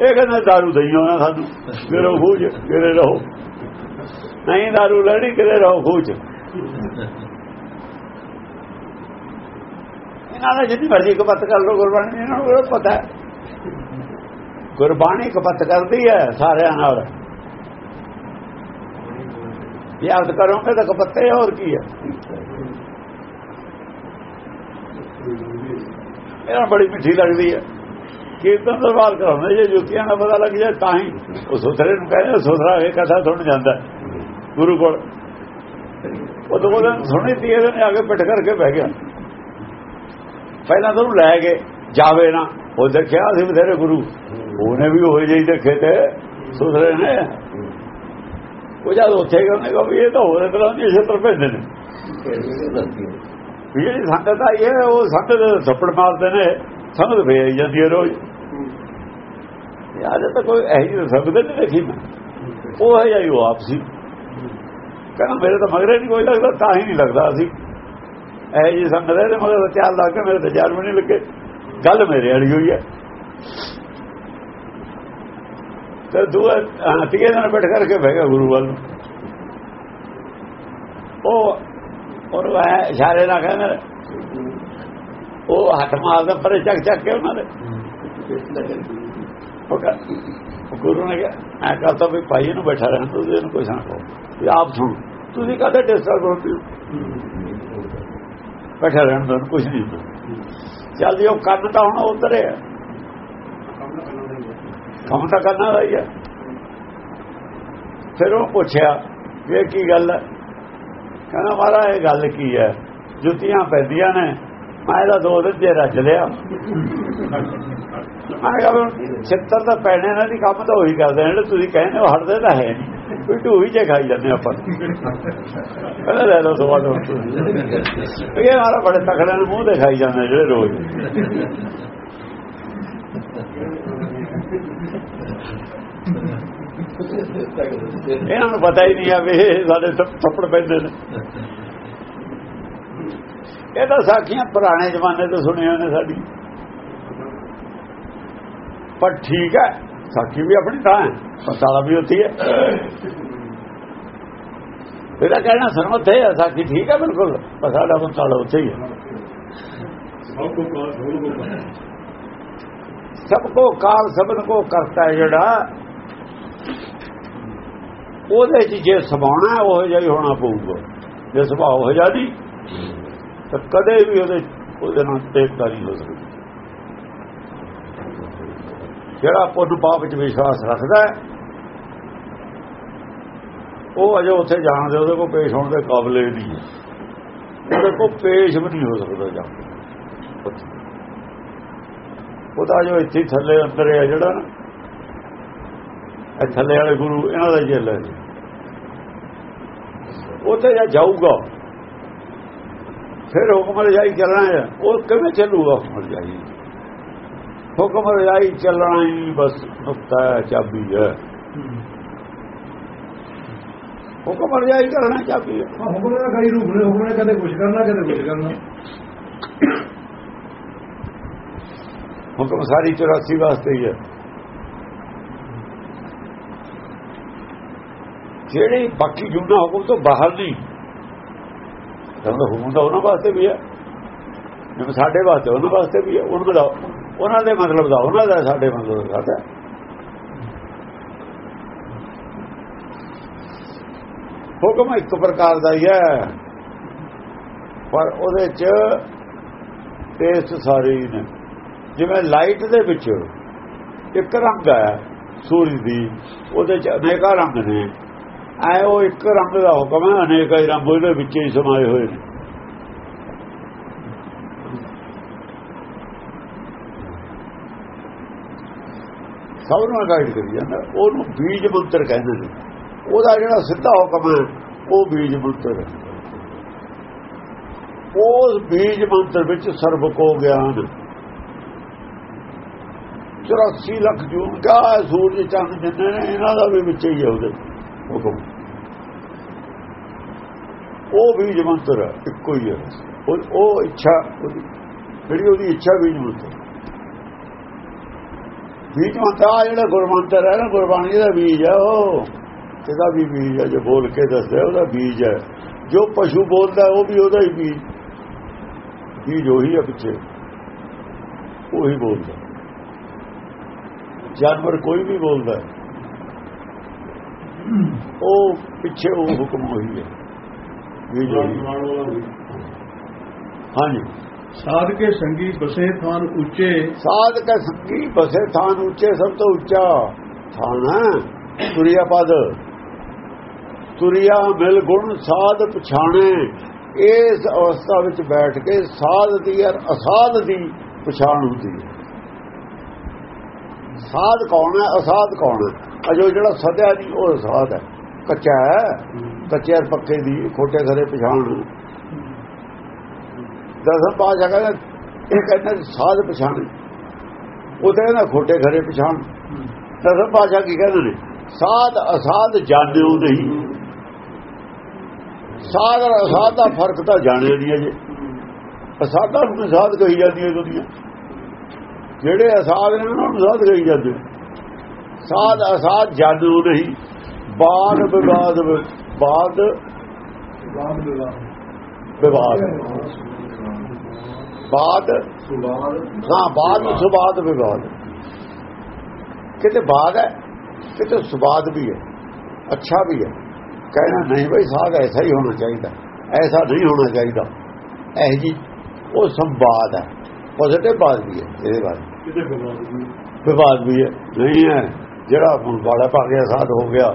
ਇਹ ਕਹਿੰਦਾ ਦਾਰੂ ਦਈ ਹੋਣਾ ਸਾਨੂੰ ਮੇਰੇ ਖੂਜ ਕਿਰੇ ਰਹੋ। ਨਹੀਂ ਦਾਰੂ ਲੈਣੀ ਕਿਰੇ ਰਹੋ ਖੂਜ ਇਹਨਾਂ ਦਾ ਜਿੰਨੀ ਮਰਜ਼ੀ ਕਪੱਤ ਕਰ ਲੋ ਗੁਰਬਾਣੀ ਇਹਨਾਂ ਨੂੰ ਪਤਾ ਹੈ। ਗੁਰਬਾਣੀ ਕਪੱਤ ਕਰਦੀ ਹੈ ਸਾਰਿਆਂ ਨਾਲ। ਯਾਦ ਕਰੋਗੇ ਤਾਂ ਕਪੱਤੇ ਹੋਰ ਕੀ ਹੈ? ਇਹਨਾਂ ਬੜੀ ਮਿੱਠੀ ਲੱਗਦੀ ਹੈ। ਕੀਰਤਨ ਦਾ ਕਰਾਉਂਦੇ, ਜੇ ਜੁੱਤੀਆਂ ਦਾ ਪਤਾ ਲੱਗ ਜਾਏ ਤਾਂ ਹੀ। ਉਹ ਸੁਥਰੇ ਨੂੰ ਕਹਿੰਦੇ ਸੁਥਰਾ ਇਹ ਕਥਾ ਸੁਣ ਜਾਂਦਾ ਗੁਰੂ ਕੋਲ। ਉਹ ਤੋਂ ਉਹਨੇ ਸੁਣੀ ਤੀ ਇਹਨੇ ਆ ਕੇ ਪਿੱਠ ਕਰਕੇ ਬਹਿ ਗਿਆ। ਪਹਿਲਾਂ ਤਾਂ ਉਹਨੂੰ ਲੈ ਗਏ, ਜਾਵੇ ਨਾ। ਉਹ ਦੇਖਿਆ ਸੀ ਬਥੇਰੇ ਗੁਰੂ ਉਹਨੇ ਵੀ ਹੋਏ ਜਿਹੀ ਦੇਖੇ ਤੇ ਸੁਧਰੇ ਨੇ ਉਹ ਜਦ ਉੱਥੇ ਗਏ ਉਹਨੇ ਕਹਾ ਵੀ ਇਹ ਤਾਂ ਹੋਰ ਤਰ੍ਹਾਂ ਦੀ ਛੇਤਰ ਭੇਜਦੇ ਨੇ ਵੀ ਜਿਹੜੀ ਸੰਗਤ ਆਈ ਹੈ ਉਹ ਸੰਗਤ ਥੱਪੜ ਮਾਰਦੇ ਨੇ ਸੰਗਤ ਫੇਰ ਆਈ ਜਾਂਦੀ ਹੈ ਰੋਜ਼ ਯਾਦ ਤਾਂ ਕੋਈ ਇਹੀ ਜਿਹੀ ਸੰਗਤ ਨਹੀਂ ਦੇਖੀ ਮੈਂ ਉਹ ਹੈ ਜਾਈ ਉਹ ਆਪਸੀ ਕਹਿੰਦਾ ਮੇਰੇ ਤਾਂ ਮਗਰੇ ਨਹੀਂ ਕੋਈ ਲੱਗਦਾ ਤਾਂ ਹੀ ਨਹੀਂ ਲੱਗਦਾ ਸੀ ਇਹ ਜੀ ਸੰਗਤ ਦੇ ਮਗਰ ਚਾਰ ਲੱਗ ਕੇ ਮੇਰੇ ਤੇ ਚਾਰ ਵੀ ਨਹੀਂ ਲੱਗੇ ਗੱਲ ਮੇਰੇ ਵਾਲੀ ਹੋਈ ਹੈ। ਤੇ ਦੂਆ ਤੀਏ ਦਿਨ ਬੈਠ ਕਰਕੇ ਬਹਿ ਗਿਆ ਗੁਰੂ ਵੱਲ। ਉਹ ਔਰ ਉਹ ਇਸ਼ਾਰੇ ਨਾਲ ਕਹਿੰਦਾ, ਉਹ ਹੱਥ ਮਾਰਦਾ, ਪਰੇ ਚੱਕ ਚੱਕ ਕੇ ਉਹਨਾਂ ਦੇ। ਗੁਰੂ ਨੇ ਕਿਹਾ ਐ ਕਰਤਾ ਵੀ ਭਾਈ ਨੂੰ ਬੈਠਾ ਰਹਿਣ ਤੁਸੀਂ ਇਹਨੂੰ ਕੁਛ ਨਾ ਕਹੋ ਆਪ ਸੁਣ, ਤੁਸੀਂ ਕਹਤੇ ਡਿਸਟਰਬ ਹੋ? ਬੈਠਾ ਰਹਿਣ ਦੋ ਕੁਝ ਨਹੀਂ ਚੱਲ ਜੀ ਉਹ ਕੰਨ ਤਾਂ ਹੁਣ ਉਤਰੇ ਆ। ਕੰਮ ਤਾਂ ਕਰਨਾ ਦਾ ਹੀ ਹੈ ਫਿਰ ਉਹ ਪੁੱਛਿਆ ਇਹ ਕੀ ਗੱਲ ਹੈ ਕਹਿੰਦਾ ਮਾਰਾ ਇਹ ਗੱਲ ਕੀ ਹੈ ਜੁੱਤੀਆਂ ਪੈਂਦੀਆਂ ਨੇ ਮੈਂ ਇਹਦਾ ਦੋ ਦਿਨ ਜੇ ਰੱਜ ਲਿਆ। ਮੈਂ ਕਿਹਾ ਵੀ ਛਿੱਤਰ ਤਾਂ ਪੈਣੇ ਨਾ ਦੀ ਕੰਮ ਤਾਂ ਉਹੀ ਕਰਦੇ ਨੇ ਜਿਹੜੇ ਤੁਸੀਂ ਕਹਿੰਦੇ ਹੋ ਹਟਦੇ ਤਾਂ ਹੈ ਨਹੀਂ। ਕੋਈ ਢੂਹੀ ਜੇ ਖਾਈ ਜਾਂਦੇ ਆਪਾਂ। ਕਹਿੰਦਾ ਲੈ ਲਓ ਸਵਾਦ ਇਹ ਮਾਰਾ ਬੜੇ ਤਖੜਿਆਂ ਨੂੰ ਮੂੰਹ ਦਿਖਾਈ ਜਾਂਦੇ ਜਿਹੜੇ ਰੋਜ਼। ਇਹਨਾਂ ਨੂੰ ਪਤਾ ਹੀ ਨਹੀਂ ਆ ਵੀ ਇਹ ਸਾਡੇ ਥੱਪੜ ਪੈਂਦੇ ਨੇ। ਇਹ ਤਾਂ ਸਾਖੀਆਂ ਪੁਰਾਣੇ ਜ਼ਮਾਨੇ ਤੋਂ ਸੁਣੀਆਂ ਨੇ ਸਾਡੀ। ਪਰ ਠੀਕ ਹੈ। ਸਾਖੀ ਵੀ ਆਪਣੀ ਥਾਂ ਹੈ ਪਤਾਲਾ ਵੀ ਹੁੰਦੀ ਹੈ ਇਹਦਾ ਕਹਿਣਾ ਸਰਮਤ ਹੈ ਸਾਖੀ ਠੀਕ ਹੈ ਬਿਲਕੁਲ ਪਰ ਸਾਡਾ ਪਤਾਲਾ ਉੱਥੇ ਹੀ ਹੈ। ਸਭ ਕੋ ਕਾਲ ਸਭਨ ਕੋ ਕਰਤਾ ਹੈ ਜਿਹੜਾ। ਉਹਦੇ ਚ ਜੇ ਸਮਾਉਣਾ ਉਹ ਜਿਹਾ ਹੋਣਾ ਪਊਗਾ। ਜੇ ਸੁਭਾਅ ਹੋ ਜਾਦੀ ਤਾਂ ਕਦੇ ਵੀ ਉਹਦੇ ਉਹਦੇ ਨਾਲ ਤੇਕਤਾ ਨਹੀਂ ਹੋ ਸਕਦੀ। ਜਿਹੜਾ ਪੁੱਤ ਪਾਪ ਵਿੱਚ ਵਿਸ਼ਵਾਸ ਰੱਖਦਾ ਹੈ, ਉਹ ਅਜੇ ਉੱਥੇ ਜਾਣ ਦੇ ਉਹਦੇ ਕੋਲ ਪੇਸ਼ ਹੋਣ ਦੇ ਕਾਬਲੇ ਨਹੀਂ ਹੈ। ਉਹਦੇ ਕੋਲ ਪੇਸ਼ ਵੀ ਨਹੀਂ ਹੋ ਸਕਦਾ ਜਾ ਉਹਦਾ ਜੋ ਇੱਥੇ ਥੱਲੇ ਅੰਦਰ ਹੈ ਜਿਹੜਾ ਨਾ ਇਹ ਥੱਲੇ ਵਾਲੇ ਗੁਰੂ ਇਹਨਾਂ ਦਾ ਜੇਲ ਹੈ ਉੱਥੇ ਜਾ ਜਾਊਗਾ। ਫਿਰ ਹੁਕਮ ਰਜਾਈ ਚੱਲਣਾ ਹੈ। ਉਹ ਕਿਵੇਂ ਚੱਲੂਗਾ ਹੁਕਮ ਰਜਾਈ? ਹੁਕਮ ਰਜਾਈ ਚੱਲਣਾ ਹੀ ਬਸ ਨੁਕਤਾ ਹੈ ਚਾਬੀ ਹੈ। ਹੁਕਮ ਰਜਾਈ ਕਰਨਾ ਚਾਬੀ ਹੈ। ਹਾਂ, ਹੁਕਮ ਦਾ ਕਈ ਰੂਪ ਨੇ ਹੁਕਮ ਨੇ ਕਦੇ ਕੁਝ ਕਰਨਾ ਕਦੇ ਕੁਝ ਕਰਨਾ। ਹੁਕਮ ਸਾਰੀ 84 ਵਾਸਤੇ ਹੀ ਹੈ। ਜਿਹੜੀ ਬਾਕੀ ਜੁਨਾ ਹੁਕਮ ਤੋਂ ਬਾਹਰ ਨਹੀਂ ਕਹਿੰਦਾ ਹੁਕਮ ਤਾਂ ਉਹਨਾਂ ਵਾਸਤੇ ਵੀ ਹੈ। ਜਿਵੇਂ ਸਾਡੇ ਵਾਸਤੇ ਉਹਨਾਂ ਵਾਸਤੇ ਵੀ ਹੈ ਉਹਨਾਂ ਦਾ ਉਹਨਾਂ ਦੇ ਮਤਲਬ ਦਾ, ਉਹਨਾਂ ਦਾ ਸਾਡੇ ਮਤਲਬ ਦਾ ਸਾਡਾ। ਹੁਕਮ ਇੱਕ ਪ੍ਰਕਾਰ ਦਾ ਹੀ ਹੈ, ਪਰ ਉਹਦੇ ਚ ਟੇਸਟ ਸਾਰੇ ਨੇ। ਜਿਵੇਂ ਲਾਈਟ ਦੇ ਵਿੱਚ ਇੱਕ ਰੰਗ ਹੈ, ਸੂਰਜ ਦੀ, ਉਹਦੇ ਚ ਅਨੇਕਾਂ ਰੰਗ ਨੇ। ਐ ਉਹ ਇੱਕ ਰੰਗ ਦਾ ਹੁਕਮ ਹੈ, ਅਨੇਕਾਂ ਹੀ ਰੰਗ ਉਹਦੇ ਵਿੱਚ ਹੀ ਸਮਾਏ ਹੋਏ ਨੇ। ਸਭ ਨੂੰ ਗਾਈਡ ਕਰੀ ਜਾਂਦਾ। ਉਹਨੂੰ ਬੀਜ ਮੰਤਰ ਕਹਿੰਦੇ ਨੇ। ਉਹਦਾ ਜਿਹੜਾ ਸਿੱਧਾ ਹੁਕਮ ਹੈ, ਉਹ ਬੀਜ ਮੰਤਰ ਹੈ। ਉਸ ਬੀਜ ਮੰਤਰ ਵਿੱਚ ਸਰਬ ਕੋ ਗਿਆਨ। 84 ਲੱਖ ਜੂਨ ਕਾ ਸੂਰਜ, ਚੰਦ, ਜਿੰਨੇ ਨੇ, ਇਹਨਾਂ ਦਾ ਵੀ ਵਿੱਚ ਹੀ ਹੈ ਉਹਦੇ ਹੁਕਮ। ਉਹ ਬੀਜ ਮੰਤਰ ਇੱਕੋ ਹੀ ਹੈ। ਉਹ ਉਹ ਇੱਛਾ ਉਹਦੀ ਜਿਹੜੀ ਉਹਦੀ ਇੱਛਾ ਬੀਜ ਮੰਤਰ ਬੀਜ ਮੰਤਰ ਆ ਜਿਹੜਾ ਗੁਰਮੰਤਰ ਹੈ ਨਾ ਗੁਰਬਾਣੀ ਦਾ ਬੀਜ ਹੈ ਉਹ। ਇਹਦਾ ਵੀ ਬੀਜ ਹੈ ਜੋ ਬੋਲ ਕੇ ਦੱਸਦਾ ਉਹਦਾ ਬੀਜ ਹੈ। ਜੋ ਪਸ਼ੂ ਬੋਲਦਾ ਉਹ ਵੀ ਉਹਦਾ ਹੀ ਬੀਜ। ਬੀਜ ਉਹੀ ਹੈ ਪਿੱਛੇ। ਉਹੀ ਬੋਲਦਾ। ਜਾਨਵਰ ਕੋਈ ਵੀ ਬੋਲਦਾ। ਉਹ ਪਿੱਛੇ ਉਹ ਹੁਕਮ ਹੋਈ ਹੈ। ਬੀਜ ਉਹੀ ਹੈ। ਹਾਂਜੀ। ਸਾਧ ਕੇ ਸੰਗੀ ਬਸੇ ਥਾਨ ਉੱਚੇ। ਸਾਧ ਕੇ ਸੰਗੀ ਬਸੇ ਥਾਨ ਉੱਚੇ ਸਭ ਤੋਂ ਉੱਚਾ। ਥਾਨ ਹੈ ਤੁਰਿਆ ਪਦ। ਤੁਰਿਆ ਮਿਲ ਗੁਣ ਸਾਧ ਪਛਾਣੇ। ਇਸ ਅਵਸਥਾ ਵਿੱਚ ਬੈਠ ਕੇ ਸਾਧ ਦੀ ਔਰ ਅਸਾਧ ਦੀ ਪਛਾਣ ਹੁੰਦੀ ਹੈ। ਸਾਧ ਕੌਣ ਹੈ? ਅਸਾਧ ਕੌਣ ਹੈ? ਅਜੋ ਜਿਹੜਾ ਸਦਿਆ ਨਹੀਂ ਉਹ ਅਸਾਧ ਹੈ। ਕੱਚਾ ਹੈ। ਕੱਚੇ ਔਰ ਪੱਕੇ ਦੀ ਖੋਟੇ ਘਰੇ ਪਛਾਣ। ਦਸਮ ਪਾਸ਼ਾ ਕਹਿੰਦਾ ਇਹ ਕਹਿੰਦਾ ਸਾਧ ਪਛਾਣ। ਉਹ ਤੇ ਕਹਿੰਦਾ ਖੋਟੇ ਘਰੇ ਪਛਾਣ। ਦਸਮ ਪਾਸ਼ਾ ਕੀ ਕਹਿੰਦੇ ਨੇ? ਸਾਧ ਅਸਾਧ ਜਾਣਿਓ ਨਹੀਂ। ਸਾਧ ਔਰ ਅਸਾਧ ਦਾ ਫ਼ਰਕ ਤਾਂ ਜਾਣਿਆ ਨਹੀਂ ਅਜੇ ਅਸਾਧਾਂ ਨੂੰ ਸਾਧ ਕਹੀ ਜਾਂਦੀ ਹੈ ਦੁਨੀਆ। ਜਿਹੜੇ ਅਸਾਧ ਨੇ ਉਹਨਾਂ ਨੂੰ ਸਾਧ ਕਹੀ ਜਾਂਦੇ ਸਾਧ ਅਸਾਧ ਜਾਣਿਓ ਨਹੀਂ। ਬਾਦ ਵਿਵਾਦ ਬਾਦ ਬਾਦ ਵਿਵਾਦ। ਵਿਵਾਦ। ਬਾਦ ਹਾਂ ਬਾਦ ਸੁਬਾਦ ਵਿਵਾਦ ਕਿਤੇ ਬਾਦ ਹੈ ਕਿਤੇ ਸੁਬਾਦ ਵੀ ਹੈ ਅੱਛਾ ਵੀ ਹੈ। ਕਹਿਣਾ ਨਹੀਂ ਭਾਈ ਸਾਧ ਐਸਾ ਹੀ ਹੋਣਾ ਚਾਹੀਦਾ ਐਸਾ ਨਹੀਂ ਹੋਣਾ ਚਾਹੀਦਾ। ਇਹ ਜੀ ਉਹ ਸੰਵਾਦ ਹੈ ਪੋਜ਼ਿਟਿਵ ਬਾਤ ਵੀ ਹੈ ਇਹਦੇ ਬਾਰੇ। ਕਿਤੇ ਵਿਵਾਦ ਵੀ ਹੈ। ਨਹੀਂ ਹੈ ਜਿਹੜਾ ਹੁਣ ਬਾੜਾ ਪਾ ਗਿਆ ਸਾਧ ਹੋ ਗਿਆ।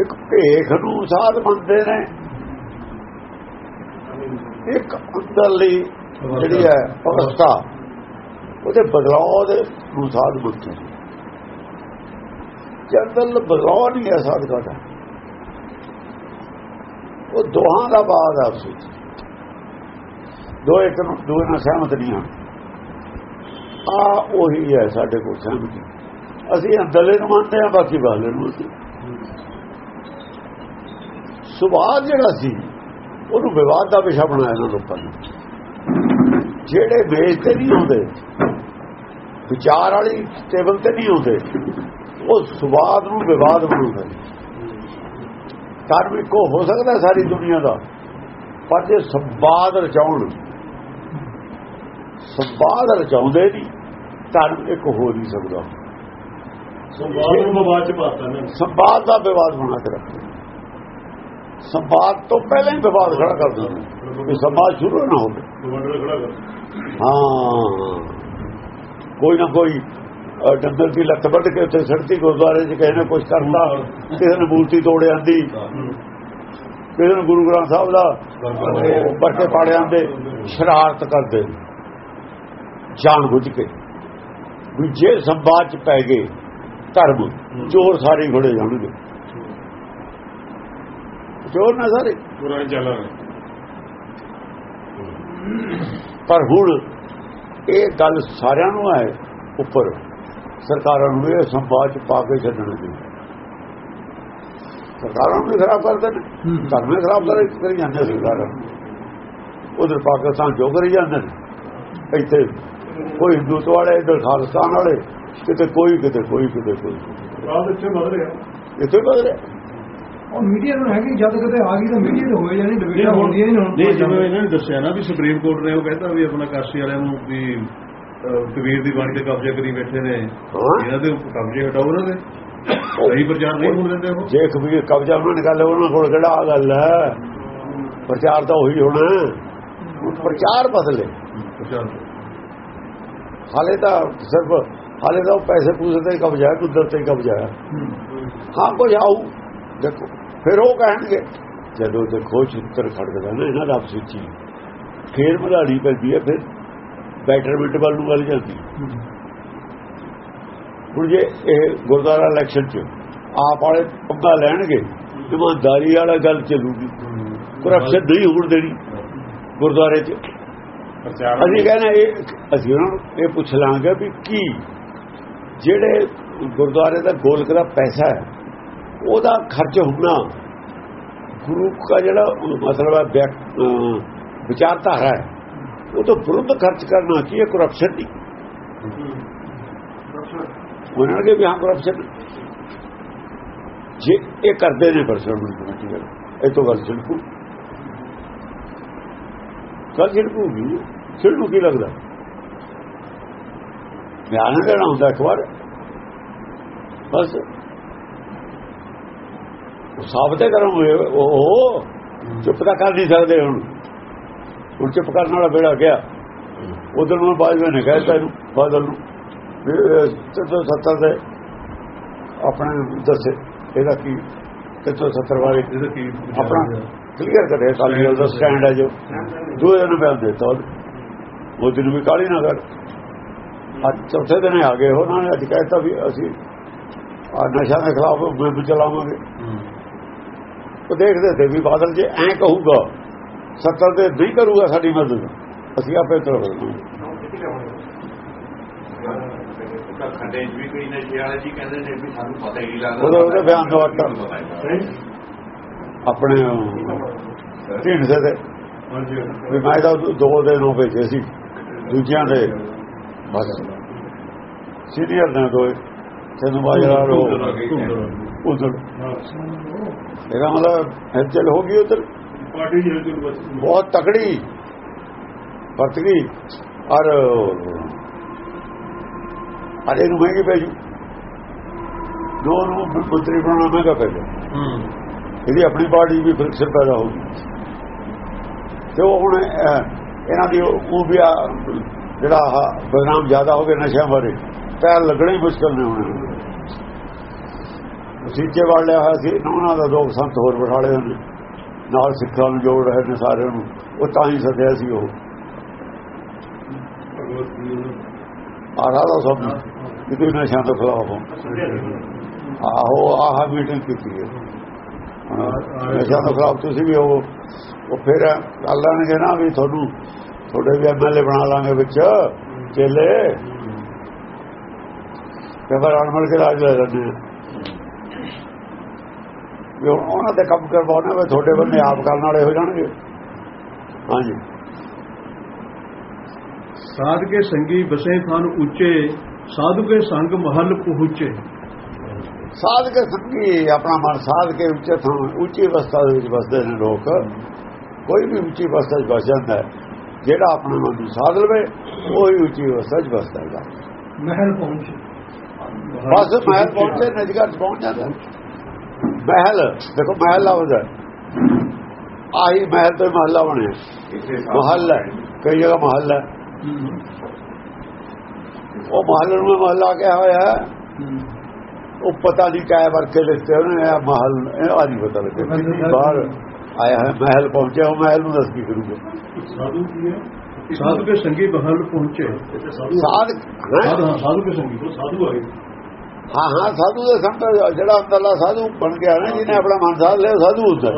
ਇੱਕ ਭੇਖ ਨੂੰ ਸਾਧ ਮੰਨਦੇ ਨੇ। ਇੱਕ ਅੰਦਰਲੀ ਜਿਹੜੀ ਹੈ ਅਵਸਥਾ, ਉਹਦੇ ਬਦਲਾਅ ਦੇ ਨੂੰ ਸਾਧ ਮੰਨਦੇ ਨੇ ਜੇ ਅੰਦਰਲ ਬਦਲਾਅ ਨਹੀਂ ਹੈ ਸਾਧਕਾਂ ਦਾ ਉਹ ਦੋਹਾਂ ਦਾ ਬਾਦ ਆ ਆਪਸ ਵਿੱਚ ਦੋ ਇੱਕ ਨੂੰ, ਦੋ ਨਾਲ ਸਹਿਮਤ ਨਹੀਂ ਹਨ ਆ ਉਹੀ ਹੈ ਸਾਡੇ ਕੋਲ ਸਹਿਮਤੀ। ਅਸੀਂ ਅੰਦਰਲੇ ਨੂੰ ਮੰਨਦੇ ਆ ਬਾਕੀ ਬਾਹਰਲੇ ਨੂੰ ਮੰਨਦੇ ਸੁਭਾਅ ਜਿਹੜਾ ਸੀ ਉਹਨੂੰ ਵਿਵਾਦ ਦਾ ਵਿਸ਼ਾ ਬਣਾਇਆ ਇਹਨਾਂ ਲੋਕਾਂ ਨੇ। ਜਿਹੜੇ ਵੇਚ ਤੇ ਨਹੀਂ ਹੁੰਦੇ ਵਿਚਾਰ ਵਾਲੀ ਟੇਬਲ ਤੇ ਨਹੀਂ ਹੁੰਦੇ ਉਹ ਸੁਭਾਅ ਨੂੰ ਵਿਵਾਦ ਬਣਾਉਂਦੇ ਨੇ। ਧਾਰਮਿਕ ਹੋ ਸਕਦਾ ਸਾਰੀ ਦੁਨੀਆ ਦਾ ਪਰ ਜੇ ਸੰਵਾਦ ਰਚਾਉਣ ਸੰਵਾਦ ਰਚਾਉਂਦੇ ਨਹੀਂ ਧਰਮ ਇੱਕ ਹੋ ਨਹੀਂ ਸਕਦਾ। ਸੁਭਾਅ ਨੂੰ ਵਿਵਾਦ ਚ ਪਾਤਾ ਨੇ। ਸੰਵਾਦ ਦਾ ਵਿਵਾਦ ਬਣਾ ਕੇ ਰੱਖਦੇ ਸੰਵਾਦ ਤੋਂ ਪਹਿਲਾਂ ਹੀ ਵਿਵਾਦ ਖੜਾ ਕਰ ਦਿੰਦੇ ਕਿ ਸੰਵਾਦ ਸ਼ੁਰੂ ਨਾ ਹੋਵੇ। ਹਾਂ। ਕੋਈ ਨਾ ਕੋਈ ਡੰਗਰ ਦੀ ਲੱਤ ਵੱਢ ਕੇ ਉੱਥੇ ਸੜਤੀ ਗੁਰਦੁਆਰੇ 'ਚ ਕਿਸੇ ਨੇ ਕੁਝ ਕਰਦਾ ਕਿਸੇ ਨੇ ਮੂਰਤੀ ਤੋੜ ਆਂਦੀ। ਕਿਸੇ ਨੇ ਗੁਰੂ ਗ੍ਰੰਥ ਸਾਹਿਬ ਦਾ ਵਰਕੇ ਪਾੜਿਆਂ ਦੇ ਸ਼ਰਾਰਤ ਕਰਦੇ। ਜਾਣ ਬੁੱਝ ਕੇ। ਵੀ ਜੇ ਸੰਵਾਦ 'ਚ ਪੈ ਗਏ ਧਰਮ ਚੋਰ ਸਾਰੇ ਘੋੜੇ ਜਾਣਗੇ। ਚੋਰ ਨਾ ਸਾਰੇ। ਪੂਰਾ ਚੱਲ ਰਿਹਾ ਪਰ ਹੁਣ ਇਹ ਗੱਲ ਸਾਰਿਆਂ ਨੂੰ ਹੈ ਉੱਪਰ। ਸਰਕਾਰਾਂ ਨੂੰ ਇਹ ਸੰਵਾਦ ਚ ਪਾ ਕੇ ਛੱਡਣਾ ਚਾਹੀਦਾ ਸਰਕਾਰਾਂ ਨੂੰ ਖਰਾਬ ਕਰਦੇ ਨੇ ਧਰਮ ਵੀ ਖਰਾਬ ਕਰ ਕਰੀ ਜਾਂਦੇ ਸਰਕਾਰਾਂ। ਉਧਰ ਪਾਕਿਸਤਾਨ ਜੋ ਕਰੀ ਜਾਂਦੇ ਨੇ। ਇੱਥੇ ਕੋਈ ਹਿੰਦੂਤਵ ਵਾਲੇ ਇੱਧਰ ਖਾਲਿਸਤਾਨ ਵਾਲੇ ਕਿਤੇ ਕੋਈ ਕਿਤੇ ਕੋਈ ਕਿਤੇ ਕੋਈ। ਰਾਤ ਇੱਥੇ ਵੱਧ ਰਿਹਾ। ਇੱਥੇ ਬਦਲੇ ਉਹ ਮੀਡੀਆ ਨੂੰ ਹੈਗੀ ਜਦ ਕਿਤੇ ਆ ਗਈ ਤਾਂ ਮੀਡੀਆ ਤੇ ਹੋਏ ਜਾਣੀ ਡਿਬੇਟਾਂ ਹੁੰਦੀਆਂ ਹੀ ਨੇ ਹੁਣ ਨਹੀਂ ਜਿਵੇਂ ਇਹਨਾਂ ਨੇ ਦੱਸਿਆ ਨਾ ਵੀ ਸੁਪਰੀਮ ਕੋਰਟ ਨੇ ਉਹ ਕਹਿੰਦਾ ਵੀ ਆਪਣਾ ਕਾਸ਼ੀ ਵਾਲਿਆਂ ਨੂੰ ਵੀ ਕਬੀਰ ਦੀ ਬਾਣੀ ਤੇ ਕਬਜ਼ਾ ਕਰੀ ਬੈਠੇ ਨੇ। ਹਾਂ। ਇਹਨਾਂ ਦੇ ਕਬਜ਼ੇ ਹਟਾਓ ਉਹਨਾਂ ਦੇ। ਸਹੀ ਪ੍ਰਚਾਰ ਨਹੀਂ ਹੋਣ ਦਿੰਦੇ ਉਹ। ਜੇ ਕਬੀਰ ਕਬਜ਼ਾ ਉਹਨਾਂ ਨੇ ਕਰ ਲਿਆ ਉਹਨਾਂ ਕੋਲ ਕਿਹੜਾ ਆਹ ਗੱਲ ਹੈ? ਪ੍ਰਚਾਰ ਤਾਂ ਉਹੀ ਹੋਣਾ। ਪ੍ਰਚਾਰ ਬਦਲੇ। ਹਾਲੇ ਤਾਂ ਸਿਰਫ ਹਾਲੇ ਤਾਂ ਪੈਸੇ ਪੂਸੇ ਤੇ ਹੀ ਕਬਜ਼ਾ ਹੈ ਕੁਦਰਤ ਤੇ ਹੀ ਕਬਜ਼ਾ ਹੈ। ਹਾਂ। ਕੁਝ ਆਊ। ਦੇਖੋ ਫਿਰ ਉਹ ਕਹਿਣਗੇ। ਜਦੋਂ ਦੇਖੋ ਚਿੱਤਰ ਖੜਕਦਾ ਨਾ ਇਹਨਾਂ ਦਾ ਆਪਸ ਹੀ, ਫੇਰ ਵਧਾੜੀ ਪੈਂਦੀ ਹੈ ਫਿਰ ਬੈਟਰਮੈਂਟ ਵੱਲ ਨੂੰ ਵੱਲ ਜਾਂਦੀ। ਹੁਣ ਜੇ ਇਹ ਗੁਰਦੁਆਰਾ ਇਲੈਕਸ਼ਨ ਚ ਆਪ ਵਾਲੇ ਪੰਗਾ ਲੈਣਗੇ ਇਮਾਨਦਾਰੀ ਵਾਲਾ ਗੱਲ ਚੱਲੂਗੀ। ਕਰਪਸ਼ਨ ਨਹੀਂ ਹੋਣ ਦੇਣੀ ਗੁਰਦੁਆਰੇ ਚ। ਅਸੀਂ ਕਹਿੰਦੇ ਇਹ ਅਸੀਂ ਉਹਨਾਂ ਨੂੰ ਇਹ ਪੁੱਛ ਲਾਂਗੇ ਵੀ ਕੀ? ਜਿਹੜੇ ਗੁਰਦੁਆਰੇ ਦਾ ਗੋਲਕ ਦਾ ਪੈਸਾ ਹੈ ਉਹਦਾ ਖਰਚ ਹੋਣਾ ਗੁਰੂ ਦਾ ਜਿਹੜਾ ਮਤਲਬ ਹੈ ਵਿਚਾਰਧਾਰਾ ਹੈ, ਉਹ ਤੋਂ ਵਿਰੁੱਧ ਖਰਚ ਕਰਨਾ ਕੀ ਹੈ? ਕਰਪਸ਼ਨ ਨਹੀਂ ਉਹਨਾਂ ਨੇ ਵੀ ਹਾਂ ਕਰਪਸ਼ਨ ਜੇ ਇਹ ਕਰਦੇ ਨੇ ਪਰਸਨ ਕਮੇਟੀ ਵਾਲੇ ਇਹ ਤੋਂ ਗੱਲ ਛਿੜਕੂ ਗੱਲ ਛਿੜਕੂਗੀ ਛਿੜਕੂ ਕੀ ਲੱਗਦਾ? ਬਿਆਨ ਦੇਣਾ ਹੁੰਦਾ ਇੱਕ ਵਾਰ। ਬਸ। ਉਹ ਸਾਬਤੇ ਕਰੋਗੇ ਉਹ ਚੁੱਪ ਤਾਂ ਕਰ ਨਹੀਂ ਸਕਦੇ ਹੁਣ। ਹੁਣ ਚੁੱਪ ਕਰਨ ਵਾਲਾ ਬੇੜਾ ਗਿਆ। ਉਧਰ ਨੂੰ ਬਾਜਵੇ ਨੇ ਕਹਿਤਾ ਇਹਨੂੰ ਬਾਦਲ ਨੂੰ ਤੇ ਸੱਤਾ ਦੇ ਆਪਣੇ ਦੱਸੇ ਇਹਦਾ ਕੀ ਤੇ ਤੋਂ 70 ਵਾਰੀ ਇਹਦਾ ਕੀ ਆਪਣਾ ਕਲੀਅਰ ਕਰੇ ਵਾਲ ਦਾ ਸਟੈਂਡ ਹੈ ਜੋ। ਦੋ ਦਿਨ ਬਿਆਨ ਦਿੱਤਾ ਉਹ ਦਿਨ ਵੀ ਕਾਲੀ ਨਾ ਕਰ। ਅੱਜ ਚੌਥੇ ਦਿਨ ਆ ਗਏ। ਉਹਨਾਂ ਨੇ ਅੱਜ ਕਹਿਤਾ ਵੀ ਅਸੀਂ ਆ ਨਸ਼ਾ ਦੇ ਖਿਲਾਫ ਮੁਹਿੰਮ ਚਲਾਵਾਂਗੇ। ਉਹ ਦੇਖਦੇ ਤੇ ਵੀ ਬਾਦਲ ਜੇ ਐਂ ਕਹੂਗਾ ਸੱਤਰ ਤੇ ਨਹੀਂ ਕਰੂਗਾ ਸਾਡੀ ਮਦਦ। ਅਸੀਂ ਆਪੇ ਤਰਫ ਖੰਡੇ ਚ ਵੀ ਕੋਈ ਨਸ਼ੇ ਵਾਲੇ ਜੀ ਕਹਿੰਦੇ ਨੇ ਵੀ ਸਾਨੂੰ ਪਤਾ ਹੀ ਨਹੀਂ ਲੱਗਦਾ। ਉਹਦਾ- ਉਹਦਾ ਬਿਆਨ ਆਟਾ। ਆਪਣੇ ਢੀਂਡਸੇ ਤੇ। ਹਾਂਜੀ। ਵੀ ਮੈਂ ਤਾਂ ਦੋ ਦਿਨ ਉਹ ਭੇਜੇ ਸੀ ਦੂਜਿਆਂ ਦੇ। ਬਸ। ਸੀਨੀਅਰ ਨੇ ਦੋਏ। ਤੈਨੂੰ ਬਾਜਰਾ ਰੋ ਉਧਰ। ਇਹਦਾ ਮਤਲਬ ਹਲਚਲ ਹੋ ਗਈ ਉਧਰ? ਬਹੁਤ ਤਕੜੀ। ਵਰਤ ਗਈ ਔਰ ਅਰੇ ਨੂੰ ਮਹਿੰਗੀ ਪੈ ਜੂ। ਦੋ ਨੂੰ ਪੁੱਤਰੀ ਬਣਾਉਣਾ ਮਹਿੰਗਾ ਪੈ ਹੂੰ। ਇਹਦੀ ਆਪਣੀ ਪਾਰਟੀ ਵੀ ਫ੍ਰਿਕਸ਼ਨ ਪੈਦਾ ਹੋਊਗੀ ਤੇ ਉਹ ਹੁਣ ਇਹਨਾਂ ਦੀ ਉਹ ਵੀ ਜਿਹੜਾ ਬਦਨਾਮ ਜ਼ਿਆਦਾ ਹੋ ਗਿਆ ਨਸ਼ਿਆਂ ਬਾਰੇ ਪੈਰ ਲੱਗਣੇ ਹੀ ਮੁਸ਼ਕਲ ਨੇ ਹੁਣ। ਸੀਚੇ ਵਾੜ ਲਿਆ ਹੋਇਆ ਸੀ ਉਹਨਾਂ ਦਾ ਦੋ ਸੰਤ ਹੋਰ ਬਿਠਾਲੇ ਨੇ ਨਾਲ ਸਿੱਖਾਂ ਨੂੰ ਜੋੜ ਰਹੇ ਨੇ ਸਾਰਿਆਂ ਨੂੰ। ਉਹ ਤਾਂ ਹੀ ਸੱਦਿਆ ਸੀ ਉਹ। ਆਰਾ ਦਾ ਸਭ ਕਿਤੇ ਨਸ਼ਿਆਂ ਤੋਂ ਖਿਲਾਫ ਹੋ ਆਹੋ ਆਹ ਮੀਟਿੰਗ ਕੀਤੀ ਹੈ। ਨਸ਼ਿਆਂ ਤੋਂ ਖਿਲਾਫ ਤੁਸੀਂ ਵੀ ਉਹ ਉਹ ਫਿਰ ਲੈਣਗੇ ਨਾ ਵੀ ਤੁਹਾਨੂੰ ਤੁਹਾਡੇ ਵੀ ਐਮਐਲਏ ਬਣਾ ਲਾਂਗੇ ਵਿੱਚ ਚੇਲੇ। ਫਿਰ ਅਣਮਲ ਕੇ ਰਾਜ ਲੈ ਲੈਂਦੇ ਵੀ ਉਹਨਾਂ ਦੇ ਕੰਮ ਕਰਵਾਉਣਾ ਵੀ ਤੁਹਾਡੇ ਬੰਦੇ ਆਪ ਕਰਨ ਵਾਲੇ ਹੋ ਜਾਣਗੇ। ਹਾਂਜੀ। ਸਾਧ ਕੇ ਸੰਗੀ ਬਸੇ ਥਾਨ ਉੱਚੇ ਸਾਧੂ ਕੇ ਸੰਗ ਮਹਲ ਪਹੁੰਚੇ। ਸਾਧ ਕੇ ਸੰਗੀ ਆਪਣਾ ਮਨ ਸਾਧ ਕੇ ਉੱਚੇ ਥਾਂ ਉੱਚੀ ਅਵਸਥਾ ਦੇ ਵਿੱਚ ਵਸਦੇ ਨੇ ਲੋਕ। ਕੋਈ ਵੀ ਉੱਚੀ ਅਵਸਥਾ 'ਚ ਵਸ ਜਾਂਦਾ ਹੈ ਜਿਹੜਾ ਆਪਣੇ ਮਨ ਨੂੰ ਸਾਧ ਲਵੇ ਉਹ ਹੀ ਉੱਚੀ ਅਵਸਥਾ 'ਚ ਵਸਦਾ ਹੈਗਾ। ਮਹਿਲ ਪਹੁੰਚ। ਬਸ ਮਹਿਲ ਪਹੁੰਚੇ ਨਜਗਰ 'ਚ ਪਹੁੰਚ ਜਾਂਦਾ। ਮਹਿਲ ਦੇਖੋ ਮਹਿਲ ਲਫ਼ਜ਼ ਹੈ ਆਹੀ ਮਹਿਲ ਤੋਂ ਮਹੱਲਾ ਬਣਿਆ। ਮਹੱਲ ਹੈ ਕਈ ਜਗ੍ਹਾ ਮਹੱਲ ਉਹ ਮਹੱਲ ਨੂੰ ਮਹੱਲਾ ਕਿਹਾ ਹੋਇਆ ਉਹ ਪਤਾ ਨਹੀਂ ਕਾਇ ਵਰਕੇ ਲਿਖਤੇ ਉਹਨੇ ਇਹ ਮਹਲ ਇਹ ਆ ਨਹੀਂ ਪਤਾ ਲੱਗਿਆ। ਬਾਹਰ ਆਇਆ ਹੈ ਮਹਿਲ ਪਹੁੰਚਿਆ ਉਹ ਮਹਿਲ ਨੂੰ ਦੱਸ ਕੀ ਕਰੂਗਾ ਸਾਧੂ ਕੀ ਹੈ? ਸਾਧੂ ਕੇ ਸੰਗੀ ਮਹਲ ਪਹੁੰਚੇ। ਸਾਧੂ ਸਾਧ ਕੇ ਸੰਗੀ ਸਾਧੂ ਆਏ। ਹਾਂ ਹਾਂ ਸਾਧੂ ਦੇ ਸੰਤ ਜਿਹੜਾ ਅੰਦਰਲਾ ਸਾਧੂ ਬਣ ਗਿਆ ਨਾ ਜਿਹਨੇ ਆਪਣਾ ਮਨ ਸਾਧ ਲਿਆ ਸਾਧੂ ਹੁੰਦਾ।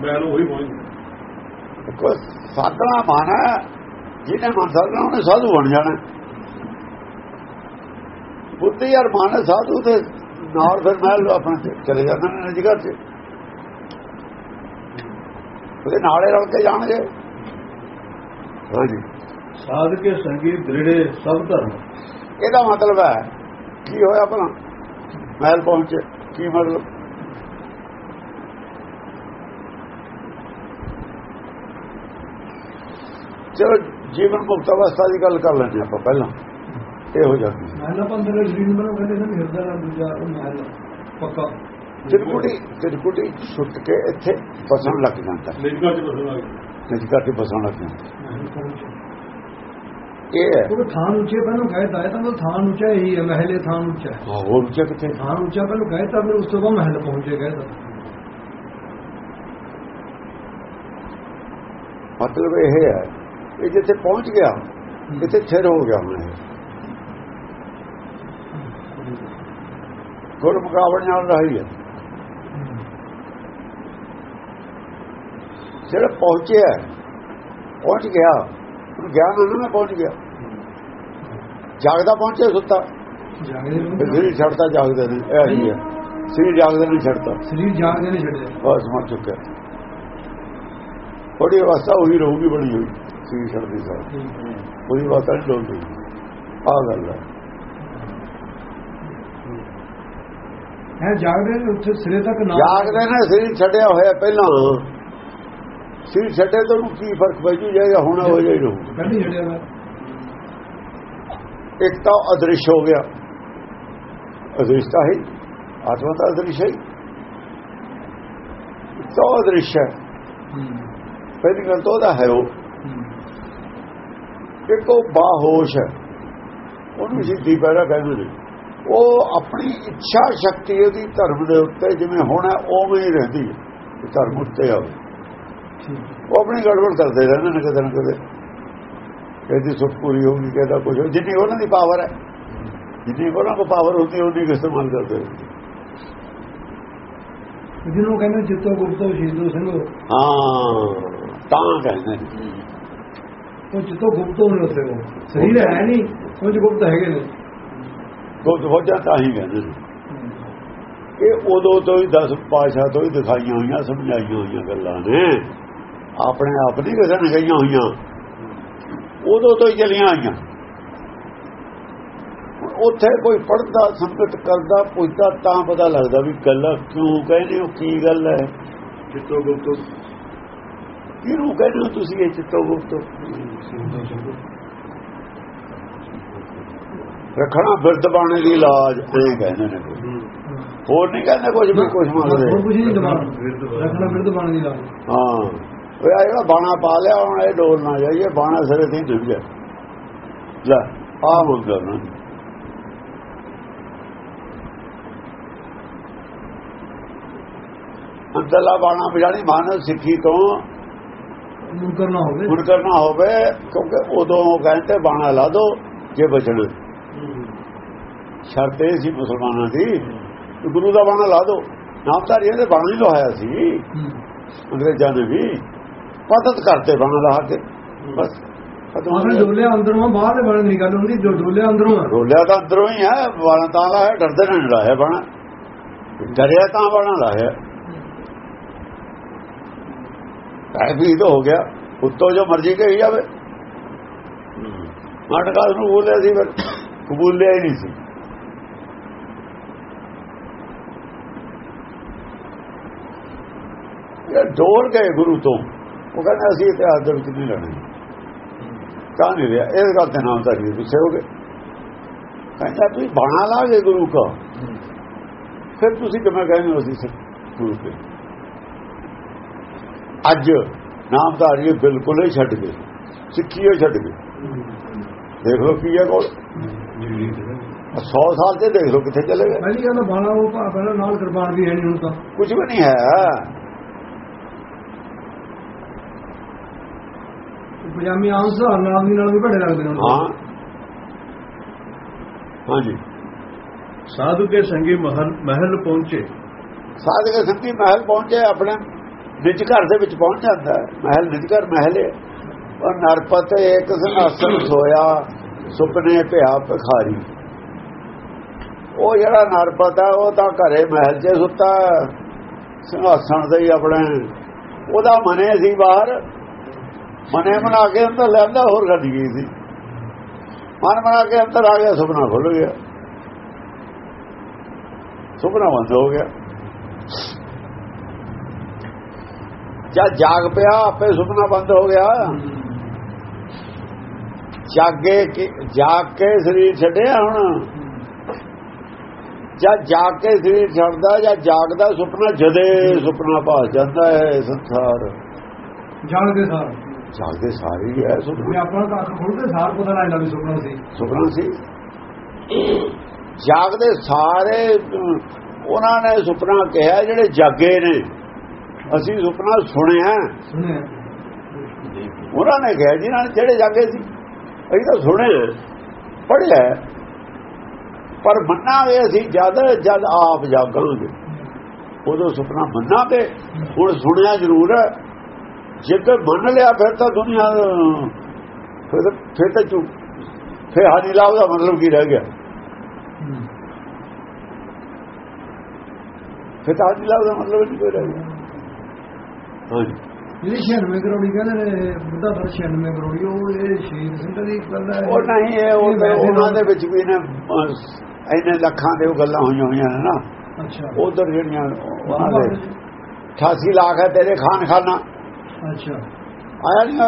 ਮੈਂ ਉਹੀ ਕੋਈ ਸਾਧਣਾ ਮਾਨਾ ਜਿਹਨੇ ਮਨ ਸਾਧਣਾ ਉਹਨੇ ਸਾਧੂ ਬਣ ਜਾਣਾ। ਬੁੱਧੀ ਯਾਰ ਮਨ ਸਾਧੂ ਤੇ ਨਾਲ ਫਿਰ ਮਹਿਲ ਆਪਣੇ ਚਲੇ ਜਾਂਦੇ ਨੇ ਨਿਜਗਰ ਚ। ਉਹਦੇ ਨਾਲੇ ਰਲ ਕੇ ਜਾਣਗੇ। ਹਾਂਜੀ। ਸਾਧ ਕੇ ਸੰਗੀ ਦ੍ਰਿੜੇ ਸਭ ਧਰਮ। ਇਹਦਾ ਮਤਲਬ ਹੈ ਕੀ ਹੋਇਆ ਭਲਾ? ਮਹਿਲ ਪਹੁੰਚੇ ਕੀ ਮਤਲਬ? ਚਲੋ ਜੀਵਨ ਮੁਕਤ ਅਵਸਥਾ ਦੀ ਗੱਲ ਕਰ ਲੈਂਦੇ ਆਪਾਂ ਪਹਿਲਾਂ। ਇਹ ਹੋ ਜਾਂਦੀ ਹੈ ਮਹਿਲਾ ਪੰਦਰ ਸਰੀਰ ਨੂੰ ਕਹਿੰਦੇ ਨੇ ਹਿਰਦਾ ਨਾਲ ਦੂਜਾ ਉਹ ਮਹਿਲ ਪੱਕਾ। ਤਿਰਕੁਟੀ ਤਿਰਕੁਟੀ ਛੁੱਟ ਕੇ ਇੱਥੇ ਬਸਣ ਲੱਗ ਜਾਂਦਾ। ਨਿਜਗਾ ਚ ਬਸਣਾ ਨਿਜ ਕਰਕੇ ਬਸਣ ਲੱਗ ਜਾਂਦਾ। ਮਹਿਲ ਪਹੁੰਚ। ਇਹ ਹੈ ਉਹ ਥਾਨ ਉੱਚੇ ਪਹਿਲਾਂ ਕਹਿਤਾ ਹੈ ਤਾਂ ਉਹ ਥਾਨ ਉੱਚਾ ਹੀ ਹੈ ਮਹਿਲੇ ਥਾਨ ਉੱਚਾ ਹੈ ਹਾਂ ਹੋਰ ਉੱਚਾ ਕਿੱਥੇ ਥਾਨ ਉੱਚਾ ਪਹਿਲਾਂ ਕਹਿਤਾ ਫਿਰ ਉਸ ਤੋਂ ਬਾਅਦ ਮਹਿਲ ਪਹੁੰਚੇ ਕਹਿਤਾ ਮਤਲਬ ਇਹ ਹੈ ਇਹ ਜਿੱਥੇ ਪਹੁੰਚ ਗਿਆ ਇੱਥੇ ਥਿਰ ਹੋ ਗਿਆ ਹੁਣ ਇਹ ਗੁਰ ਮੁਕਾਬਲ ਨਾਲ ਰਹੀ ਹੈ ਜਿਹੜਾ ਪਹੁੰਚਿਆ ਪਹੁੰਚ ਗਿਆ ਉਹ ਗਿਆਨ ਉਹਨਾਂ ਨਾਲ ਪਹੁੰਚ ਗਿਆ। ਜਾਗਦਾ ਪਹੁੰਚਿਆ ਸੁੱਤਾ। ਸਰੀਰ ਛੱਡਦਾ ਜਾਗਦੇ ਨੇ ਇਹ ਹੀ ਹੈ। ਸਰੀਰ ਜਾਗਦੇ ਨਹੀਂ ਛੱਡਦਾ ਸਰੀਰ ਜਾਗਦੇ ਨੇ ਛੱਡਿਆ। ਬਸ ਮਰ ਚੁੱਕਿਆ। ਥੋੜੀ ਅਵਸਥਾ ਉਹੀ ਰਹੂਗੀ ਬਣੀ ਹੋਈ। ਸਰੀਰ ਛੱਡਦੀ ਸਾਰ। ਉਹਦੀ ਅਵਸਥਾ ਨਹੀਂ ਡੋਲਦੀ। ਆ ਗੱਲ ਹੈ। ਹੈ ਜਾਗਦੇ ਨੇ ਉੱਥੇ ਸਿਰੇ ਤੱਕ ਨਾ ਜਾਗਦੇ ਨੇ ਸਰੀਰ ਛੱਡਿਆ ਹੋਇਆ ਪਹਿਲਾਂ। ਸਰੀਰ ਛੱਡੇ ਤੋਂ ਕੀ ਫ਼ਰਕ ਪੈ ਜੂ ਜਾਏਗਾ ਹੁਣ ਹੋ ਜਾਈ ਵਾ ਇੱਕ ਤਾਂ ਅਦ੍ਰਿਸ਼ ਹੋ ਗਿਆ। ਅਦ੍ਰਿਸ਼ ਤਾਂ ਹੈ। ਆਤਮਾ ਤਾਂ ਅਦ੍ਰਿਸ਼ ਹੈ। ਇੱਕ ਤਾਂ ਅਦ੍ਰਿਸ਼ ਹੈ। ਪਹਿਲੀ ਗੱਲ ਤਾਂ ਉਹਦਾ ਹੈ ਉਹ। ਇੱਕ ਉਹ ਬਾਹੋਸ਼ ਹੈ। ਉਹਨੂੰ ਸਿੱਧੀ ਪੈਦਾ ਕਹਿੰਦੇ ਨੇ। ਉਹ ਆਪਣੀ ਇੱਛਾ ਸ਼ਕਤੀ ਉਹਦੀ ਧਰਮ ਦੇ ਉੱਤੇ ਜਿਵੇਂ ਹੋਣਾ ਉਵੇਂ ਹੀ ਰਹਿੰਦੀ ਧਰਮ ਉੱਤੇ ਆਵੇ। ਉਹ ਆਪਣੀ ਗੜਬੜ ਕਰਦੇ ਰਹਿੰਦੇ ਨੇ ਕਿਤੇ ਨਾ ਕਿਤੇ ਇਹਦੀ ਸੁੱਖ ਪੂਰੀ ਹੋਊਗੀ ਕਿਹਦਾ ਕੁਝ ਹੋ- ਜਿੰਨੀ ਉਹਨਾਂ ਦੀ ਪਾਵਰ ਹੈ ਜਿੰਨੀ ਉਹਨਾਂ ਕੋਲ ਪਾਵਰ ਹੁੰਦੀ ਹੈ ਕੁ ਇਸਤੇਮਾਲ ਕਰਦੇ ਨੇ। ਜਿਹਨੂੰ ਕਹਿੰਦੇ ਚਿੱਤੋ ਗੁਪਤੋ ਸ਼ੀਦੋ ਸਿੰਘੋ ਹਾਂ ਤਾਂ ਕਹਿੰਦੇ ਨੇ। ਉਹ ਚਿੱਤੋ ਗੁਪਤੋ ਨਹੀਂ ਉੱਥੇ ਉਹ। ਸਰੀਰ ਹੈ ਨਹੀਂ ਉਹ ਚ ਗੁਪਤ ਹੈਗੇ ਨੇ। ਗੁਪਤ ਫੌਜਾਂ ਤਾਂ ਹੀ ਕਹਿੰਦੇ ਨੇ। ਇਹ ਉਦੋਂ ਤੋਂ ਹੀ 10 ਪਾਸ਼ਾ ਤੋਂ ਹੀ ਦਿਖਾਈਆਂ ਹੋਈਆਂ ਸਮਝਾਈਆਂ ਹੋਈਆਂ ਗੱਲਾਂ ਨੇ। ਆਪਣੇ ਆਪ ਨਹੀਂ ਕਹੀਆਂ ਹੋਈਆਂ। ਉਦੋਂ ਤੋਂ ਹੀ ਚਲੀਆਂ ਆਈਆਂ। ਉੱਥੇ ਕੋਈ ਪੜਦਾ ਸੰਕਟ ਕਰਦਾ ਪੁੱਛਦਾ ਤਾਂ ਪਤਾ ਲੱਗਦਾ ਵੀ ਗੱਲਾਂ ਕਿਉਂ ਕਹਿੰਦੇ ਹੋ ਕੀ ਗੱਲ ਹੈ? ਚਿੱਤੋ ਗੁਪਤੋ। ਕਿਹਨੂੰ ਕਹਿੰਦੇ ਹੋ ਤੁਸੀਂ ਇਹ ਚਿੱਤੋ ਗੁਪਤੋ? ਰੱਖਣਾ ਬਿਰਧ ਬਾਣੇ ਦੀ ਲਾਜ ਇਹ ਕਹਿੰਦੇ ਨੇ। ਹੋਰ ਨਹੀਂ ਕਹਿੰਦੇ ਕੁਝ ਵੀ ਕੁਝ ਮੰਗਦੇ। ਰੱਖਣਾ ਬਿਰਧ ਬਣ ਦੀ ਲਾਲ ਹਾਂ। ਉਹ ਆ ਜਿਹੜਾ ਬਾਣਾ ਪਾ ਲਿਆ ਹੁਣ ਇਹ ਡੋਲ ਨਾ ਜਾਈਏ ਬਾਣਾ ਸਿਰੇ ਤੇ ਡਿੱਗ ਜਾ ਲੈ ਆ ਮੰਗਦਾ ਨਾ ਅੰਦਰਲਾ ਬਾਣਾ ਬਿਜਾਣੀ ਮਾਨਵ ਸਿੱਖੀ ਤੋਂ ਮੁਨਕਰ ਨਾ ਹੋਵੇ ਹੁਣ ਕਰਨਾ ਹੋਵੇ ਕਿਉਂਕਿ ਉਦੋਂ ਉਹ ਕਹਿੰਦੇ ਬਾਣਾ ਲਾ ਦੋ ਜੇ ਬਚਣਾ ਸ਼ਰਤ ਇਹ ਸੀ ਮੁਸਲਮਾਨਾਂ ਦੀ ਕਿ ਗੁਰੂ ਦਾ ਬਾਣਾ ਲਾ ਦੋ ਨਾਮਧਾਰੀਆਂ ਦੇ ਬਾਣਾ ਹੀ ਲਵਾਇਆ ਸੀ ਹੂੰ। ਅੰਗਰੇਜ਼ਾਂ ਨੇ ਵੀ ਪਤਤ ਕਰਤੇ ਬਾਣਾ ਲਾ ਕੇ। ਬਸ। ਗਿਆ। ਡੋਲਿਆ ਅੰਦਰੋਂ ਬਾਹਰ ਦੇ ਬਣ ਦੀ ਗੱਲ ਹੁੰਦੀ ਜੋ ਡੋਲਿਆ ਅੰਦਰੋਂ ਆ। ਰੋਲਿਆ ਤਾਂ ਅੰਦਰੋਂ ਹੀ ਹੈ ਬਾਣਾ ਤਾਂ ਲਾਇਆ ਡਰਦੇ ਨੇ ਲਾਇਆ ਬਾਣਾ ਡਰਿਆ ਤਾਂ ਬਾਣਾ ਲਾਇਆ। ਵੀ ਤਾਂ ਹੋ ਗਿਆ। ਉੱਤੋਂ ਜੋ ਮਰਜ਼ੀ ਕਹੀ ਜਾਵੇ। ਨਾਟਕਾਂ ਨੂੰ ਬੋਲਿਆ ਸੀ ਫਿਰ। ਕਬੂਲਿਆ ਹੀ ਨਹੀਂ ਸੀ। ਇਹ ਡੋਲ ਗਏ ਗੁਰੂ ਤੋਂ। ਉਹ ਕਹਿੰਦੇ ਅਸੀਂ ਇਤਿਹਾਸ ਦੇ ਵਿੱਚ ਨਹੀਂ ਲੜਨਾ ਤਾਂ ਨਹੀਂ ਰਿਹਾ। ਇਸ ਗੱਲ ਤੇ ਨਾਮ ਤਾਂ ਜੀ ਪਿੱਛੇ ਹੋ ਗਏ ਕਹਿੰਦਾ ਤੁਸੀਂ ਬਾਣਾ ਲਾ ਗਏ ਗੁਰੂ ਕਾ ਫਿਰ ਤੁਸੀਂ ਕਿਵੇਂ ਕਹਿੰਦੇ ਹੋ ਅਸੀਂ ਗੁਰੂ ਕੇ ਅੱਜ ਨਾਮਧਾਰੀ ਬਿਲਕੁਲ ਹੀ ਛੱਡ ਗਏ। ਸਿੱਖੀ ਹੀ ਛੱਡ ਗਏ। ਦੇਖ ਲਓ ਕੀ ਹੈ ਕੋਲ। 100 ਸਾਲ ਤੇ ਦੇਖ ਲਓ ਕਿੱਥੇ ਚਲੇ ਗਏ। ਪਹਿਲੀ ਗੱਲ ਤਾਂ ਬਾਣਾ ਉਹ ਭਾ- ਪਹਿਲਾਂ ਨਾਲ ਕਿਰਪਾਨ ਵੀ ਹੈ ਨਹੀਂ ਹੁਣ ਤਾਂ। ਕੁਝ ਵੀ ਨਹੀਂ ਹੈ। ਪਜਾਮੀ ਆਮ ਸੁਹਾਰ ਨਾਲ ਦੀ ਨਾਲ ਵੀ ਭੜੇ ਲੱਗਦੇ ਨੇ। ਹੁਣ ਹਾਂ। ਹਾਂਜੀ। ਸਾਧੂ ਕੇ ਸੰਗੀ ਮਹਲ ਮਹਿਲ ਪਹੁੰਚੇ। ਸਾਧ ਕੇ ਸੰਤੀ ਮਹਿਲ ਪਹੁੰਚੇ ਆਪਣੇ ਨਿਜ ਘਰ ਦੇ ਵਿੱਚ ਪਹੁੰਚ ਜਾਂਦਾ ਹੈ। ਮਹਿਲ ਨਿਜ ਘਰ ਮਹਿਲ ਹੈ ਔਰ ਨਰਪਤ ਇੱਕ ਸਿੰਘਾਸਨ ਸੋਇਆ ਸੁਪਨੇ ਭਿਆ ਭਖਾਰੀ। ਉਹ ਜਿਹੜਾ ਨਰਪਤ ਹੈ ਉਹ ਤਾਂ ਘਰੇ ਮਹਿਲ 'ਚ ਸੁੱਤਾ ਤੇ ਹੀ ਆਪਣੇ ਉਹਦਾ ਮਨੇ ਸੀ ਬਾਹਰ। ਮਨੇ ਬਣਾ ਕੇ ਅੰਦਰ ਲੈਂਦਾ ਹੋਰ ਗੱਡ ਗਈ ਸੀ? ਮਨ ਬਣਾ ਕੇ ਅੰਦਰ ਆ ਗਿਆ, ਸੁਪਨਾ ਖੁੱਲ ਗਿਆ। ਸੁਪਨਾ ਬੰਦ ਹੋ ਗਿਆ। ਜਦ ਜਾਗ ਪਿਆ, ਆਪੇ ਸੁਪਨਾ ਬੰਦ ਹੋ ਗਿਆ। ਜਾਗੇ ਜਾਗ ਕੇ ਸਰੀਰ ਛੱਡਿਆ ਹੁਣ। ਜਾਂ ਜਾਗ ਕੇ ਸਰੀਰ ਛੱਡਦਾ, ਜਾਂ ਜਾਗਦਾ ਸੁਪਨਾ, ਜਦੇ ਸੁਪਨਾ ਭਾਸ ਜਾਂਦਾ ਹੈ ਸੰਸਾਰ। ਜਾਗਦੇ ਸਾਰ। ਜਾਗਦੇ ਸਾਰੇ ਹੀ ਹੈ ਵੀ ਸੁਪਨਾ ਆਪਣਾ ਤਾਂ ਖੋਲਦੇ ਸਾਰ ਪਤਾ ਲੱਗ ਜਾਂਦਾ ਵੀ ਸੁਪਨਾ ਸੀ। ਸੁਪਨਾ ਸੀ? ਜਾਗਦੇ ਸਾਰੇ ਉਹਨਾਂ ਨੇ ਸੁਪਨਾ ਕਿਹਾ ਜਿਹੜੇ ਜਾਗੇ ਨੇ ਅਸੀਂ ਸੁਪਨਾ ਸੁਣਿਆ। ਉਹਨਾਂ ਨੇ ਕਿਹਾ ਜਿਨ੍ਹਾਂ ਨੇ ਜਿਹੜੇ ਜਾਗੇ ਸੀ ਅਸੀਂ ਤਾਂ ਸੁਣਿਆ ਪੜਿਆ ਪਰ ਮੰਨਾਂਗੇ ਅਸੀਂ ਜਦ ਜਦ ਆਪ ਜਾਗਾਂਗੇ ਉਦੋਂ ਸੁਪਨਾ ਮੰਨਾਂਗੇ। ਹੁਣ ਸੁਣਿਆ ਜ਼ਰੂਰ ਹੈ ਜੇਕਰ ਮੰਨ ਲਿਆ ਫਿਰ ਤਾਂ ਦੁਨੀਆ ਫਿਰ ਫਿਰ ਤਾਂ ਚੁ ਫਿਰ ਹਾਨੀ ਲਾਭ ਦਾ ਮਤਲਬ ਕੀ ਰਹਿ ਗਿਆ? ਫਿਰ ਤਾਂ ਹਾਨੀ ਲਾਭ ਦਾ ਮਤਲਬ ਨਹੀਂ ਕੋਈ ਰਹਿ ਗਿਆ। ਹਾਂਜੀ। ਜਿਹੜੀ 96 ਕਰੋੜੀ ਕਹਿੰਦੇ ਨੇ ਬੁੱਢਾ ਪਰ 96 ਕਰੋੜੀ ਉਹ ਇਹ ਸ਼ਹੀਦ ਸਿੰਘ ਦੀ ਗੱਲ ਹੈ। ਉਹ ਨਹੀਂ ਹੈ ਉਹ ਇਹ ਵੈਸੇ ਉਹਨਾਂ ਦੇ ਵਿੱਚ ਵੀ ਨੇ ਅਹ, ਇੰਨੇ ਲੱਖਾਂ ਦੇ ਉਹ ਗੱਲਾਂ ਹੋਈਆਂ ਹੋਈਆਂ ਨੇ ਨਾ। ਅੱਛਾ। ਉਧਰ ਜਿਹੜੀਆਂ ਉਹਨਾਂ ਦੇ 88 ਲੱਖ ਹੈ ਤੇਰੇ ਖਾਨ ਖਾਨਾ ਅੱਛਾ। ਆਇਆ ਨਹੀਂ।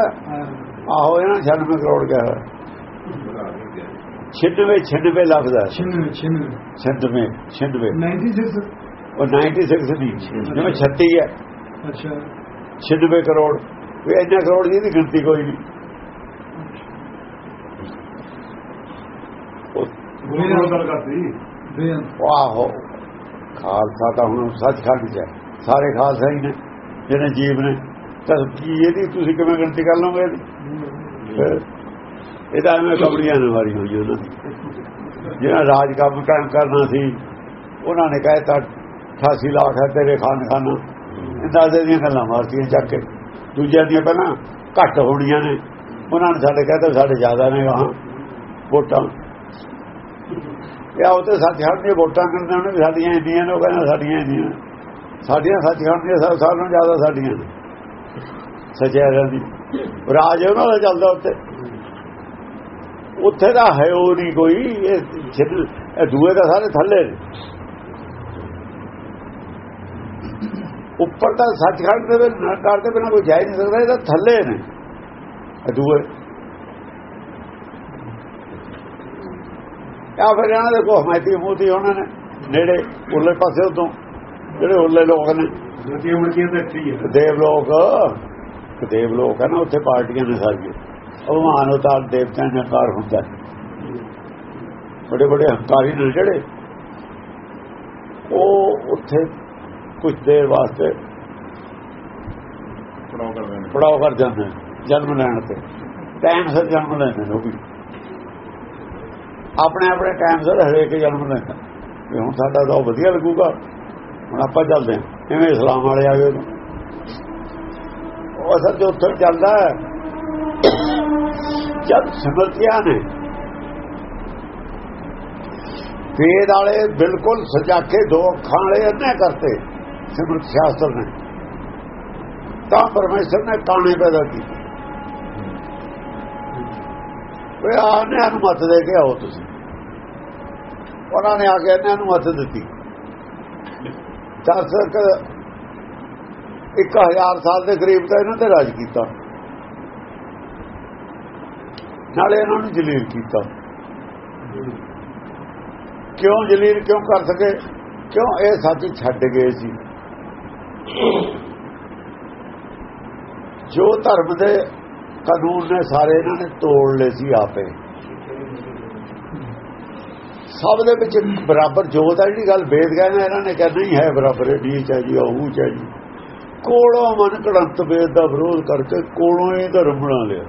ਆਹੋ ਇਹਨਾਂ 96 ਕਰੋੜ ਗਿਆ ਹੋਇਆ। 96 96 ਲੱਖ ਦਾ 96 96 96 96 96 ਉਹ 96 ਨਹੀਂ ਜਿਵੇਂ 36 ਹੈ ਅੱਛਾ। 96 ਕਰੋੜ। ਵੀ ਇੰਨੇ ਕਰੋੜ ਦੀ ਇਹਦੀ ਗਿਣਤੀ ਕੋਈ ਨਹੀਂ ਆਹੋ। ਖਾਲਸਾ ਤਾਂ ਹੁਣ ਸੱਚਖੰਡ ਚ ਹੈ। ਸਾਰੇ ਖਾਲਸਾ ਹੀ ਨੇ ਜਿਹੜੇ ਜੀਵ ਨੇ। ਤਾਂ ਕੀ ਇਹਦੀ ਤੁਸੀਂ ਕਿਵੇਂ ਗਿਣਤੀ ਕਰ ਲਓਗੇ ਇਹਦੀ? ਫਿਰ ਇਹਦਾ ਐਵੇਂ ਕਬੜੀਆਂ ਨੇ ਵਾਰੀ ਹੋਈ ਉਹਨਾਂ ਦੀ। ਜਿਹੜਾ ਰਾਜ ਕੰਮ ਕਾਇਮ ਕਰਨਾ ਸੀ, ਉਹਨਾਂ ਨੇ ਕਹਿਤਾ 88 ਲੱਖ ਹੈ ਤੇਰੇ ਖਾਨ ਖਾਨਾ ਇੰਦਾਜ਼ੇ ਦੀਆਂ ਗੱਲਾਂ ਮਾਰਤੀਆਂ ਚੱਕ ਕੇ। ਦੂਜਿਆਂ ਦੀਆਂ ਪਹਿਲਾਂ ਘੱਟ ਹੋਣੀਆਂ ਨੇ। ਉਹਨਾਂ ਨੇ ਸਾਡੇ ਕਹਿੰਦੇ ਸਾਡੇ ਜ਼ਿਆਦਾ ਨੇ ਵਾਂ ਵੋਟਾਂ। ਇਹ ਆਉਤੇ ਸੱਚਖੰਡ ਦੀਆਂ ਵੋਟਾਂ ਕਰਦੇ ਉਹਨੇ ਵੀ ਸਾਡੀਆਂ ਇੰਨੀਆਂ ਨੇ, ਉਹ ਕਹਿੰਦਾ ਸਾਡੀਆਂ ਇੰਨੀਆਂ ਨੇ। ਸਾਡੀਆਂ ਸੱਚਖੰਡ ਦੀਆਂ ਸਾਰਿਆਂ ਨਾਲੋਂ ਜ਼ਿਆਦਾ ਸਾਡੀਆਂ ਨੇ। ਸਚਿਆਰਿਆਂ ਦੀ ਰਾਜ ਉਹਨਾਂ ਦਾ ਚੱਲਦਾ ਉੱਥੇ। ਉੱਥੇ ਦਾ ਹੈ ਉਹ ਨਹੀਂ ਕੋਈ ਇਹ ਦੂਏ ਦਾ ਸਾਰੇ ਥੱਲੇ ਉੱਪਰ ਤਾਂ ਸੱਚਖੰਡ ਦੇ ਵਿੱਚ ਨਾ ਕਰਦੇ ਬਿਨਾਂ ਕੋਈ ਜਾ ਹੀ ਨਹੀਂ ਸਕਦਾ ਇਹ ਤਾਂ ਥੱਲੇ ਨੇ। ਦੂਏ। ਆ ਫਿਰ ਇਹਨਾਂ ਦੇ ਕੋ ਹਮਾਇਤੀ ਮੂਤੀ ਉਹਨਾਂ ਨੇ ਨੇੜੇ ਉੱਲੇ ਪਾਸੇ ਤੋਂ ਜਿਹੜੇ ਉੱਲੇ ਲੋਕ ਨੇ। ਦੇਵ ਲੋਕ। ਦੇਵ ਲੋਕ ਹੈ ਨਾ ਉੱਥੇ ਪਾਰਟੀਆਂ ਨੇ ਸਾਰੀਆਂ। ਅਭਿਮਾਨ ਉਤਾਰ ਦੇਵਤਿਆਂ ਦਾ ਹੰਕਾਰ ਹੁੰਦਾ ਬੜੇ ਬੜੇ ਹੰਕਾਰੀ ਨੇ ਜਿਹੜੇ। ਉਹ ਉੱਥੇ ਕੁਝ ਦੇਰ ਵਾਸਤੇ ਪੜਾਓ ਕਰ ਜਾਂਦੇ ਜਨਮ ਲੈਣ ਤੇ। ਟਾਈਮ ਸਿਰ ਜਨਮ ਲੈਂਦੇ ਉਹ ਵੀ। ਆਪਣੇ ਆਪਣੇ ਟਾਈਮ ਸਿਰ ਹਰੇਕ ਜਨਮ ਲੈਂਦਾ ਵੀ ਹੁਣ ਸਾਡਾ ਤਾਂ ਉਹ ਵਧੀਆ ਲੱਗੂਗਾ। ਹੁਣ ਆਪਾਂ ਚੱਲਦੇ ਹਾਂ। ਐਵੇਂ ਇਸਲਾਮ ਵਾਲੇ ਆ ਗਏ। ਉਹ ਅਸਲ ਜੋ ਉੱਥੇ ਚੱਲਦਾ ਹੈ। ਜਦ ਸਮਰਤਿਆ ਨੇ ਵੇਦ ਵਾਲੇ ਬਿਲਕੁਲ ਸਜਾ ਕੇ ਦੋ ਅੱਖਾਂ ਵਾਲੇ ਕਰਤੇ ਸਿਮਰਤ ਸ਼ਾਸਤਰ ਨੇ। ਤਾਂ ਪਰਮੇਸ਼ਰ ਨੇ ਕਾਣੇ ਪੈਦਾ ਕੀਤੇ। ਵੇ ਆਨੇ ਨੂੰ ਦੇ ਕੇ ਆਓ ਤੁਸੀਂ। ਉਹਨਾਂ ਨੇ ਆ ਕੇ ਇਹਨਾਂ ਨੂੰ ਮਤ ਦਿੱਤੀ। ਦਰਸ਼ਕ 1000 ਸਾਲ ਦੇ ਕਰੀਬ ਤਾਂ ਇਹਨਾਂ ਤੇ ਰਾਜ ਕੀਤਾ। ਨਾਲੇ ਇਹਨਾਂ ਨੂੰ ਜਲੀਲ ਕੀਤਾ। ਕਿਉਂ ਜਲੀਲ, ਕਿਉਂ ਕਰ ਸਕੇ? ਕਿਉਂ ਇਹ ਸਾਥੀ ਛੱਡ ਗਏ ਸੀ? ਜੋ ਧਰਮ ਦੇ ਕਾਨੂੰਨ ਨੇ ਸਾਰੇ ਇਹਨਾਂ ਨੇ ਤੋੜ ਲਏ ਸੀ ਆਪੇ। ਸਭ ਦੇ ਵਿੱਚ ਬਰਾਬਰ ਜੋਤ ਹੈ ਜਿਹੜੀ ਗੱਲ ਵੇਦ ਕਹਿੰਦਾ ਇਹਨਾਂ ਨੇ ਕਹਿੰਦਾ ਹੀ ਹੈ ਬਰਾਬਰ, ਇਹ ਢੀਚ ਚਾਹੀਦੀ ਉਹ ਚਾਹੀਦੀ ਕੋਲੋਂ ਮਨ ਕੜੰਤ ਵੇਦ ਦਾ ਵਿਰੋਧ ਕਰਕੇ ਕੋਲੋਂ ਇਹ ਧਰਮ ਬਣਾ ਲਿਆ।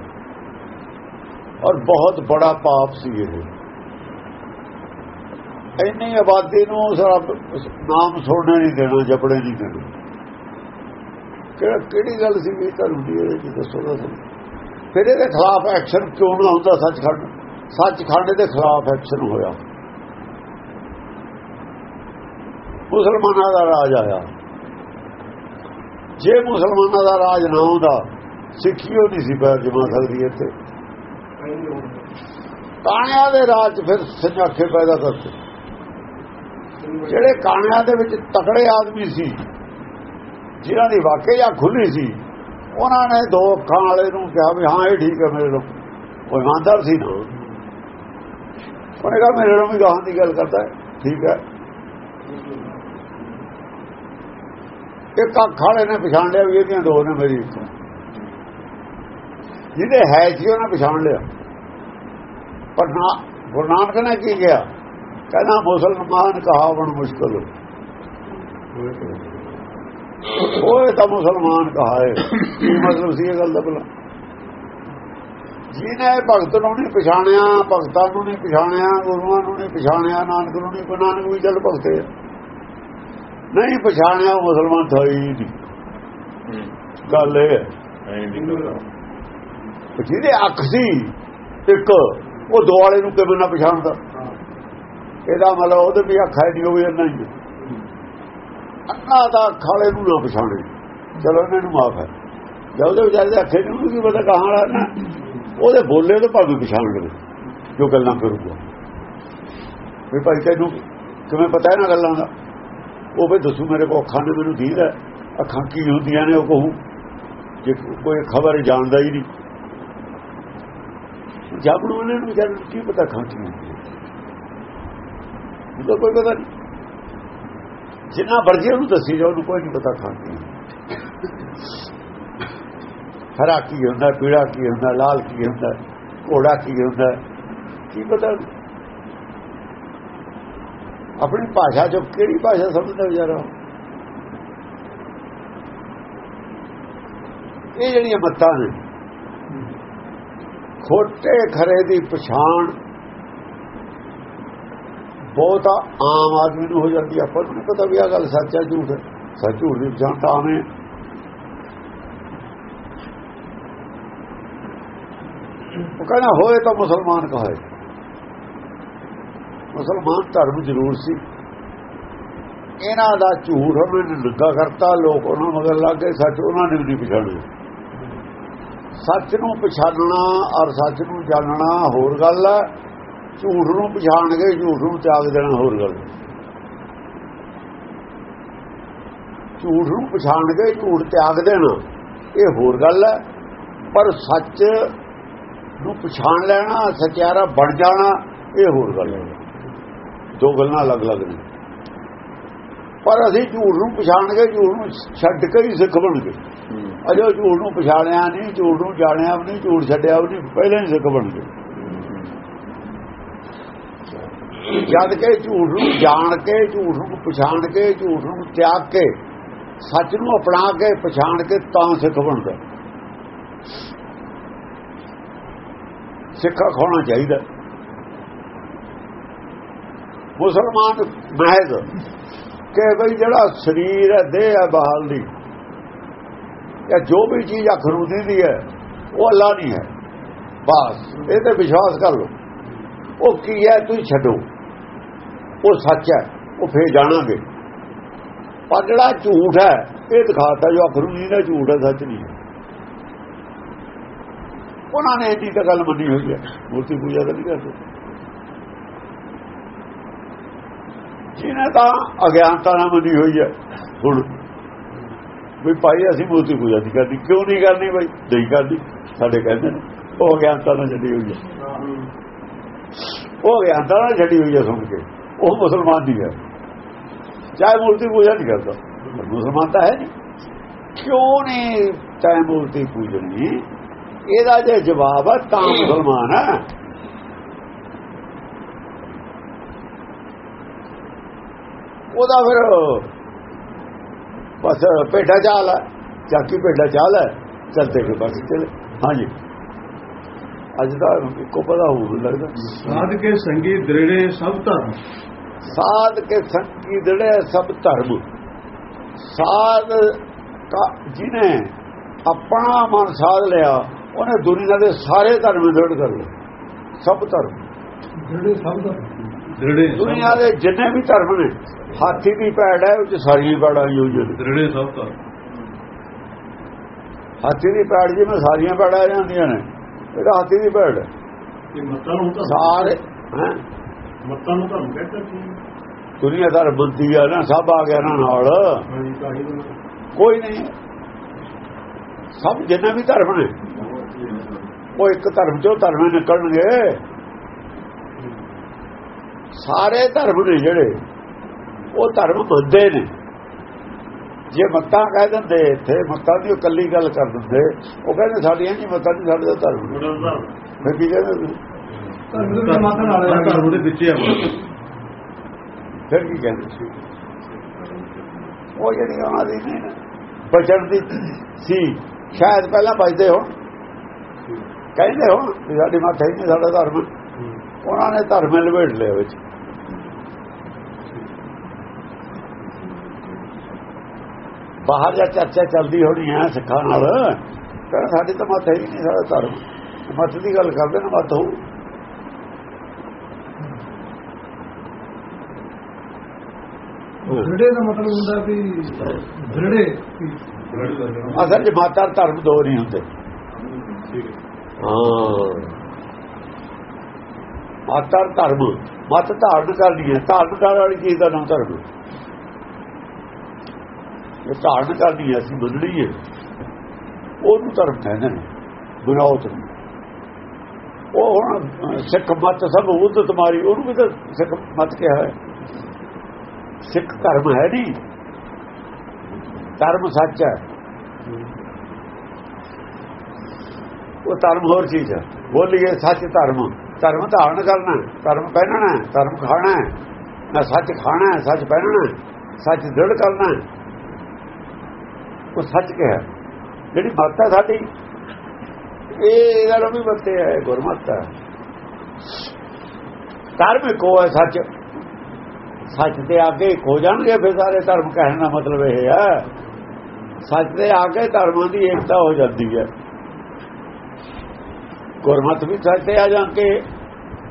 ਔਰ ਬਹੁਤ ਬੜਾ ਪਾਪ ਸੀ ਇਹ। ਇੰਨੀ ਆਬਾਦੀ ਨੂੰ ਰੱਬ ਨਾਮ ਸੁਣਨੇ ਨਹੀਂ ਦੇਣਾ ਜਪੜੇ ਨਹੀਂ ਦੇਣਾ। ਕਿਹੜਾ ਕਿਹੜੀ ਗੱਲ ਸੀ ਵੀ ਧਰਮ ਦੀ ਇਹਦੇ ਚ ਦੱਸੋ ਨਾ ਸਾਨੂੰ। ਫਿਰ ਇਹਦੇ ਖਿਲਾਫ ਐਕਸ਼ਨ ਕਿਉਂ ਨਾ ਹੁੰਦਾ ਸੱਚਖੰਡ? ਸੱਚਖੰਡ ਦੇ ਖਿਲਾਫ ਐਕਸ਼ਨ ਹੋਇਆ। ਮੁਸਲਮਾਨਾਂ ਦਾ ਰਾਜ ਆਇਆ। ਜੇ ਮੁਸਲਮਾਨਾਂ ਦਾ ਰਾਜ ਨਾ ਹੁੰਦਾ ਸਿੱਖੀ ਉਹ ਨਹੀਂ ਸੀ ਪੈਰ ਜਮਾ ਸਕਦੀ ਇੱਥੇ। ਕਾਣਿਆਂ ਦੇ ਰਾਜ ਫਿਰ ਸੰਜਾਖੇ ਪੈਦਾ ਕਰਤੇ ਜਿਹੜੇ ਕਾਣਿਆਂ ਦੇ ਵਿੱਚ ਤਕੜੇ ਆਦਮੀ ਸੀ, ਜਿਨ੍ਹਾਂ ਦੀ ਵਾਕਿਆ ਖੁੱਲੀ ਸੀ, ਉਹਨਾਂ ਨੇ ਦੋ ਅੱਖਾਂ ਵਾਲੇ ਨੂੰ ਕਿਹਾ ਵੀ ਹਾਂ, ਇਹ ਠੀਕ ਹੈ ਮੇਰੇ ਨੂੰ ਉਹ ਇਮਾਨਦਾਰ ਸੀ ਨਾ। ਉਹਨੇ ਕਿਹਾ, ਮੇਰੇ ਨਾਲ ਵੀ ਗਾਹਾਂ ਦੀ ਗੱਲ ਕਰਦਾ ਹੈ। ਠੀਕ ਹੈ। ਇੱਕ ਅੱਖ ਵਾਲੇ ਨੇ ਪਛਾਣ ਲਿਆ ਵੀ ਇਹਦੀਆਂ ਦੋ ਨੇ ਮੇਰੀ ਇੱਕ ਜਿਹਦੇ ਹੈ ਸੀ ਉਹਨੇ ਪਛਾਣ ਲਿਆ। ਪਰ ਨਾ, ਗੁਰੂ ਨਾਨਕ ਨੇ ਕੀ ਕਿਹਾ? ਕਹਿੰਦਾ, ਮੁਸਲਮਾਨ ਕਹਾਵਣ ਮੁਸ਼ਕਲ ਉਹ ਤਾਂ ਮੁਸਲਮਾਨ ਕਹਾਏ। ਕੀ ਮਤਲਬ ਸੀ ਇਹ ਗੱਲ ਦਾ ਭਲਾ? ਜਿਹਨੇ ਭਗਤ ਨੂੰ ਨਹੀਂ ਪਛਾਣਿਆ, ਭਗਤਾਂ ਨੂੰ ਨਹੀਂ ਪਛਾਣਿਆ, ਗੁਰੂਆਂ ਨੂੰ ਨਹੀਂ ਪਛਾਣਿਆ, ਨਾਨਕ ਨੂੰ ਨਹੀਂ ਕੋਈ ਨਾਨਕ ਵੀ ਚੱਲ ਭਗਤੇ ਨਹੀਂ ਪਛਾਣਿਆ ਉਹ ਮੁਸਲਮਾਨ ਥਾ ਹੀ। ਨਹੀਂ ਗੱਲ ਇਹ ਹੈ। ਨਹੀਂ ਜਿਹਦੇ ਅੱਖ ਸੀ ਇੱਕ ਉਹ ਦੋ ਵਾਲੇ ਨੂੰ ਕਿਵੇਂ ਨਾ ਪਛਾਣਦਾ? ਇਹਦਾ ਮਤਲਬ ਉਹਦੇ ਵੀ ਅੱਖ ਹੈ ਨਹੀਂ ਉਹ ਵੀ ਅੰਨਾ ਹੀ ਹੈ। ਅੰਨਾ ਦਾ ਅੱਖ ਵਾਲੇ ਨੂੰ ਨਾ ਪਛਾਣੇ। ਚਲੋ ਇਹਨਾਂ ਨੂੰ ਮਾਫ ਹੈ। ਜਦ ਉਹਦੇ ਵਿਚਾਰੇ ਦੇ ਅੱਖੇ ਨੂੰ ਕੀ ਪਤਾ ਕਹਾਂ ਵਾਲਾ ਨਾ। ਉਹਦੇ ਬੋਲੇ ਤੋਂ ਭਾਵੇਂ ਪਛਾਣ ਲਵੇ ਜੋ ਗੱਲਾਂ ਕਰੂਗਾ। ਵੀ ਭਾਈ ਤੈਨੂੰ ਕਿਵੇਂ ਪਤਾ ਇਹਨਾਂ ਗੱਲਾਂ ਦਾ? ਉਹ ਵੀ ਦੱਸੂ ਮੇਰੇ ਕੋਲ ਅੱਖਾਂ ਨੇ ਮੈਨੂੰ ਦੀਦਾ ਅੱਖਾਂ ਕੀ ਹੁੰਦੀਆਂ ਨੇ ਉਹ ਕਹੂ। ਜੇ ਕੋਈ ਖਬਰ ਜਾਣਦਾ ਹੀ ਨਹੀਂ। ਜਦ ਨੂੰ ਇਹਨਾਂ ਨੂੰ ਵਿਚਾਰੇ ਕੀ ਪਤਾ ਅੱਖਾਂ ਕੀ ਹੁੰਦੀਆਂ ਉਹਦਾ ਕੋਈ ਪਤਾ ਨਹੀਂ। ਜਿੰਨਾ ਵਰਜੀ ਉਹਨੂੰ ਦੱਸੀ ਜਾ ਉਹਨੂੰ ਕੋਈ ਨਹੀਂ ਪਤਾ ਖਾਂਦੀ ਕੀ ਹਰਾ ਕੀ ਹੁੰਦਾ ਪੀੜਾ ਕੀ ਹੁੰਦਾ, ਲਾਲ ਕੀ ਹੁੰਦਾ, ਘੋੜਾ ਕੀ ਹੁੰਦਾ, ਕੀ ਪਤਾ। ਆਪਣੀ ਭਾਸ਼ਾ ਚੋਂ ਕਿਹੜੀ ਭਾਸ਼ਾ ਸਮਝਦਾ ਵਿਚਾਰਾ ਇਹ ਜਿਹੜੀਆਂ ਮੱਤਾਂ ਨੇ, ਖੋਟੇ ਖਰੇ ਦੀ ਪਛਾਣ ਬਹੁਤ ਆਮ ਆਦਮੀ ਨੂੰ ਹੋ ਜਾਂਦੀ ਆਪਾਂ ਨੂੰ ਨਹੀਂ ਪਤਾ ਵੀ ਆ ਗੱਲ ਸੱਚ ਹੈ ਝੂਠ ਹੈ ਸੱਚ, ਝੂਠ ਦੀ ਪਛਾਣ ਤਾਂ ਆਵੇਂ ਉਹ ਕਹਿੰਦਾ, ਹੋਏ ਤਾਂ ਮੁਸਲਮਾਨ ਕਹੇ ਮੁਸਲਮਾਨ ਧਰਮ ਜ਼ਰੂਰ ਸੀ। ਇਹਨਾਂ ਦਾ ਝੂਠ ਉਹਨਾਂ ਨੇ ਲੱਗਾ ਕਰਤਾ, ਲੋਕ ਉਹਨਾਂ ਮਗਰ ਲੱਗ ਗਏ, ਸੱਚ ਉਹਨਾਂ ਨੇ ਵੀ ਨਹੀਂ ਪਛਾਣਿਆ। ਸੱਚ ਨੂੰ ਪਛਾਣਨਾ ਔਰ ਸੱਚ ਨੂੰ ਜਾਣਨਾ ਹੋਰ ਗੱਲ ਹੈ ਝੂਠ ਨੂੰ ਪਛਾਣ ਕੇ ਝੂਠ ਨੂੰ ਤਿਆਗ ਦੇਣਾ ਹੋਰ ਗੱਲ। ਝੂਠ ਨੂੰ ਪਛਾਣ ਕੇ ਝੂਠ ਤਿਆਗ ਦੇਣਾ, ਇਹ ਹੋਰ ਗੱਲ ਹੈ ਪਰ ਸੱਚ ਨੂੰ ਪਛਾਣ ਲੈਣਾ, ਸਚਿਆਰਾ ਬਣ ਜਾਣਾ, ਇਹ ਹੋਰ ਗੱਲ ਹੈ ਦੋ ਗੱਲਾਂ ਅਲੱਗ-ਅਲੱਗ ਨੇ। ਪਰ ਅਸੀਂ ਝੂਠ ਨੂੰ ਪਛਾਣ ਕੇ ਝੂਠ ਨੂੰ ਛੱਡ ਕੇ ਹੀ ਸਿੱਖ ਬਣ ਗਏ ਅਜੋ ਝੂਠ ਨੂੰ ਪਛਾਣਿਆ ਨਹੀਂ ਝੂਠ ਨੂੰ ਜਾਣਿਆ ਨਹੀਂ ਝੂਠ ਛੱਡਿਆ ਨਹੀਂ ਪਹਿਲਾਂ ਹੀ ਸਿੱਖ ਬਣ ਗਏ ਜਦ ਕੇ ਝੂਠ ਨੂੰ ਜਾਣ ਕੇ ਝੂਠ ਨੂੰ ਪਛਾਣ ਕੇ ਝੂਠ ਨੂੰ ਤਿਆਗ ਕੇ ਸੱਚ ਨੂੰ ਅਪਣਾ ਕੇ ਪਛਾਣ ਕੇ ਤਾਂ ਸਿੱਖ ਬਣਦਾ। ਸਿੱਖਾ ਖਾਣਾ ਚਾਹੀਦਾ। ਮੁਸਲਮਾਨ ਮਹਿਜ਼ ਕਿ ਬਈ ਜਿਹੜਾ ਸਰੀਰ ਹੈ, ਦੇਹ ਹੈ ਬਹਾਲ ਦੀ, ਜਾਂ ਜੋ ਵੀ ਚੀਜ਼ ਅੱਖ ਨੂੰ ਦਿੰਦੀ ਹੈ, ਉਹ ਅੱਲਾ ਨਹੀਂ ਹੈ। ਬਸ, ਇਹ ਤੇ ਵਿਸ਼ਵਾਸ ਕਰ ਲਓ। ਉਹ ਕੀ ਹੈ, ਤੁਸੀਂ ਛੱਡੋ। ਉਹ ਸੱਚ ਹੈ, ਉਹ ਫੇਰ ਜਾਣਾਂਗੇ। ਪਰ ਜਿਹੜਾ ਝੂਠ ਹੈ, ਇਹ ਦਿਖਾਤਾ ਜੋ ਅੱਖ ਨੂੰ ਨਹੀਂ ਦਾ ਝੂਠ ਹੈ, ਸੱਚ ਨਹੀਂ ਹੈ। ਉਹਨਾਂ ਨੇ ਇਹਦੀ ਤਾਂ ਗੱਲ ਮੰਨੀ ਹੋਈ ਹੈ। ਮੂਰਤੀ ਪੂਜਾ ਤਾਂ ਨਹੀਂ ਕਰਦੇ। ਜਿਹਨੇ ਤਾਂ ਅਗਿਆਨਤਾ ਨਾਲ ਮੰਨੀ ਹੋਈ ਹੈ। ਹੁਣ ਵੀ ਭਾਈ ਅਸੀਂ ਮੂਰਤੀ ਪੂਜਾ ਨਹੀਂ ਕਰਦੀ। ਕਿਉਂ ਨਹੀਂ ਕਰਨੀ ਭਾਈ? ਨਹੀਂ ਕਰਦੀ। ਸਾਡੇ ਕਹਿੰਦੇ ਨੇ, ਉਹ ਅਗਿਆਨਤਾ ਨਾਲ ਛੱਡੀ ਹੋਈ ਹੈ। ਉਹ ਅਗਿਆਨਤਾ ਨਾਲ ਛੱਡੀ ਹੋਈ ਹੈ ਸੁਣ ਕੇ। ਉਹ ਮੁਸਲਮਾਨ ਦੀ ਹੈ। ਚਾਹੇ ਮੂਰਤੀ ਪੂਜਾ ਨਹੀਂ ਕਰਦਾ। ਮੁਸਲਮਾਨ ਤਾਂ ਹੈ ਨਹੀਂ। ਕਿਉਂ ਨਹੀਂ ਚਾਹੇ ਮੂਰਤੀ ਪੂਜਣੀ? ਇਹਦਾ ਜੇ ਜਵਾਬ ਹੈ ਤਾਂ ਮੁਸਲਮਾਨ ਹੈ। ਉਹਦਾ ਫਿਰ ਬਸ ਪੇਟਾ ਚਾਲ ਹੈ ਚਾਕੀ ਪੇਟਾ ਚਾਲ ਹੈ ਚਲਤੇ ਕੇ ਬਸ ਚਲੇ ਹਾਂਜੀ। ਅੱਜ ਦਾ ਇੱਕੋ ਪਤਾ ਹੋ ਲੱਗਦਾ। ਸਾਧ ਕੇ ਸੰਗੀ ਦ੍ਰਿੜੇ ਸਭ ਧਰਮ। ਸਾਧ ਕੇ ਸੰਗੀ ਦੜੇ ਸਭ ਧਰਮ। ਸਾਧ ਕਾ ਜਿਹਨੇ ਆਪਣਾ ਮਨ ਸਾਧ ਲਿਆ ਉਹਨੇ ਦੁਨੀਆ ਦੇ ਸਾਰੇ ਧਰਮ ਦ੍ਰਿੜ ਕਰ ਲਏ। ਸਭ ਧਰਮ। ਜਿਹੜੇ ਸਭ ਦਾ ਦ੍ਰਿੜੇ ਦੁਨੀਆ ਦੇ ਜਿੰਨੇ ਵੀ ਧਰਮ ਨੇ ਹਾਥੀ ਦੀ ਪੈੜ ਹੈ ਉਹ ਚ ਸਾਰੀਆਂ ਪੈੜਾਂ ਯੂਜ ਨੇ। ਦ੍ਰਿੜੇ ਸਭ ਧਰਮ। ਹਾਥੀ ਦੀ ਪੈੜ ਜਿਵੇਂ ਸਾਰੀਆਂ ਪੈੜਾਂ ਜਾਂਦੀਆਂ ਨੇ ਇਹਦਾ ਹਾਥੀ ਦੀ ਪੈੜ ਹੈ। ਇਹ ਮੱਤਾਂ ਨੂੰ ਤਾਂ ਸਾਰੇ ਹੈਂ? ਮੱਤਾਂ ਨੂੰ ਧਰਮ ਕਹਿੰਦਾ ਕੀ ਦੁਨੀਆ ਦਾ ਬੰਦੀ ਆ ਨਾ ਸਭ ਆ ਗਿਆ ਨਾ ਨਾਲ। ਤਾਂ ਤਾਂ ਕੋਈ ਨਹੀਂ। ਸਭ ਜਿੰਨੇ ਵੀ ਧਰਮ ਨੇ ਉਹ ਇੱਕ ਧਰਮ ਚੋਂ ਧਰਮ ਨਿਕਲਣਗੇ। ਸਾਰੇ ਧਰਮ ਨੇ ਜਿਹੜੇ ਉਹ ਧਰਮ ਮੰਨਦੇ ਨੇ। ਜੇ ਮੱਤਾਂ ਕਹਿ ਦਿੰਦੇ ਇੱਥੇ ਮੱਤਾਂ ਦੀ ਇਕੱਲੀ ਗੱਲ ਕਰ ਦਿੰਦੇ ਉਹ ਕਹਿੰਦੇ ਸਾਡੀਆਂ ਨਹੀਂ ਮੱਤਾਂ ਨਹੀਂ ਸਾਡੇ ਦਾ ਧਰਮ ਫਿਰ ਕੀ ਕਹਿੰਦੇ ਤੁਸੀਂ? ਧਰਮ ਦੇ ਵਿੱਚ ਮਾਤਨ ਵਾਲੇ ਧਰਮ ਧਰਮ ਦੇ ਵਿੱਚ ਹੀ ਆ। ਫਿਰ ਕੀ ਕਹਿੰਦੇ ਉਹ ਜਿਹੜੀ ਉਹਨਾਂ ਦੀ ਨੇ ਬਚਣ ਦੀ ਸੀ ਸ਼ਾਇਦ ਪਹਿਲਾਂ ਬਚਦੇ ਹੋਣ। ਕਹਿੰਦੇ ਵੀ ਸਾਡੀ ਮਾਤਾ ਹੀ ਨਹੀਂ ਸਾਡਾ ਧਰਮ। ਉਹਨਾਂ ਨੇ ਧਰਮ ਲਵੇਟ ਲਿਆ ਵਿੱਚ। ਬਾਹਰ ਜਾਂ ਚਰਚਾ ਚੱਲਦੀ ਹੋਣੀ ਹੈ ਸਿੱਖਾਂ ਨਾਲ ਕਹਿੰਦਾ ਸਾਡੀ ਤਾਂ ਮਤ ਹੈ ਨਹੀਂ ਸਾਡਾ ਧਰਮ। ਮਤ ਦੀ ਗੱਲ ਕਰਦੇ ਨੇ ਮਤ ਹੋਊ। ਜਿਹੜੇ ਦਾ ਮਤਲਬ ਹੁੰਦਾ ਵੀ ਜਿਹੜੇ ਅਸਲ ਚ ਮਾਤਾ ਧਰਮ ਦੋ ਨਹੀਂ ਹੁੰਦੇ। ਹਾਂ। ਮਾਤਾ ਧਰਮ ਮਤ ਧਾਰਨ ਕਰਨੀ ਹੈ। ਧਾਰਨ ਕਰਨ ਵਾਲੀ ਚੀਜ਼ ਦਾ ਨਾਮ ਧਰਮ। ਇਹ ਧਾਰਨ ਕਰਨੀ ਹੈ, ਅਸੀਂ ਮੰਨਣੀ ਹੈ। ਉਹਨੂੰ ਧਰਮ ਕਹਿੰਦੇ ਨੇ ਬੁਲਾਉਤ ਉਹ ਹੁਣ ਸਿੱਖ ਮਤ ਸਭ ਉਦ ਤੁਹਾਰੀ ਉਹਨੂੰ ਵੀ ਤਾਂ ਸਿੱਖ ਮਤ ਕਿਹਾ ਹੈ ਸਿੱਖ ਧਰਮ ਹੈ ਨਹੀਂ। ਧਰਮ ਸੱਚ ਹੈ। ਉਹ ਧਰਮ ਹੋਰ ਚੀਜ਼ ਹੈ। ਬੋਲੀਏ ਸੱਚ ਧਰਮ। ਧਰਮ ਧਾਰਨ ਕਰਨਾ ਧਰਮ ਪਹਿਨਣਾ ਧਰਮ ਖਾਣਾ ਨਾ ਸੱਚ ਖਾਣਾ ਹੈ, ਸੱਚ ਪਹਿਨਣਾ ਸੱਚ ਦ੍ਰਿੜ ਕਰਨਾ ਹੈ। ਉਹ ਸੱਚ ਕਿਹਾ ਜਿਹੜੀ ਮੱਤ ਹੈ ਸਾਡੀ, ਇਹ ਇਹਦਾ ਨਾਮ ਵੀ ਮੱਤੇ ਹੈ ਗੁਰਮਤਿ ਹੈ ਧਰਮ ਕੋ ਹੈ ਸੱਚ। ਸੱਚ ਤੇ ਅੱਗੇ ਹੋ ਜਾਣਗੇ ਫਿਰ ਸਾਰੇ ਧਰਮ, ਕਹਿਣ ਦਾ ਮਤਲਬ ਇਹ ਹੈ ਸੱਚ ਦੇ ਅੱਗੇ ਧਰਮਾਂ ਦੀ ਏਕਤਾ ਹੋ ਜਾਂਦੀ ਹੈ। ਗੁਰਮਤ ਵੀ ਸੱਚ ਤੇ ਆ ਜਾ ਕੇ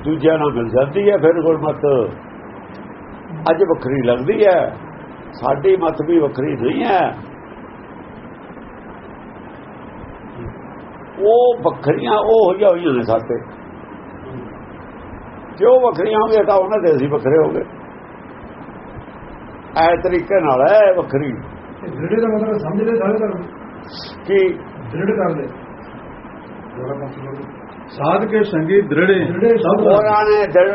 ਦੂਜਿਆਂ ਨਾਲ ਮਿਲ ਜਾਂਦੀ ਹੈ, ਫਿਰ ਗੁਰਮਤ ਅੱਜ ਵੱਖਰੀ ਲੱਗਦੀ ਹੈ। ਸਾਡੀ ਮਤ ਵੀ ਵੱਖਰੀ ਨਹੀਂ ਹੈ। ਉਹ ਵੱਖਰੀਆਂ ਉਹ ਹੋਈਆਂ ਹੋਈਆਂ ਨੇ ਸਾਤੇ ਜੋ ਵੱਖਰੀਆਂ ਹੋਣਗੀਆਂ ਤਾਂ ਉਹਨਾਂ ਦੇ ਅਸੀਂ ਵੱਖਰੇ ਹੋ ਗਏ ਐ ਤਰੀਕੇ ਨਾਲ ਹੈ ਵੱਖਰੀ। ਦ੍ਰਿੜ ਦਾ ਮਤਲਬ ਸਮਝਦੇ ਸਾਰੇ ਧਰਮ? ਕਿ? ਦ੍ਰਿੜ ਕਰਦੇ। ਥੋੜਾ ਮਤਲਬ ਸਾਧ ਕੇ ਸੰਗੀ ਦ੍ਰਿੜੇ। ਸਭ ਉਹਨਾਂ ਨੇ ਦ੍ਰਿੜ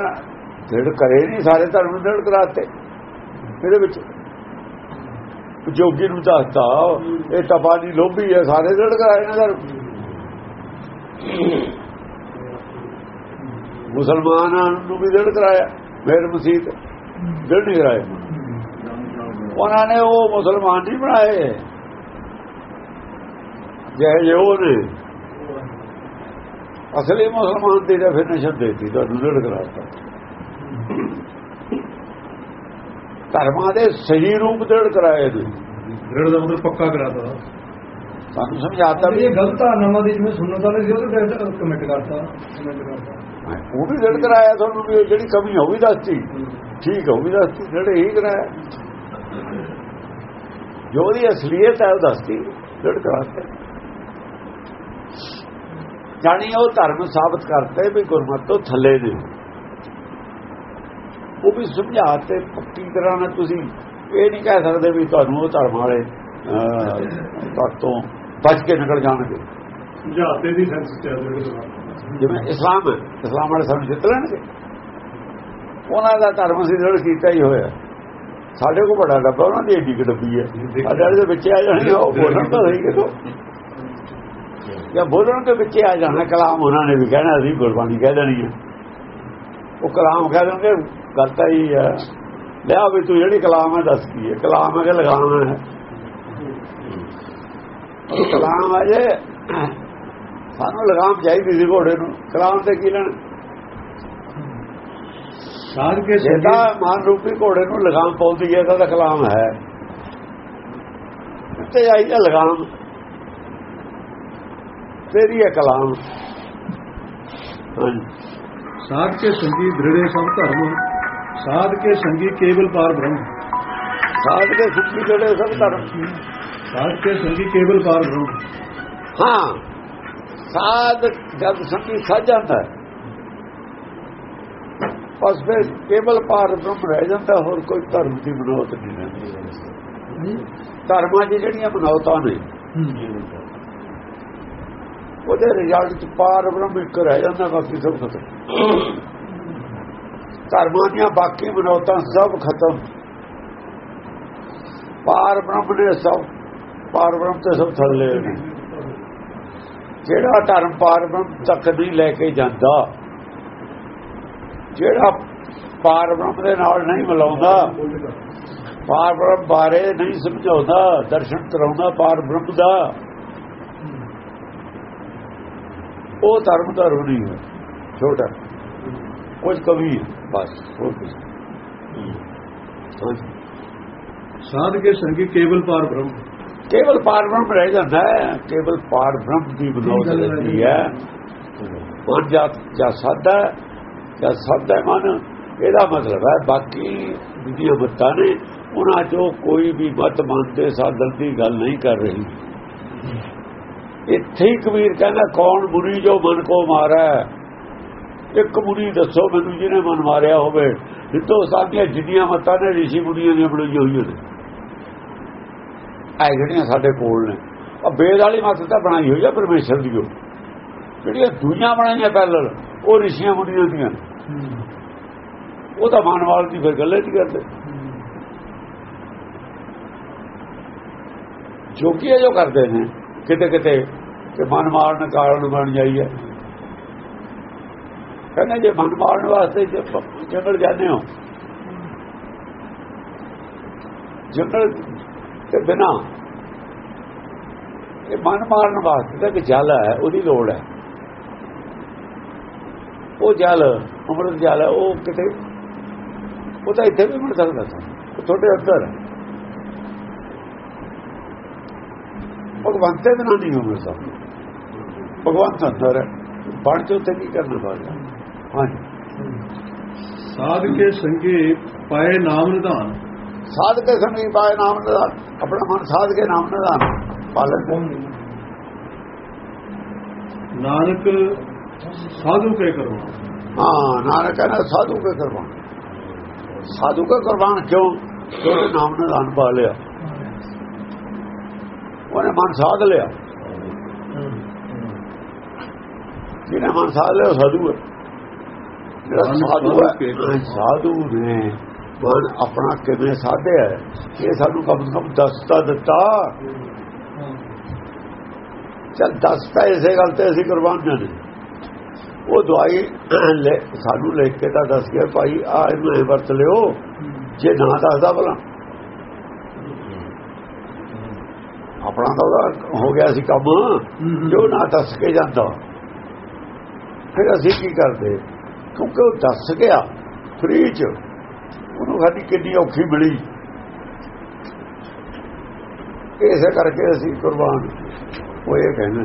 ਦ੍ਰਿੜ ਕਰੇ ਨਹੀਂ ਸਾਰੇ ਧਰਮ ਨੂੰ ਦ੍ਰਿੜ ਕਰਾਤੇ। ਇਹਦੇ ਵਿੱਚ ਜੋਗੀ ਨੂੰ ਦੱਸਤਾ ਇਹ ਤਪਾ ਦੀ ਲੋਭੀ ਹੈ ਸਾਰੇ ਦ੍ਰਿੜ ਕਰਾਏ ਨੇ ਧਰਮ ਮੁਸਲਮਾਨਾਂ ਨੂੰ ਵੀ ਦ੍ਰਿੜ ਕਰਾਇਆ ਮੇਰ ਮਸੀਤ ਦ੍ਰਿੜ ਨਹੀਂ ਕਰਾਇਆ। ਉਹਨਾਂ ਨੇ ਉਹ ਮੁਸਲਮਾਨ ਨਹੀਂ ਬਣਾਏ। ਜਿਹੇ ਜਿਹੇ ਉਹ ਨੇ। ਅਸਲੀ ਮੁਸਲਮਾਨ ਦੀ ਡੈਫੀਨੇਸ਼ਨ ਦੇਤੀ, ਤੁਹਾਨੂੰ ਦ੍ਰਿੜ ਕਰਾਤਾ। ਧਰਮਾਂ ਦੇ ਸਹੀ ਰੂਪ ਦ੍ਰਿੜ ਕਰਾਏ ਤੁਸੀਂ। ਦ੍ਰਿੜ ਦਾ ਮਤਲਬ ਪੱਕਾ ਕਰਾਤਾ। ਸਾਨੂੰ ਸਮਝਾਤਾ ਵੀ ਇਹ ਗਲਤ ਆ ਨਵਾਂ ਦੀ ਜਿਵੇਂ ਸੁਣਨ ਵਾਲੇ ਸੀ ਉਹ ਤੇ ਕਮੈਂਟ ਕਰਤਾ ਕਮੈਂਟ ਕਰਤਾ। ਉਹ ਵੀ ਦ੍ਰਿੜ ਕਰਾਇਆ ਤੁਹਾਨੂੰ ਵੀ ਜਿਹੜੀ ਕਮੀ ਹੋ ਵੀ ਦੱਸਤੀ। ਠੀਕ ਹੋ ਵੀ ਦੱਸਤੀ ਜਿਹੜੇ ਹੀ ਕਰਾਇਆ। ਜੋ ਉਹਦੀ ਅਸਲੀਅਤ ਹੈ ਉਹ ਦੱਸਤੀ ਦ੍ਰਿੜ ਕਰਾਤੇ ਜਾਣੀ ਉਹ ਧਰਮ ਸਾਬਤ ਕਰਤੇ ਵੀ ਗੁਰਮਤਿ ਤੋਂ ਥੱਲੇ ਨੇ। ਉਹ ਵੀ ਸਮਝਾਤੇ ਪੱਕੀ ਤਰ੍ਹਾਂ ਨਾਲ ਤੁਸੀਂ ਇਹ ਨਹੀਂ ਕਹਿ ਸਕਦੇ ਵੀ ਤੁਹਾਨੂੰ ਉਹ ਧਰਮ ਵਾਲੇ ਤੋਂ ਬਚ ਕੇ ਨਿਕਲ ਜਾਣਗੇ। ਸਮਝਾਤੇ ਦੀ ਸੈਂਸ ਚ ਦ੍ਰਿੜ ਦਾ ਜਿਵੇਂ ਇਸਲਾਮ ਹੈ ਇਸਲਾਮ ਵਾਲੇ ਸਾਨੂੰ ਜਿੱਤ ਲੈਣਗੇ। ਉਹਨਾਂ ਦਾ ਧਰਮ ਅਸੀਂ ਦ੍ਰਿੜ ਕੀਤਾ ਹੀ ਹੋਇਆ। ਸਾਡੇ ਕੋਲ ਬੜਾ ਡੱਬਾ ਉਹਨਾਂ ਦੀ ਏਡੀ ਕੁ ਡੱਬੀ ਹੈ। ਸਾਡੇ ਦੇ ਵਿੱਚ ਆ ਜਾਣੀ ਉਹ ਬੋਲਣ ਤਾਂ ਸਹੀ ਕਿਥੋਂ ਜਾਂ ਬੋਲਣ ਦੇ ਵਿੱਚ ਆ ਜਾਣਾ ਕਲਾਮ ਉਹਨਾਂ ਨੇ ਵੀ ਕਹਿਣਾ ਅਸੀਂ ਗੁਰਬਾਣੀ ਕਹਿ ਦੇਣੀ ਹੈ। ਉਹ ਕਲਾਮ ਕਹਿ ਦੇਣਗੇ ਗੱਲ ਤਾਂ ਹੀ ਹੈ। ਲਿਆ ਵੀ ਤੂੰ ਜਿਹੜੀ ਕਲਾਮ ਹੈ ਦੱਸ ਕੀ ਹੈ। ਕਲਾਮ ਹੈ ਕਿ ਲਗਾਮ ਹੈ ਕਲਾਮ ਹੈ ਜੇ। ਸਾਨੂੰ ਲਗਾਮ ਚਾਹੀਦੀ ਸੀ ਘੋੜੇ ਨੂੰ। ਕਲਾਮ ਤੇ ਕੀ ਲੈਣ? ਸਾਧ ਕੇ ਤਾਂ ਮਾਨ ਰੂਪੀ ਘੋੜੇ ਨੂੰ ਲਗਾਮ ਪਾਉਂਦੀ ਹੈ ਤਾਂ ਉਹਦਾ ਕਲਾਮ ਹੈ। ਤੇ ਆਈ ਹੈ ਲਗਾਮ। ਤੇਰੀ ਹੈ ਕਲਾਮ। ਸਾਧ ਕੇ ਸੰਗੀ ਦ੍ਰਿੜੇ ਸਭ ਧਰਮ। ਸਾਧ ਕੇ ਸੰਗੀ ਕੇਵਲ ਪਾਰ ਬ੍ਰਹਮ। ਸਾਧ ਕੇ ਸੁੱਖੀ ਜਿਹੜੇ ਸਭ ਧਰਮ। ਸਾਧ ਕੇ ਸੰਗੀ ਕੇਵਲ ਪਾਰ ਬ੍ਰਹਮ। ਹਾਂ ਸਾਧ ਜਦ ਸੰਗੀ ਸੱਜ ਜਾਂਦਾ ਬਸ ਫਿਰ ਕੇਵਲ ਪਾਰ ਬ੍ਰਹਮ ਰਹਿ ਜਾਂਦਾ ਹੋਰ ਕੋਈ ਧਰਮ ਦੀ ਬਨੌਤ ਨਹੀਂ ਰਹਿੰਦੀ। ਧਰਮਾਂ ਦੀ ਜਿਹੜੀਆਂ ਬਨੌਤਾਂ ਨੇ ਉਹਦੇ ਰਿਜ਼ਲਟ ਚ ਪਾਰ ਬ੍ਰਹਮ ਇੱਕ ਰਹਿ ਜਾਂਦਾ ਬਾਕੀ ਸਭ ਖਤਮ। ਧਰਮਾਂ ਦੀਆਂ ਬਾਕੀ ਬਨੌਤਾਂ ਸਭ ਖਤਮ। ਪਾਰ ਬ੍ਰਹਮ ਨੇ ਸਭ ਪਾਰ ਬ੍ਰਹਮ ਤੇ ਸਭ ਥੱਲੇ ਨੇ ਜਿਹੜਾ ਧਰਮ ਪਾਰਬ੍ਰਹਮ ਤੱਕ ਨਹੀਂ ਲੈ ਕੇ ਜਾਂਦਾ, ਜਿਹੜਾ ਪਾਰਬ੍ਰਹਮ ਦੇ ਨਾਲ ਨਹੀਂ ਮਿਲਾਉਂਦਾ, ਪਾਰਬ੍ਰਹਮ ਬਾਰੇ ਨਹੀਂ ਸਮਝਾਉਂਦਾ, ਦਰਸ਼ਨ ਕਰਾਉਂਦਾ ਪਾਰਬ੍ਰਹਮ ਦਾ, ਉਹ ਧਰਮ ਧਰਮ ਨਹੀਂ ਹੈ। ਛੋਟਾ, ਕੁਝ ਕਵੀ ਹੈ, ਬਸ, ਹੋਰ ਕੁਝ ਸਾਧ ਕੇ ਸੰਗੀ ਕੇਵਲ ਪਾਰ ਬ੍ਰਹਮ ਕੇਵਲ ਪਾਰ ਬ੍ਰਹਮ ਰਹਿ ਜਾਂਦਾ ਹੈ ਕੇਵਲ ਪਾਰ ਬ੍ਰਹਮ ਦੀ ਬਨੌਤ ਰਹਿੰਦੀ ਹੈ? ਮਨ ਜਾਤ ਜਾਂ ਸਾਦਾ ਜਾਂ ਸਾਦਾ ਮਨ। ਇਹਦਾ ਮਤਲਬ ਹੈ ਬਾਕੀ ਜਿਹੜੀਆਂ ਮਤਾਂ ਨੇ ਉਹਨਾਂ ਚੋਂ ਕੋਈ ਵੀ ਮਤ ਮੰਨਦੇ ਸਾਧਨ ਦੀ ਗੱਲ ਨਹੀਂ ਕਰ ਰਹੀ। ਇੱਥੇ ਹੀ ਕਬੀਰ ਕਹਿੰਦਾ ਕੌਣ ਮੁਨੀ ਜੋ ਮਨ ਕੋ ਮਾਰਾ? ਇੱਕ ਮੁਨੀ ਦੱਸੋ ਮੈਨੂੰ ਜਿਹਨੇ ਮਨ ਮਾਰਿਆ ਹੋਵੇ। ਹਿੰਦੁਸਤਾਨ ਦੀਆਂ ਜਿੰਨੀਆਂ ਮਤਾਂ ਨੇ ਰਿਸ਼ੀ ਮੁਨੀਆਂ ਦੀਆਂ ਬਣਾਈਆਂ ਹੋਈਆਂ ਨੇ। ਇਹ ਜਿਹੜੀਆਂ ਸਾਡੇ ਕੋਲ ਨੇ। ਆ ਵੇਦ ਵਾਲੀ ਮਤ ਤਾਂ ਬਣਾਈ ਹੋਈ ਆ ਪਰਮੇਸ਼ਰ ਦੀ ਉਹ ਜਿਹੜੀਆਂ ਦੁਨੀਆਂ ਬਣਾਈਆਂ ਪਹਿਲਾਂ ਉਹ ਰਿਸ਼ੀਆਂ ਮੁਨੀਆਂ ਦੀਆਂ। ਉਹ ਤਾਂ ਮਾਨਵਾਲ ਦੀ ਫਿਰ ਗੱਲੇ ਨਹੀਂ ਕਰਦੇ। ਜੋਗੀ ਜੋ ਕਰਦੇ ਨੇ, ਕਿਤੇ ਕਿਤੇ ਕਿ ਮਨ ਮਾਰਨ ਕਾਰਨ ਬਣ ਜਾਈਏ ਕਹਿੰਦੇ ਜੇ ਮਨ ਮਾਰਨ ਵਾਸਤੇ ਜੇ ਜੰਗਲ ਜਾਂਦੇ ਹੋ, ਜੰਗਲ ਤੇ ਬਿਨਾ ਇਹ ਮਨ ਮਾਰਨ ਵਾਸਤੇ ਤਾਂ ਜਲ ਹੈ, ਉਹਦੀ ਲੋੜ ਹੈ। ਉਹ ਜਲ, ਅੰਮ੍ਰਿਤ ਜਲ ਹੈ, ਉਹ ਕਿਤੇ ਉਹ ਤਾਂ ਇੱਥੇ ਵੀ ਮਿਲ ਸਕਦਾ ਸੀ, ਉਹ ਤੁਹਾਡੇ ਅੰਦਰ ਹੈ। ਭਗਵੰਤ ਦੇ ਨਾਲ ਨਹੀਂ ਹੋ ਸਕਦਾ। ਭਗਵੰਤ ਅੰਦਰ ਹੈ, ਬਣ ਚ ਉੱਥੇ ਕੀ ਕਰਨਾ ਪਊਗਾ ਹਾਂਜੀ। ਸਾਧ ਕੇ ਸੰਗੇ ਪਾਏ ਨਾਮ ਨਿਧਾਨ। ਸਾਧ ਕੇ ਸਮੀ ਪਾਏ ਨਾਮ ਦਾ ਆਪਣਾ ਮਨ ਸਾਧ ਕੇ ਨਾਮ ਦਾ ਪਾਲਨ ਨਾਨਕ ਸਾਧੂ ਕੇ ਕਰਵਾ ਹਾਂ ਨਾਨਕ ਕਹਿੰਦਾ ਸਾਧੂ ਕੇ ਕਰਵਾਣ ਸਾਧੂ ਕੇ ਕਰਵਾਣ ਕਿਉਂ? ਕਿਉਂਕਿ ਨਾਮ ਨਾਲ ਦਾਨ ਪਾ ਲਿਆ। ਉਹਨੇ ਮਨ ਸਾਧ ਲਿਆ। ਜਿਹਨੇ ਮਨ ਸਾਧ ਲਿਆ ਸਾਧੂ ਹੈ। ਜਿਹੜਾ ਸਾਧੂ ਹੈ ਸਾਧੂ ਨੇ ਮਨ ਆਪਣਾ ਕਿਵੇਂ ਸਾਧਿਆ ਇਹ ਸਾਨੂੰ ਕਮ ਸੇ ਕਮ ਦੱਸਤਾ ਦਿੱਤਾ। ਚੱਲ ਦੱਸਤਾ ਇਸੇ ਗੱਲ ਤੇ ਅਸੀਂ ਕੁਰਬਾਨ ਨੇ। ਉਹ ਦਵਾਈ ਸਾਨੂੰ ਲਿਖ ਕੇ ਤਾਂ ਦੱਸ ਗਿਆ, ਭਾਈ ਆ ਇਹਨੂੰ ਵਰਤ ਲਿਓ। ਜੇ ਨਾ ਦੱਸਦਾ ਭਲਾ। ਆਪਣਾ ਤਾਂ ਉਹਦਾ ਹੋ ਗਿਆ ਸੀ ਕੰਮ। ਜੋ ਨਾ ਦੱਸ ਕੇ ਜਾਂਦਾ, ਫਿਰ ਅਸੀਂ ਕੀ ਕਰਦੇ? ਕਿਉਂਕਿ ਉਹ ਦੱਸ ਗਿਆ ਫ੍ਰੀ ਚ। ਉਹਨੂੰ ਸਾਡੀ ਕਿੰਨੀ ਔਖੀ ਮਿਲੀ। ਇਸੇ ਕਰਕੇ ਅਸੀਂ ਕੁਰਬਾਨ ਉਹ ਇਹ ਕਹਿੰਦੇ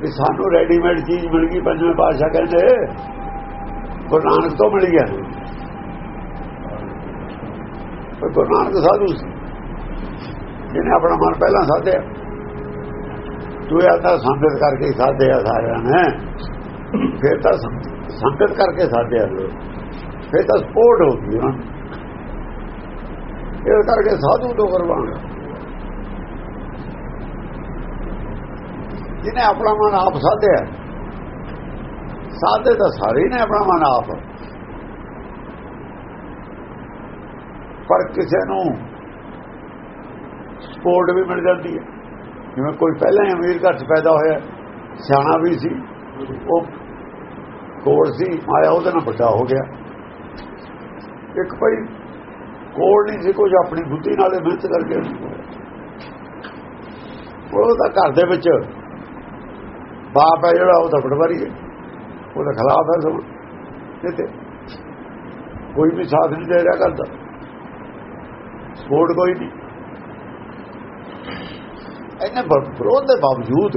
ਵੀ ਸਾਨੂੰ ਰੈਡੀਮੇਡ ਚੀਜ਼ ਮਿਲ ਗਈ, ਪੰਜਵੇਂ ਪਾਤਸ਼ਾਹ ਕਹਿੰਦੇ, ਗੁਰੂ ਨਾਨਕ ਤੋਂ ਮਿਲੀ ਹੈ। ਪਰ ਗੁਰੂ ਨਾਨਕ ਸਾਧੂ ਸੀ, ਜਿਹਨੇ ਆਪਣਾ ਮਨ ਪਹਿਲਾਂ ਸਾਧਿਆ। ਤੂੰ ਇਹ ਤਾਂ ਸੰਗਤ ਕਰਕੇ ਹੀ ਸਾਧਿਆ ਸਾਰਿਆਂ ਨੇ। ਫਿਰ ਤਾਂ ਸੰਗਤ ਕਰਕੇ ਸਾਧਿਆ। ਲੋਕ ਫਿਰ ਤਾਂ ਸਪੋਰਟ ਹੋ ਗਈ ਨਾ। ਇਹ ਕਰਕੇ ਸਾਧੂ ਤੋਂ ਕੁਰਬਾਨ ਜਿਹਨੇ ਆਪਣਾ ਮਨ ਆਪ ਸਾਧਿਆ, ਸਾਧੇ ਤਾਂ ਸਾਰੇ ਨੇ ਆਪਣਾ ਮਨ ਆਪ। ਪਰ ਕਿਸੇ ਨੂੰ ਸਪੋਰਟ ਵੀ ਮਿਲ ਜਾਂਦੀ ਹੈ। ਜਿਵੇਂ ਕੋਈ ਪਹਿਲਾਂ ਹੀ ਅਮੀਰ ਘਰ 'ਚ ਪੈਦਾ ਹੋਇਆ, ਸਿਆਣਾ ਵੀ ਸੀ, ਉਹ ਕੋਰ ਸੀ ਆਇਆ ਉਹਦੇ ਨਾਲ ਵੱਡਾ ਹੋ ਗਿਆ। ਇੱਕ ਭਾਈ ਕੋਲ ਨਹੀਂ ਸੀ ਕੁਝ ਆਪਣੀ ਬੁੱਧੀ ਨਾਲ ਮਿਹਨਤ ਕਰਕੇ। ਉਹ ਤਾਂ ਘਰ ਦੇ ਵਿੱਚ ਬਾਪ ਹੈ ਜਿਹੜਾ, ਉਹ ਤਾਂ ਪਟਵਾਰੀ ਹੈ। ਉਹਦੇ ਖਿਲਾਫ ਹੈ ਸਭ। ਇਹ ਤੇ ਕੋਈ ਵੀ ਸਾਥ ਨਹੀਂ ਦੇ ਰਿਹਾ ਕਰਦਾ। ਸਪੋਰਟ ਕੋਈ ਨਹੀਂ। ਇਹਨੇ ਵਿਰੋਧ ਦੇ ਬਾਵਜੂਦ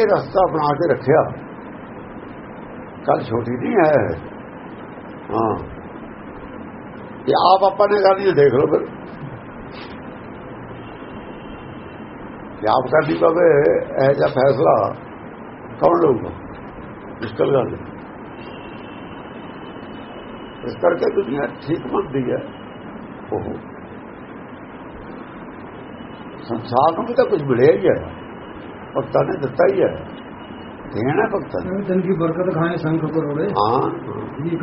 ਇਹ ਰਸਤਾ ਬਣਾ ਕੇ ਰੱਖਿਆ। ਕੱਲ ਛੋਟੀ ਨਹੀਂ ਹੈ। ਹਾਂ। ਇਹ ਆਪ ਆਪਾਂ ਨੇ ਕਰਨੀ ਹੈ, ਦੇਖ ਲਓ ਫਿਰ ਕਿ ਆਪ ਕਰਨੀ ਪਵੇ ਇਹ ਜਿਹਾ ਫੈਸਲਾ ਕੌਣ ਲਊਗਾ ਮੁਸ਼ਕਲ ਗੱਲ ਹੈ ਇਸ ਕਰਕੇ ਦੁਨੀਆ ਠੀਕ ਮੰਨਦੀ ਹੈ ਉਹ ਸੰਸਾਰ ਨੂੰ ਵੀ ਤਾਂ ਕੁਝ ਮਿਲਿਆ ਹੀ ਹੈ ਭਗਤਾਂ ਨੇ ਦਿੱਤਾ ਹੀ ਹੈ ਦੇਣਾ ਭਗਤਾਂ ਨੇ ਜਨ ਕੀ ਬਰਕਤ ਖਾਏ ਸੰਖ ਕਰੋੜੇ ਹਾਂ ਇੱਕ